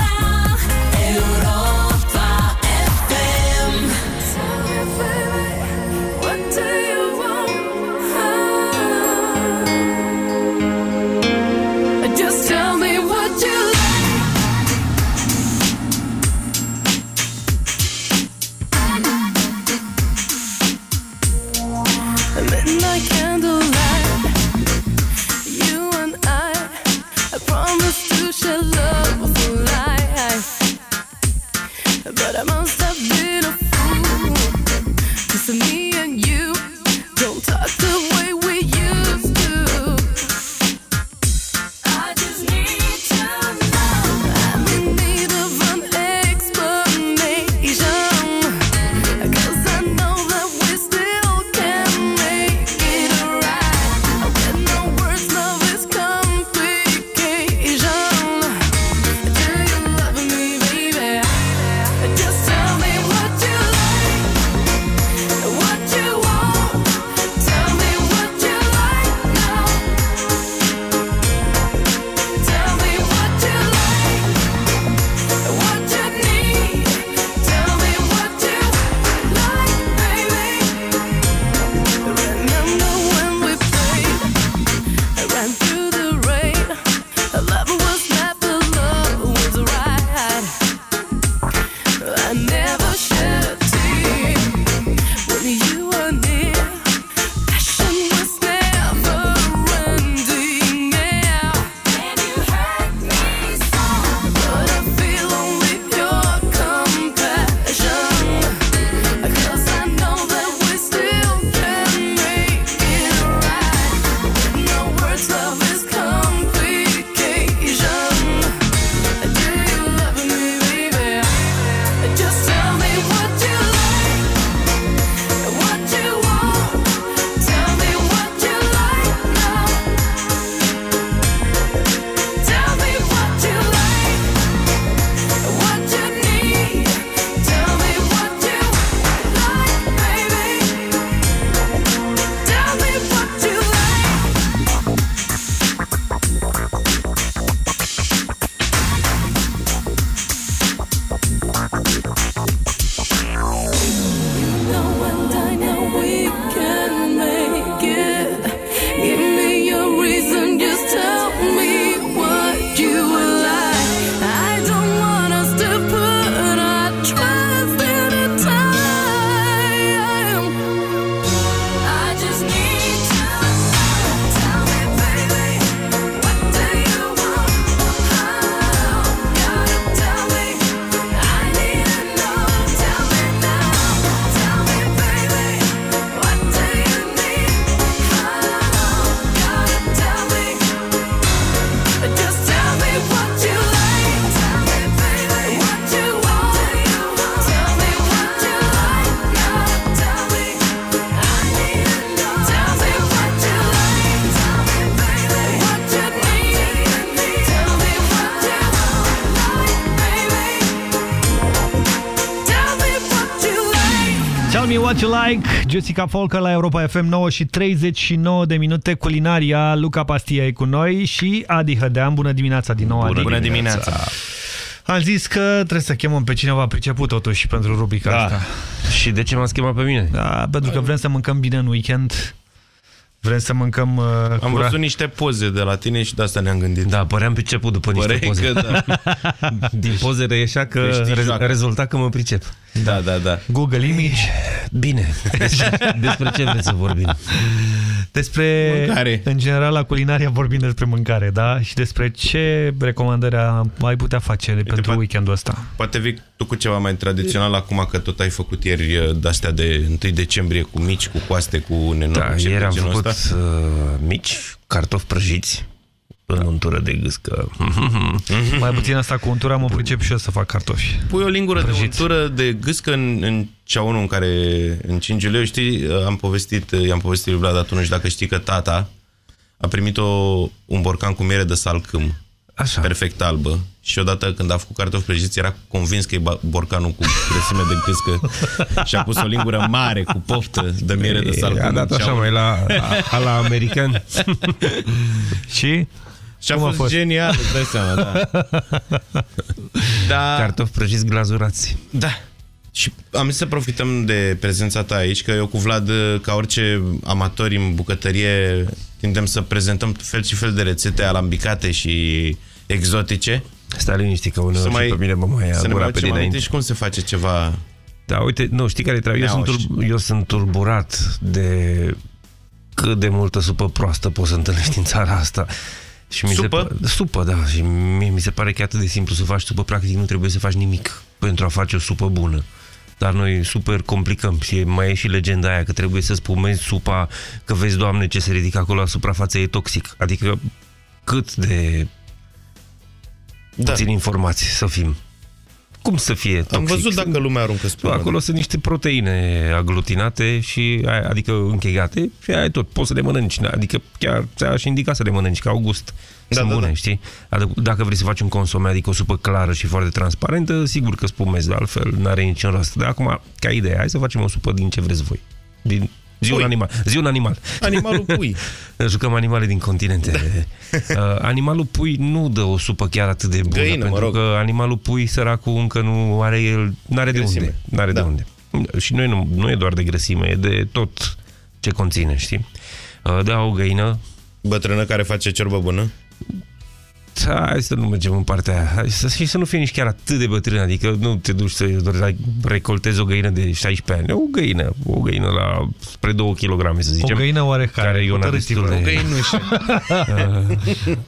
me what you like, Jessica Folker la Europa FM 9 și 39 de minute culinaria, Luca Pastia e cu noi și Adi Hădean. Bună dimineața din nou, Adi. Bună dimineața. Am zis că trebuie să chemăm pe cineva priceput totuși pentru rubrica Da. asta. Și de ce m-ați chemat pe mine? Da, pentru că vrem să mâncăm bine în weekend. Vrem să mâncăm uh, Am cura- văzut niște poze de la tine și de asta ne-am gândit. Da, păream priceput după niște Păreai poze. că da. Din poze reieșea că Că știi re joacă. rezulta că mă pricep. Da, da, da. Google Image. Bine. Despre, despre ce vreți să vorbim? Despre, Mâncare. în general, la culinaria vorbim despre mâncare, da? Și despre ce recomandări am- ai putea face pentru poate- weekendul ăsta. Poate vii tu cu ceva mai tradițional acum că tot ai făcut ieri uh, de-astea de 1 decembrie cu mici, cu coaste, cu nenori. Da, și ieri am genul făcut ăsta. uh, mici, cartofi prăjiți, în untură de gâscă. Mai puțin asta cu untura mă pricep și eu să fac cartofi. Pui o lingură Prăjiți. de untură de gâscă în, în ceaunul în care încingi uleu. Știi, am povestit, i-am povestit lui Vlad atunci, dacă știi că tata a primit o, un borcan cu miere de salcâm. Așa. Perfect albă. Și odată când a făcut cartofi prăjiți, era convins că e ba- borcanul cu grăsime de gâscă și a pus o lingură mare cu poftă de miere de salcâm. A dat în așa ceaun. mai la, a, la american. și? Și a Cum a fost, fost? genial, îți dai seama, da. da. Cartofi prăjiți glazurați. Da. Și am zis să profităm de prezența ta aici, că eu cu Vlad, ca orice amatori în bucătărie, tindem să prezentăm fel și fel de rețete alambicate și exotice. Stai liniștit că uneori Să și mai- pe mine mă mai ia să ne gura mai pe aducem aminte dinainte. și cum se face ceva... Da, uite, nu, știi care e treaba? Eu sunt, Neauș. tur- eu sunt turburat de cât de multă supă proastă poți să întâlnești în țara asta. Și mi Supă? Se, pa- supă, da. Și mie mi se pare că e atât de simplu să faci supă. Practic nu trebuie să faci nimic pentru a face o supă bună. Dar noi super complicăm și mai e și legenda aia că trebuie să spumezi supa, că vezi, Doamne, ce se ridică acolo la suprafață e toxic. Adică cât de da. puțin informații să fim. Cum să fie toxic? Am văzut dacă lumea aruncă spumă. Acolo sunt niște proteine aglutinate și aia- adică închegate și aia e tot. Poți să le mănânci. Adică chiar ți-aș indica să le mănânci, că au gust. Da, sunt da, bune, da. știi? Adică dacă vrei să faci un consome, adică o supă clară și foarte transparentă, sigur că spumezi, de altfel n-are niciun rost. Dar acum, ca idee, hai să facem o supă din ce vreți voi. Din Zi un Pui. animal. Zi un animal. Animalul pui. Jucăm animale din continente. Da. Uh, animalul pui nu dă o supă chiar atât de bună, Găină, mă pentru rog. că animalul pui, săracul, încă nu are el, n-are de Grăsime. unde. N-are Da. de unde. Și nu e, nu e doar de grăsime, e de tot ce conține, știi? Uh, da, o găină. Bătrână care face ciorbă bună? Hai să nu mergem în partea aia. Hai să, și să nu fie nici chiar atât de bătrân, adică nu te duci să recoltezi o găină de 16 ani. O găină, o găină la spre 2 kg, să zicem. O găină oarecare, Care e una hotărâți-vă. destul de... O găinușă.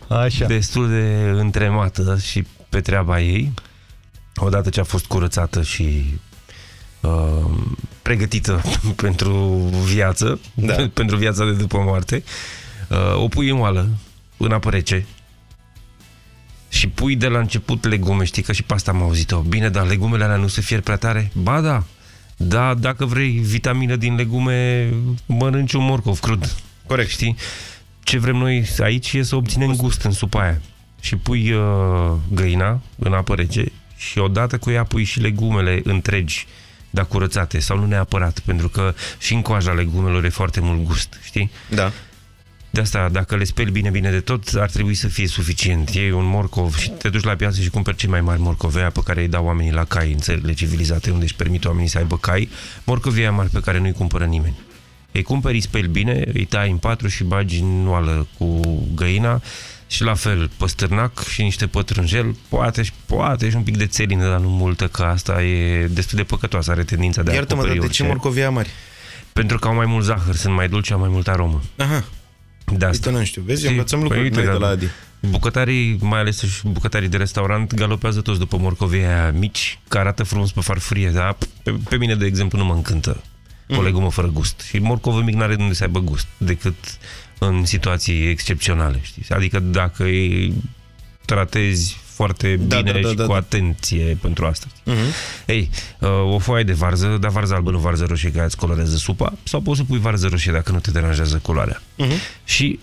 Așa. Destul de întremată și pe treaba ei. Odată ce a fost curățată și uh, pregătită pentru viață, Da. pentru viața de după moarte, uh, o pui în oală, în apă rece, și pui de la început legume, știi că și pe asta am auzit-o. Bine, dar legumele alea nu se fierb prea tare? Ba da, da, dacă vrei vitamină din legume, mănânci un morcov crud. Corect. Știi? Ce vrem noi aici e să obținem gust în supa aia. Și pui uh, găina în apă rece și odată cu ea pui și legumele întregi, dar curățate, sau nu neapărat, pentru că și în coaja legumelor e foarte mult gust, știi? Da. De asta, dacă le speli bine, bine de tot, ar trebui să fie suficient. Iei un morcov și te duci la piață și cumperi cei mai mari morcove aia pe care îi dau oamenii la cai în țările civilizate, unde își permit oamenii să aibă cai, morcovii aia mari pe care nu-i cumpără nimeni. Îi cumperi, îi speli bine, îi tai în patru și bagi în oală cu găina și la fel păstârnac și niște pătrunjel, poate și poate și un pic de țelină, dar nu multă, că asta e destul de păcătoasă, are tendința de a Iartă-mă, dar acoperi de ce orice. morcovia mari? Pentru că au mai mult zahăr, sunt mai dulci, au mai multă aromă. Aha. De asta. Uite, nu știu. Vezi, învățăm lucruri noi de la Adi. Bucătarii, mai ales și bucătarii de restaurant, galopează toți după morcovii aia mici, care arată frumos pe farfurie, dar pe, pe mine, de exemplu, nu mă încântă o Mhm. legumă fără gust. Și morcovul mic n-are de unde să aibă gust, decât în situații excepționale, știi? Adică dacă îi tratezi foarte Da, bine da, da, și da, cu da. atenție pentru asta. Mhm. Ei, uh, o foaie de varză, dar varză albă, nu varză roșie, care îți colorează supa, sau poți să pui varză roșie dacă nu te deranjează culoarea. Mhm. Și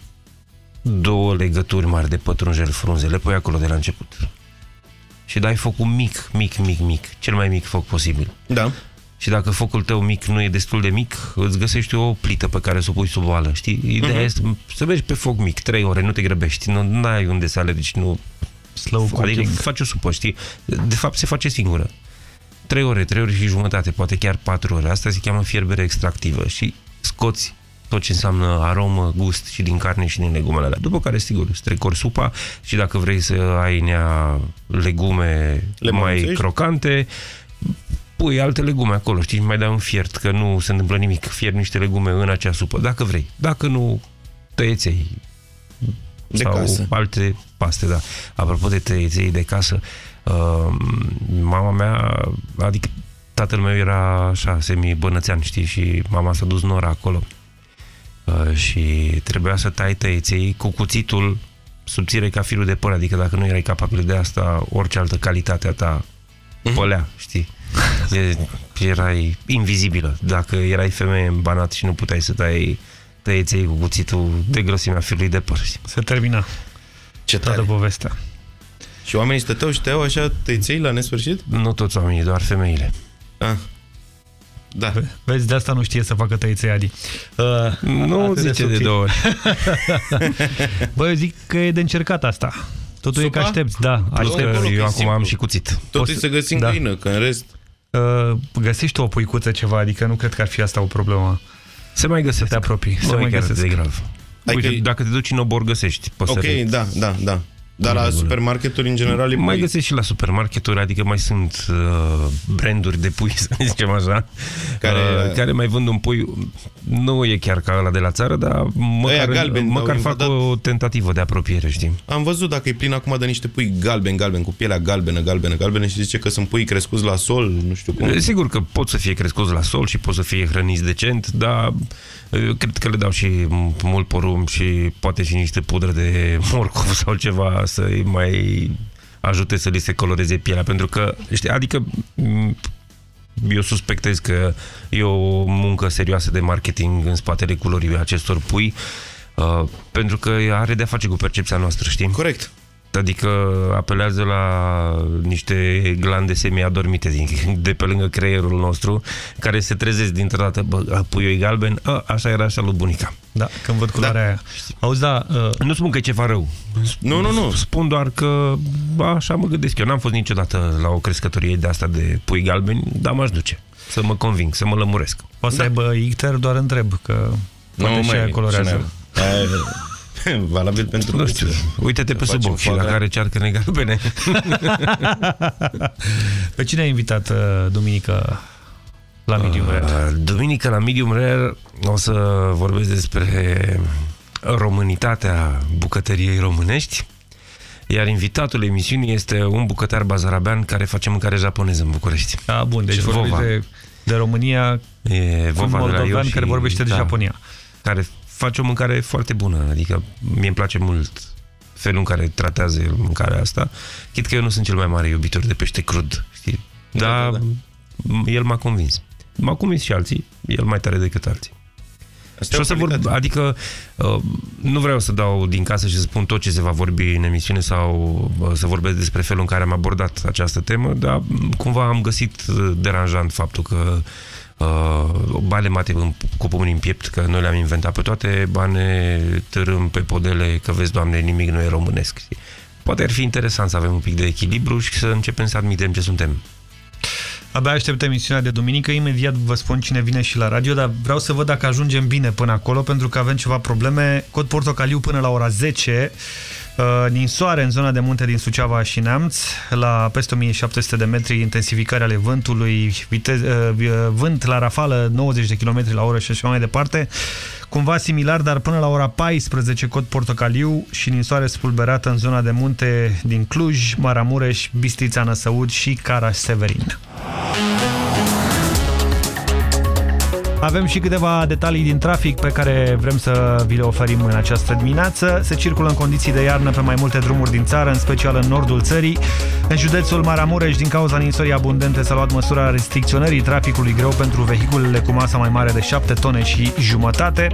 două legături mari de pătrunjel frunze, le pui acolo de la început. Și dai focul mic, mic, mic, mic, cel mai mic foc posibil. Da. Și dacă focul tău mic nu e destul de mic, îți găsești o plită pe care să o pui sub oală, știi? Ideea Mhm. este să mergi pe foc mic, 3 ore, nu te grăbești, nu ai unde să alergi, nu... Slow Adică cooking. faci o supă, știi? De fapt, se face singură. 3 ore, 3 ore și jumătate, poate chiar 4 ore. Asta se cheamă fierbere extractivă și scoți tot ce înseamnă aromă, gust și din carne și din legumele alea. După care, sigur, strecori supa și dacă vrei să ai nea legume Le mai mănânțești? crocante, pui alte legume acolo, știi, mai dai un fiert, că nu se întâmplă nimic. Fierbi niște legume în acea supă, dacă vrei. Dacă nu, tăieței. De sau casă. alte paste, da. Apropo de tăieței de casă, uh, mama mea, adică tatăl meu era așa, semi-bănățean, știi, și mama s-a dus nora acolo. Uh, și trebuia să tai tăieței cu cuțitul subțire ca firul de păr, adică dacă nu erai capabil de asta, orice altă calitate a ta pălea, știi? E, erai invizibilă. Dacă erai femeie în banat și nu puteai să tai tăieței cu cuțitul de grosimea firului de păr. Se termina. Ce Toată povestea. Și oamenii stăteau și tăiau așa tăiței la nesfârșit? Nu toți oamenii, doar femeile. Ah. Da. Vezi, de asta nu știe să facă tăiței Adi. Uh, Nu atât zice de subțiri. două ori. Bă, eu zic că e de încercat asta. Totul e Supa? că aștepți, da. Plus că Aștept. eu acum am și cuțit. Tot Poți e să- să găsim da. găină, că în rest... Uh, găsești o puicuță ceva, adică nu cred că ar fi asta o problemă. Se mai găsesc. Să te apropii. Nu Se e mai chiar găsesc. de grav. Adică Uite, e- dacă te duci în obor, găsești. Poți Ok, să le- da, da, da. Dar În la regulă. supermarketuri, în general, e Mai pui. găsești și la supermarketuri, adică mai sunt uh, branduri de pui, să zicem așa, Care- care, uh, care mai vând un pui, nu e chiar ca ăla de la țară, dar măcar, galbeni, măcar au fac invadat. o tentativă de apropiere, știi? Am văzut dacă e plin acum de niște pui galben, galben, cu pielea galbenă, galbenă, galbenă și zice că sunt pui crescuți la sol, nu știu cum. Sigur că pot să fie crescuți la sol și pot să fie hrăniți decent, dar eu cred că le dau și mult porumb și poate și niște pudră de morcov sau ceva să-i mai ajute să li se coloreze pielea, pentru că, știi, adică m, eu suspectez că e o muncă serioasă de marketing în spatele culorii acestor pui, uh, pentru că are de-a face cu percepția noastră, știi? Corect. Adică apelează la niște glande semi-adormite din, de pe lângă creierul nostru, care se trezesc dintr-o dată, bă, puiul e galben, a, așa era așa lui bunica. Da, când văd culoarea da. aia. Auzi, da... Uh... Nu spun că e ceva rău. Nu, nu, nu. Spun doar că bă, așa mă gândesc eu. N-am fost niciodată la o crescătorie de asta de pui galbeni, dar m-aș duce. Să mă conving, să mă lămuresc. Poate să aibă icter, doar întreb, că poate și aia colorează. Aia e valabil pentru Nu știu, uite-te pe sub ochi și dacă are cearcăne galbene. Pe cine ai invitat uh, duminică la Medium Rare? Uh, Duminică la Medium Rare o să vorbesc despre românitatea bucătăriei românești, iar invitatul emisiunii este un bucătar bazarabean care face mâncare japoneză în București. A, bun, deci Și vorbești Vova. de, de România E cu un Vova de la moldovean Ioși, care vorbește de da, Japonia. Care face o mâncare foarte bună, adică mie îmi place mult felul în care tratează el mâncarea asta. Chit că eu nu sunt cel mai mare iubitor de pește crud, știi? Dar Da, da, da. el m-a convins. M-a convins și alții, el mai tare decât alții. Asta și e o să o vorb, calitate. adică uh, nu vreau să dau din casă și să spun tot ce se va vorbi în emisiune sau uh, să vorbesc despre felul în care am abordat această temă, dar m, cumva am găsit uh, deranjant faptul că uh, bale mate în, cu pumnii în piept, că noi le-am inventat pe toate, bane târâm pe podele, că vezi, Doamne, nimic nu e românesc. știi? Poate ar fi interesant să avem un pic de echilibru și să începem să admitem ce suntem. Abia aștept emisiunea de duminică, imediat vă spun cine vine și la radio, dar vreau să văd dacă ajungem bine până acolo, pentru că avem ceva probleme. Cod portocaliu până la ora 10, uh, ninsoare în zona de munte din Suceava și Neamț, la peste 1700 de metri, intensificare ale vântului, vitez, uh, vânt la rafală 90 de km la oră și așa mai departe. Cumva similar, dar până la ora 14, cod portocaliu și ninsoare spulberată în zona de munte din Cluj, Maramureș, Bistrița Năsăud și Cara-Severin. Avem și câteva detalii din trafic pe care vrem să vi le oferim în această dimineață. Se circulă în condiții de iarnă pe mai multe drumuri din țară, în special în nordul țării. În județul Maramureș, din cauza ninsorii abundente, s-a luat măsura restricționării traficului greu pentru vehiculele cu masă mai mare de 7 tone și jumătate.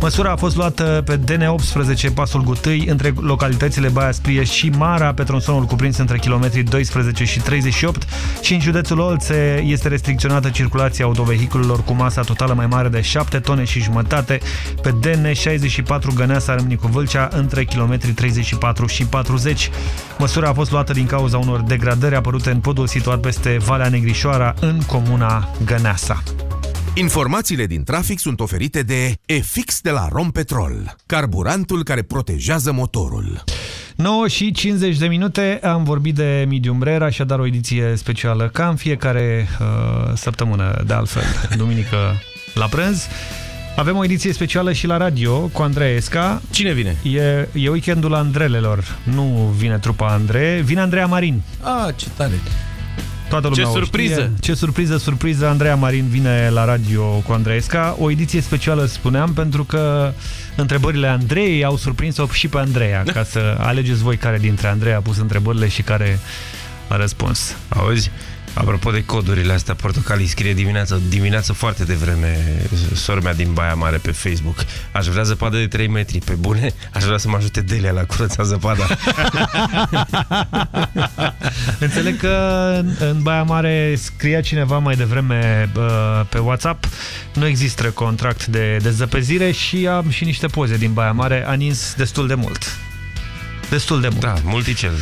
Măsura a fost luată pe DN18, pasul Gutâi, între localitățile Baia Sprie și Mara, pe tronsonul cuprins între kilometrii 12 și 38 și în județul Olțe este restricționată circulația autovehiculelor cu masa totală mai mare de 7 tone și jumătate pe DN64 Găneasa Râmnicu Vâlcea între kilometrii 34 și 40. Măsura a fost luată din cauza unor degradări apărute în podul situat peste Valea Negrișoara în comuna Găneasa. Informațiile din trafic sunt oferite de EFIX de la Rompetrol, carburantul care protejează motorul. 9 și 50 de minute am vorbit de Medium Rare, așadar o ediție specială ca în fiecare uh, săptămână, de altfel, duminică la prânz. Avem o ediție specială și la radio cu Andrei Esca. Cine vine? E, e weekendul Andrelelor. Nu vine trupa Andrei, vine Andreea Marin. Ah, ce tare! Toată lumea Ce o surpriză! Știe. Ce surpriză, surpriză! Andreea Marin vine la radio cu Andreesca. O ediție specială, spuneam, pentru că întrebările Andrei au surprins-o și pe Andreea, ca să alegeți voi care dintre Andrei a pus întrebările și care a răspuns. Auzi? Apropo de codurile astea, Portocalii scrie dimineața, dimineața foarte devreme sora mea din Baia Mare pe Facebook. Aș vrea zăpadă de 3 metri, pe bune? Aș vrea să mă ajute Delia la curăța zăpada. Înțeleg că în Baia Mare scria cineva mai devreme uh, pe WhatsApp nu există contract de dezăpezire și am și niște poze din Baia Mare, a nins destul de mult. Destul de mult. Da, multicel.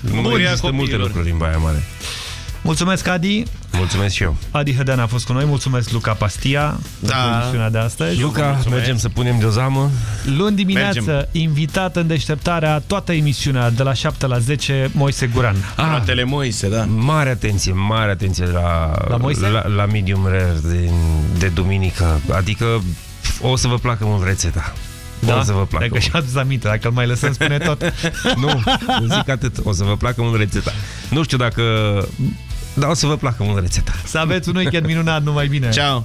Nu Buria există multe copiilor. lucruri în Baia Mare. Mulțumesc, Adi. Mulțumesc și eu. Adi Hădean a fost cu noi. Mulțumesc, Luca Pastia, Da. pentru emisiunea de astăzi. Luca, mergem să punem de o zamă. Luni dimineață, Mergem. invitat în deșteptarea toată emisiunea de la 7 la 10, Moise Guran. Fratele Moise, da. Mare atenție, mare atenție la, La Moise? la, la medium rare de, de duminică. Adică o să vă placă mult rețeta. Da? O să vă placă Dacă și adus aminte, dacă îl mai lăsăm, spune tot. nu, nu zic atât. O să vă placă mult rețeta. Nu știu dacă... Dar o să vă placă mult rețeta. Să aveți un weekend minunat, numai bine. Ciao.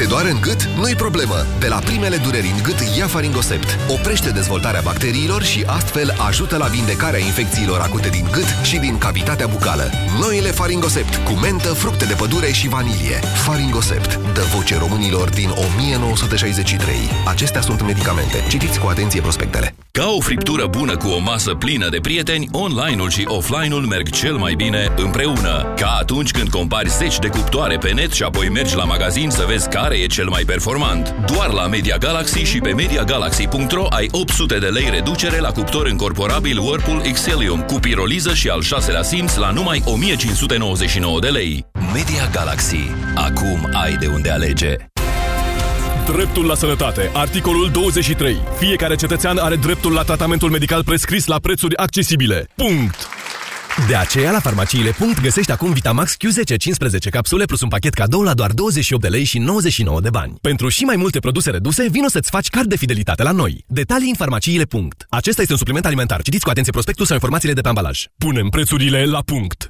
Te doare în gât? Nu-i problemă! De la primele dureri în gât ia Faringosept. Oprește dezvoltarea bacteriilor și astfel ajută la vindecarea infecțiilor acute din gât și din cavitatea bucală. Noile Faringosept cu mentă, fructe de pădure și vanilie. Faringosept dă voce românilor din 1963. Acestea sunt medicamente. Citiți cu atenție prospectele. Ca o friptură bună cu o masă plină de prieteni, online-ul și offline-ul merg cel mai bine împreună. Ca atunci când compari zeci de cuptoare pe net și apoi mergi la magazin să vezi care e cel mai performant. Doar la Media Galaxy și pe MediaGalaxy.ro ai 800 de lei reducere la cuptor încorporabil Whirlpool Xelium cu piroliză și al șaselea simț la numai 1599 de lei. Media Galaxy. Acum ai de unde alege. Dreptul la sănătate. Articolul 23. Fiecare cetățean are dreptul la tratamentul medical prescris la prețuri accesibile. Punct. De aceea, la farmaciile. găsești acum Vitamax Q10 15 capsule plus un pachet cadou la doar 28 de lei și 99 de bani. Pentru și mai multe produse reduse, vino să-ți faci card de fidelitate la noi. Detalii în farmaciile. Acesta este un supliment alimentar. Citiți cu atenție prospectul sau informațiile de pe ambalaj. Punem prețurile la punct.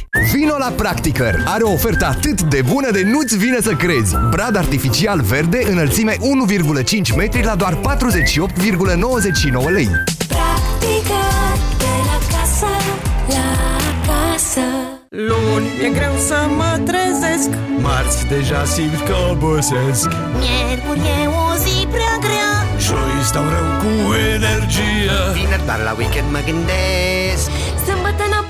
Vino la Practicăr! Are o ofertă atât de bună de nu-ți vine să crezi. Brad artificial verde, înălțime 1,5 metri la doar 48,99 lei. Practică de la casă la casă Luni e greu să mă trezesc Marți deja simt că obosesc Miercuri e o zi prea grea Joi stau rău cu energie Vineri doar la weekend mă gândesc Sâmbătă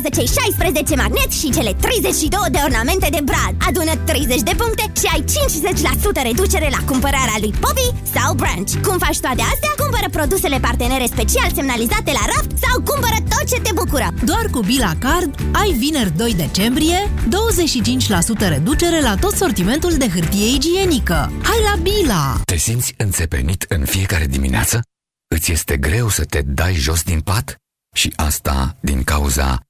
Colecționează Acumulează cei 16 magneți și cele 32 de ornamente de brad. Adună 30 de puncte și ai 50% reducere la cumpărarea lui Poppy sau Branch. Cum faci toate astea? Cumpără produsele partenere special semnalizate la raft sau cumpără tot ce te bucură. Doar cu Bila Card ai vineri 2 decembrie 25% reducere la tot sortimentul de hârtie igienică. Hai la Bila! Te simți înțepenit în fiecare dimineață? Îți este greu să te dai jos din pat? Și asta din cauza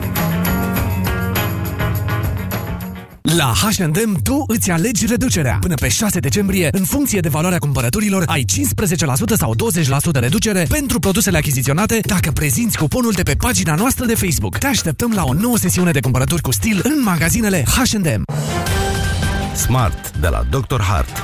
La H&M tu îți alegi reducerea. Până pe 6 decembrie, în funcție de valoarea cumpărăturilor, ai 15% sau 20% reducere pentru produsele achiziționate dacă prezinți cuponul de pe pagina noastră de Facebook. Te așteptăm la o nouă sesiune de cumpărături cu stil în magazinele H&M. Smart de la Dr. Hart.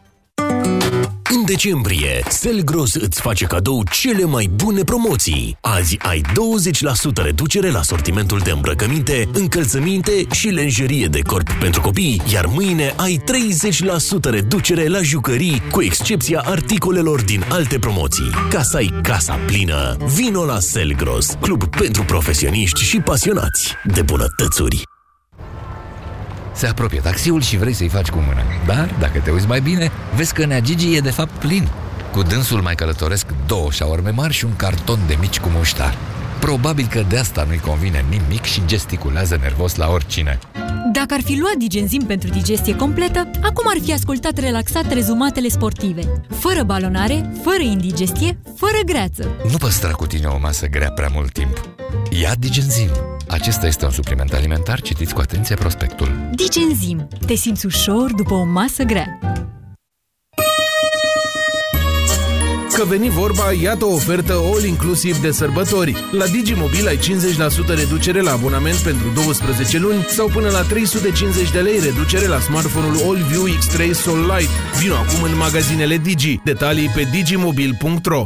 În decembrie, Selgros îți face cadou cele mai bune promoții. Azi ai 20% reducere la sortimentul de îmbrăcăminte, încălțăminte și lenjerie de corp pentru copii, iar mâine ai 30% reducere la jucării, cu excepția articolelor din alte promoții. Ca să ai casa plină, vino la Selgros, club pentru profesioniști și pasionați de bunătățuri. Se apropie taxiul și vrei să-i faci cu mâna. Dar, dacă te uiți mai bine, vezi că Nea Gigi e de fapt plin. Cu dânsul mai călătoresc două șaorme mari și un carton de mici cu muștar. Probabil că de asta nu-i convine nimic și gesticulează nervos la oricine. Dacă ar fi luat Digenzim pentru digestie completă, acum ar fi ascultat relaxat rezumatele sportive. Fără balonare, fără indigestie, fără greață. Nu păstra cu tine o masă grea prea mult timp. Ia Digenzim. Acesta este un supliment alimentar, citiți cu atenție prospectul. Digenzim. Te simți ușor după o masă grea. Că veni vorba, iată o ofertă all-inclusiv de sărbători. La Digimobil ai 50% reducere la abonament pentru 12 luni sau până la 350 de lei reducere la smartphone-ul AllView X3 Sol Lite. Vino acum în magazinele Digi. Detalii pe digimobil.ro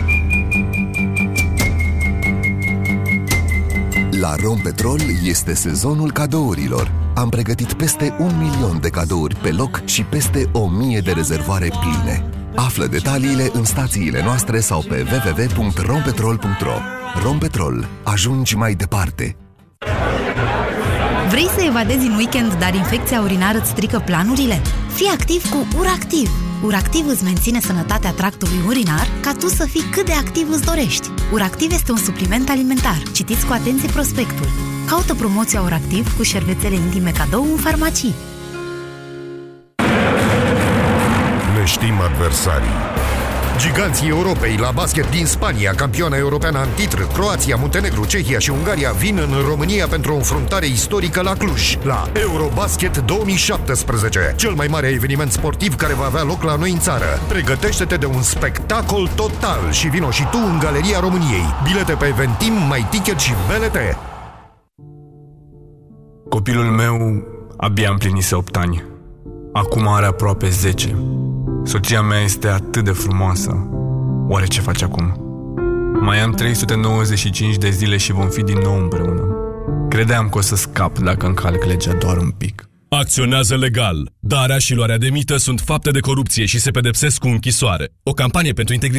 La Rompetrol este sezonul cadourilor. Am pregătit peste un milion de cadouri pe loc și peste o mie de rezervoare pline. Află detaliile în stațiile noastre sau pe www.rompetrol.ro Rompetrol. Ajungi mai departe. Vrei să evadezi în weekend, dar infecția urinară îți strică planurile? Fii activ cu URACTIV! URACTIV îți menține sănătatea tractului urinar ca tu să fii cât de activ îți dorești. URACTIV este un supliment alimentar. Citiți cu atenție prospectul. Caută promoția URACTIV cu șervețele intime cadou în farmacii. Ne știm adversarii. Giganții Europei la basket din Spania, campioana europeană în titlu, Croația, Muntenegru, Cehia și Ungaria vin în România pentru o înfruntare istorică la Cluj, la Eurobasket 2017, cel mai mare eveniment sportiv care va avea loc la noi în țară. Pregătește-te de un spectacol total și vino și tu în Galeria României. Bilete pe Eventim, mai ticket și BLT. Copilul meu abia împlinise 8 ani. Acum are aproape 10. Soția mea este atât de frumoasă. Oare ce face acum? Mai am 395 de zile și vom fi din nou împreună. Credeam că o să scap dacă încalc legea doar un pic. Acționează legal. Darea și luarea de mită sunt fapte de corupție și se pedepsesc cu închisoare. O campanie pentru integritate